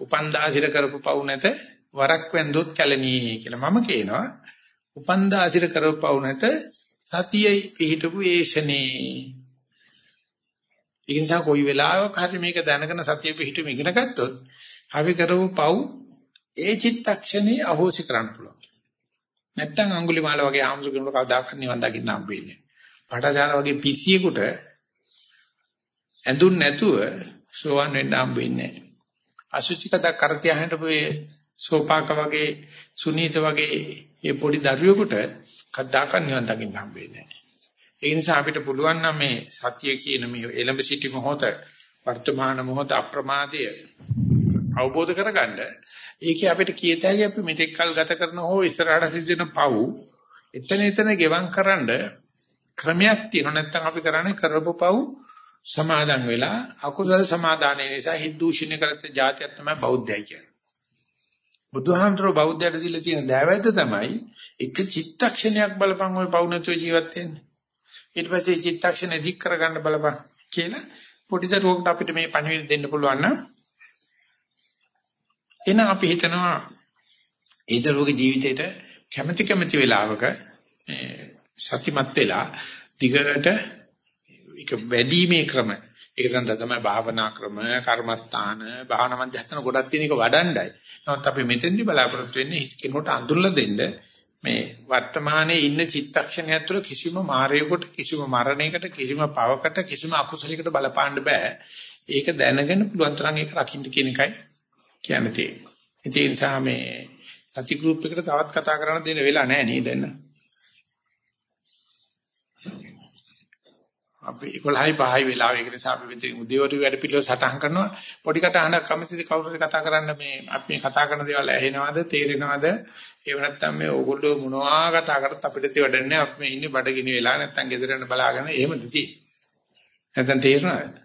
උපන්දාසිර කරපු පව් නැත වරක් වැන්දොත් කැලණී කියලා මම කියනවා. උපන්දාසිර කරපු පව් නැත සතියේ පිහිටපු ඒෂනේ ඒ නිසා කොයි වෙලාවක හරි මේක දැනගෙන සතිය පිහිටුම ඉගෙන ගත්තොත් අපි කරපු පව් ඒ චිත්තක්ෂණේ අහෝසි කරන්න පුළුවන්. නැත්තම් අඟුලිමාල වගේ ආම්සුකනට කවදාකවත් නිවන් දකින්න හම්බෙන්නේ පටජාන වගේ පිස්සියෙකුට ඇඳුන් නැතුව සෝවන් වෙන්න හම්බ වෙන්නේ නැහැ. අසුචිකත කරතියහන්ට පොයේ සෝපාක වගේ සුනීත වගේ මේ පොඩි දරුවෙකුට කද්දාක නිවන් දකින්න හම්බ වෙන්නේ නැහැ. ඒ නිසා අපිට පුළුවන් නම් මේ සත්‍ය කියන මේ එළඹ සිටි මොහොත වර්තමාන මොහොත අප්‍රමාදය අවබෝධ කරගන්න ඒකේ අපිට කීයත හැකි අපි මෙතෙක් කල් ගත කරන හෝ ඉස්සරහට සිදුවෙන පව් එතන එතන ගෙවම් කරන්න ක්‍රමයක් තියෙනවා නැත්නම් අපි කරන්නේ කරපු පව් සමාදන් වෙලා අකුසල සමාදානය නිසා හින්දූෂණය කරත් જાතියක් තමයි බෞද්ධයයි කියන්නේ. බුදුහාමතුරු බෞද්ධයට දීලා තියෙන දෑවැද්ද තමයි එක චිත්තක්ෂණයක් බලපං ওই පවුනතෝ ජීවත් වෙන්නේ. ඊට පස්සේ චිත්තක්ෂණෙ දික් කරගන්න බලපං කියලා පොඩි දරුවෙකුට අපිට මේ පණිවිඩ දෙන්න පුළුවන් නම් එන අපි හිතනවා ඒ දරුවගේ ජීවිතේට කැමැති කැමැති වෙලාවක සතිමත් වෙලා දිගට වැඩිමේ ක්‍රම ඒක සඳහා තමයි භාවනා ක්‍රම කර්මස්ථාන භාවනා මධ්‍යස්ථාන ගොඩක් තියෙන එක වඩණ්ඩයි. නමුත් අපි මෙතෙන්දි බලාපොරොත්තු වෙන්නේ කෙනෙකුට අඳුරලා දෙන්න මේ වර්තමානයේ ඉන්න චිත්තක්ෂණය තුළ කිසිම මායයකට කිසිම මරණයකට කිසිම පවකට කිසිම අකුසලයකට බලපාන්න බෑ. ඒක දැනගෙන පුළුවන් තරම් ඒක රකින්න කියන එකයි කියන්නේ. ඒ නිසා මේ සති ගෲප් එකට තවත් කතා කරන්න දෙන්න වෙලා නැහැ නේද? අපි 11යි 5යි වෙලාව. ඒක නිසා අපි මෙතන උදේවරු වැඩ පිළිවෙල සටහන් කරනවා. පොඩි කටහඬක් කැමතිද කවුරුද කතා කරන්න මේ අපි මේ කතා කරන දේවල් ඇහෙනවද තේරෙනවද? ඒව නැත්තම් මේ ඕගොල්ලෝ මොනවා කතා කරත් අපිට තේරෙන්නේ අපි මේ ඉන්නේ බඩගිනි වෙලා නැත්තම් ගෙදර යන බලාගෙන එහෙමද තියෙන්නේ නැත්තම් තේරෙනවද?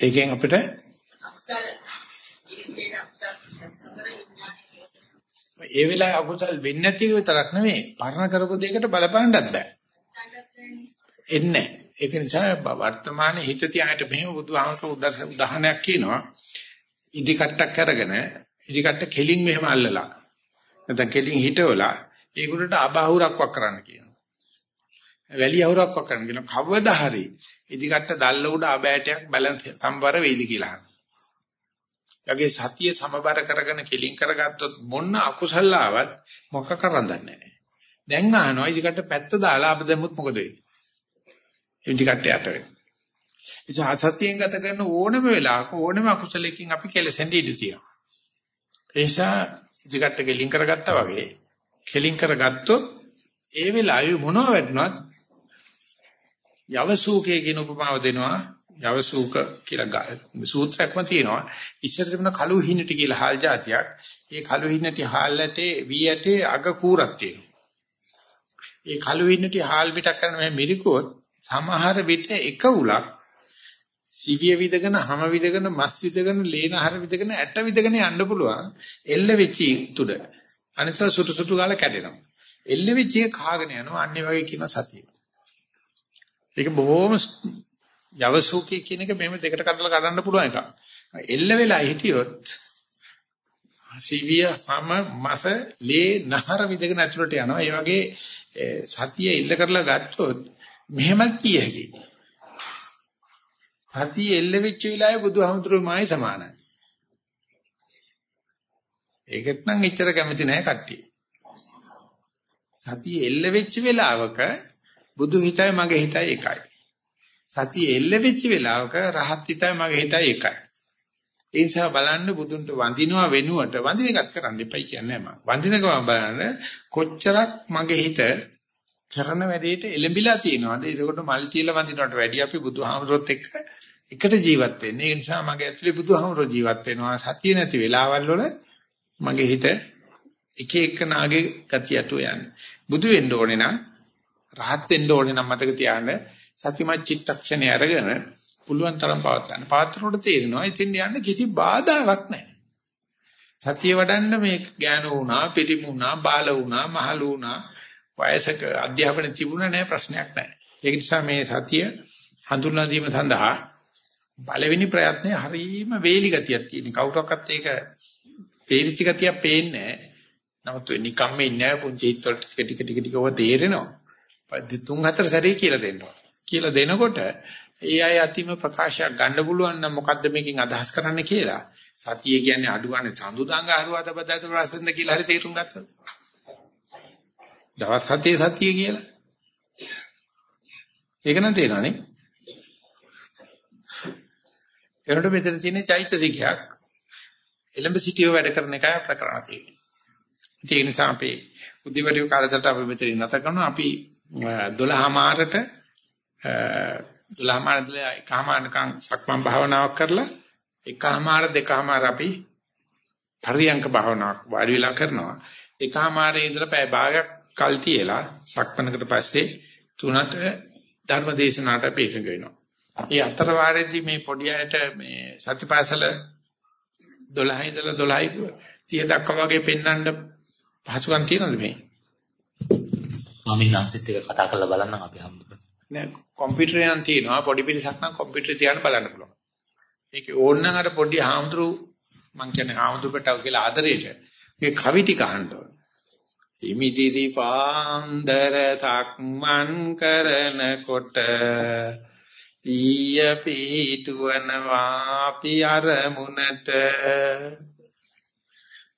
ඒකෙන් අපිට ඒ වෙලාවේ අකුසල් වෙන්නේ නැති විතරක් නෙමෙයි පරණ කරපු දෙයකට බලපන්නත් බෑ. එන්නේ ඒක නිසා වර්තමානයේ හිත තියාට මෙහෙම බුදුහාමසෝ උදාහරණයක් කියනවා. ඉදි කට්ටක් අරගෙන ඉදි කට්ට කෙලින් මෙහෙම අල්ලලා. නැත්නම් කෙලින් හිටවලා ඒකට අබහුරක් වක් කරන්න කියනවා. වැලි අහුරක් වක් කරන්න කියනවා. කවදා හරි ඉදිකට දැල්ල උඩ අබෑටයක් බැලන්ස් සම්බර වෙයිද කියලා අහනවා. යගේ සතිය සමබර කරගෙන කෙලින් කරගත්තොත් මොන අකුසල ආවත් මොක කරන්දන්නේ නැහැ. දැන් අහනවා ඉදිකට පැත්ත දාලා අප දැම්මොත් මොකද වෙන්නේ? ඉදිකට යට වෙන්නේ. ඉතින් අසතියෙන් ගත කරන ඕනම වෙලාවක ඕනම අකුසලයකින් අපි කෙලසෙන් ඉඳී තියෙනවා. ඒ නිසා ඉදිකට කෙලින් කරගත්තා වගේ කෙලින් කරගත්තොත් ඒ වෙලාවේ මොනව වැටුණත් යවසූකේ කියන උපමාව දෙනවා. යවසූක කියලා සූත්‍රයක්ම තියෙනවා. ඉස්සර තිබුණ කළු හිණටි කියලා හාල් జాතියක් ඒ කළු හිණටි හාල්ලටේ වී ඇටේ අග කූරක් තියෙනවා. ඒ කළු හිණටි හාල් පිටක් කරන මේ මිරිකුවොත් සමහර විට එක උලක් සිවිය විදගෙන හැම විදගෙන මස් විදගෙන ලේනහර විදගෙන ඇට විදගෙන යන්න පුළුවන්. එල්ල වෙච්චි තුඩ අනිත් සුටු සුටු ගාලා කැඩෙනවා. එල්ල වෙච්ච එක කාගෙන යනවා. අන්නේ වගේ කියන සතිය. ඒක බොහොම යවසෝකී කියන එක මෙහෙම දෙකට කඩලා කඩන්න පුළුවන් එකක්. එල්ල වෙලා හිටියොත් සිවිය සම මස ලේ නහර විදගෙන ඇතුළට යනවා. ඒ වගේ සතිය එල්ල කරලා ගත්තොත් මෙහෙමත් කිය හැකියි. සතිය එල්ල වෙච්ච වෙලාවේ බුදුහාමුදුරුවෝමයි සමානයි. ඒකට නම් එච්චර කැමති නැහැ කට්ටිය. සතිය එල්ල වෙච්ච වෙලාවක බුදු හිතයි මගේ හිතයි එකයි. සතිය එල්ල වෙච්ච වෙලාවක රහත් හිතයි මගේ හිතයි එකයි. ඒ නිසා බලන්න බුදුන්ට වඳිනවා වෙනුවට වඳින එකක් කරන්න එපයි කියන්නේ මම. වඳිනකම බලන්න කොච්චරක් මගේ හිත කරන වැඩේට එළඹිලා තියෙනවද? ඒකට මල් තියලා වඳිනවට වැඩිය අපි බුදුහාමුදුරුවොත් එක්ක එකට ජීවත් වෙන්නේ. ඒ නිසා මගේ ඇතුලේ බුදුහාමුදුරුවෝ ජීවත් වෙනවා. සතිය නැති වෙලාවල් වල මගේ හිත එක එක නාගේ ගතියට යන්නේ. බුදු වෙන්න ඕනේ නම් රහත් වෙන්න ඕනේ නම් මතක තියාගන්න සතිමත් චිත්තක්ෂණය අරගෙන පුළුවන් තරම් පවත්වන්න. පාත්‍රොට තේරෙනවා ඉතින් යන්න කිසි බාධාවක් නැහැ. සතිය වඩන්න මේ ඥාන වුණා, පිරිමුණා, බාල වුණා, මහලු වුණා, වයසක අධ්‍යාපන තිබුණා නැහැ ප්‍රශ්නයක් නැහැ. ඒ නිසා මේ සතිය හඳුන්වා දීම සඳහා පළවෙනි ප්‍රයත්නය හරීම වේලි ගතියක් තියෙන. කවුරක්වත් ඒක තේරිච්ච ගතියක් පේන්නේ නැහැ. නමුත් වෙ නිකම්ම ඉන්නේ නැහැ පුංචි හිතවල ටික ටික ටික ටික ඔබ තේරෙනවා. තුන් හතර සැරේ කියලා දෙන්නවා. කියලා දෙනකොට ඒ අය අතිම ප්‍රකාශයක් ගන්න පුළුවන් නම් මොකද්ද මේකෙන් අදහස් කරන්න කියලා සතිය කියන්නේ අඩුවන්නේ සඳුදාංග හරුවාද බදාත ප්‍රශ්නෙන්ද කියලා හරි තේරුම් ගත්තා. දවස් හතේ සතිය කියලා. ඒක නම් තේරෙනවනේ. එනකොට මෙතන තියෙන චෛතසිකයක් එලඹ සිටියව වැඩ කරන එකයි අපිට කරන්න තියෙන්නේ. ඒ නිසා අපි උදේවරු කාලසට අපි මෙතන නැත කරනවා අපි 12 මාරට 12 මාරදලා එකමාරකම් සක්මන් භාවනාවක් කරලා එකමාර දෙකමාර අපි පරියංක භාවනාවක් වාඩි වෙලා කරනවා. එකමාරේ ඉඳලා පැය භාගයක් කල් තියලා සක්මනකට පස්සේ තුනට ධර්ම දේශනාවට අපි එකඟ වෙනවා. ඒ අතර වාරෙදී මේ පොඩි අයට මේ සතිපාසල 12 ඉඳලා 12 30 දක්වා වගේ පෙන්වන්න පහසුකම් තියෙනවද මේ? ස්වාමීන් වහන්සේත් එක්ක කතා කරලා බලන්නම් අපි හැමෝම. නෑ කම්පියුටරේ නම් තියෙනවා පොඩි පිටසක් නම් කම්පියුටරේ තියාගෙන බලන්න පුළුවන්. ඒකේ ඕනනම් අර පොඩි හාමුදුරු මං කියන්නේ හාමුදුරු පැටව කියලා ආදරේට මේ කවි ටික අහන්න ඕන. ඉමිදිරි පාන්දර සක්මන් කරනකොට ඊය පීතුවනවා අපි අරමුණට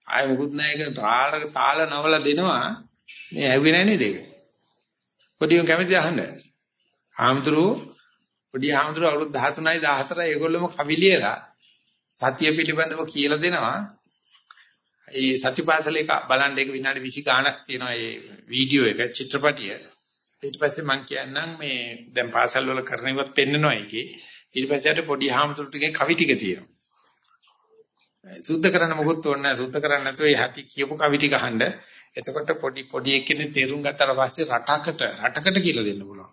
ආය මුකුත් නැහැ ඒක තාල තාල නවල දෙනවා මේ ඇහුවේ නැහැ නේද ඒක පොඩි උන් කැමති අහන්න ආම්තුරු පොඩි ආම්තුරු අවුරුදු 13යි 14යි ඒගොල්ලොම කවි ලියලා සතිය පිළිබඳව කියලා දෙනවා. ඒ සතිපාසලේ බලන්න ඒක විනාඩි 20 ගාණක් තියෙනවා ඒ වීඩියෝ එක චිත්‍රපටිය. ඊට පස්සේ මම කියන්නම් මේ දැන් පාසල් වල කරන ඉවත් පෙන්නනවා ඒකේ. ඊට පස්සේ අර පොඩි ආම්තුරු ටිකේ කවි ටික තියෙනවා. සුද්ධ කරන්න මොකොත් ඕනේ නැහැ. සුද්ධ කරන්න නැතුව ඒ හැටි කියපු කවි ටික අහන්න. එතකොට පොඩි පොඩි එක්කෙනෙක් තේරුම් ගත්තාට පස්සේ රටකට රටකට කියලා දෙන්න පුළුවන්.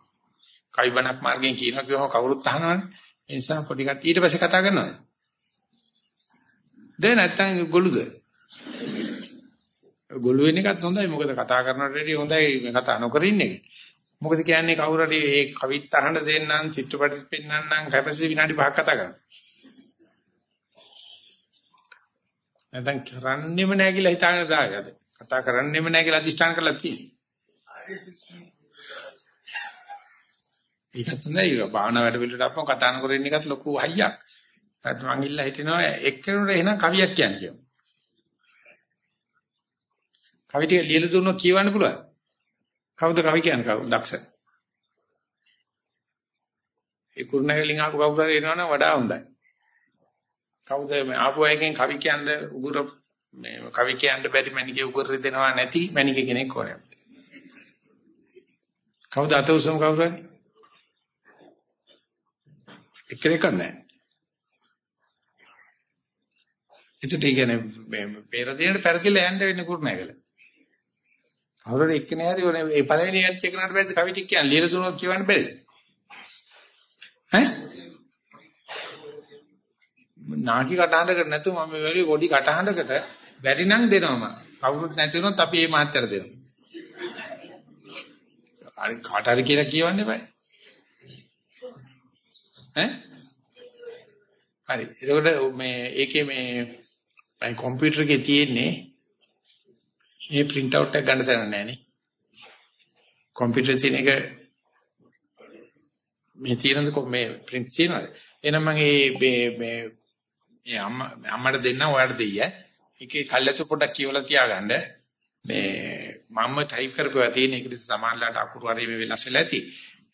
කවි බණක් මාර්ගයෙන් කියනවා කියවම කවුරුත් අහනවනේ. ඒ නිසා පොඩි කට්ටිය ඊට පස්සේ කතා කරනවා. දැන් නැත්තම් ගොළුද? ගොළු වෙන එකත් හොඳයි. මොකද කතා කරනට වැඩිය හොඳයි කතා නොකර ඉන්න එක. මොකද කියන්නේ කවුරු හරි මේ කවිත් අහන්න දෙන්නම් චිත්‍රපටිත් පෙන්වන්නම් කැපසිටි විනාඩි 5ක් කතා කරනවා. නැත්නම් කරන්නෙම නැහැ කියලා හිතාගෙන දාගද. කතා කරන්නෙම නැහැ කියලා අදිෂ්ඨාන කරලා තියෙනවා. ඒකත් නෑ භාවනා වැඩ පිළිවෙලට අපම කතා නොකර ඉන්න එකත් ලොකු හයියක්. ඒත් මං ඉල්ල හිටිනවා එක්කෙනෙකුට එහෙනම් කවියක් කියන්න කියලා. කවි ටික ලියලා දුන්නොත් කියවන්න පුළුවන්. කවුද කවි කියන්නේ කවුද දක්ෂ? ඒ කුරුණෑගලින් ආපු කවුරු හරි එනවනම් වඩා හොඳයි. කවුද මේ ආපු අයගෙන් කවි කියන්න උගුර මේ කවි කියන්න බැරි මණිකේ උගුර දෙනවා නැති මණික කෙනෙක් ඕනේ. කවුද අත උසම කවුරු හරි? එක්කෙනෙක් නැහැ. ඒකට කියන්නේ මේ පෙර දිනට පෙරදිලා යන්න වෙන්නේ කුරුණෑගල. කවුරුද එක්කෙනා හරි ඔනේ ඒ පළවෙනි යච්ච එකනට බැරිද කවි ටික කියන්නේ ලියලා දුනොත් කියවන්න බැරිද? ඈ නාකි කටහඬකට නැතුව මම මේ වගේ පොඩි කටහඬකට බැරි නම් දෙනවම. කවුරුත් නැති වුණොත් අපි මේ මාත්‍තර දෙනවා. අර කාට හරි කියලා කියවන්න එපා. ඈ? හරි. එතකොට මේ ඒකේ මේ මම කම්පියුටර් එකේ තියෙන්නේ මේ print out එක ගන්න තැන නැහැ නේ. කම්පියුටර් තියෙන එක මේ තියෙනද මේ print තියෙනවද? එහෙනම් මම මේ මේ ඒ අම්මා අම්මට දෙන්න ඔයාලට දෙయ్య. ඒකේ කල්ැතු පොඩක් කියවලා තියාගන්න. මේ මම ටයිප් කරපුවා තියෙන එක නිසා සමානලාට අකුරු හරි මේ වෙනස් වෙලා ඇති.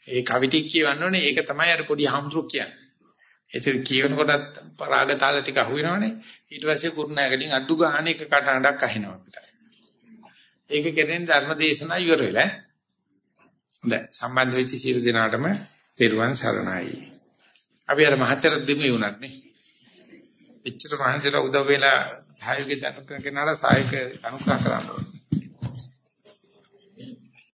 ඒ කවි ටික කියවන්න ඕනේ. ඒක තමයි අර පොඩි හම්තුරු කියන්නේ. ඒක කියවනකොටත් රාග තාල ටික අහුවෙනවනේ. ඊට පස්සේ කුරුණෑගලින් අඩු ගන්න එක කටහඬක් අහිනවා අපිට. ඒක කෙරෙන් ධර්ම දේශනා ඉවර වෙලා. හොඳයි. සම්බන්ධ වෙච්ච සියලු දෙනාටම පෙරවන් සරණයි. අපි අර මහතර දෙමු වුණත් නේ. එච්චර මහන්සියලා උදව් වෙලා සහයෝගය දක්වන කෙනාට සහායක අනුග්‍රහ කරන්න ඕනේ.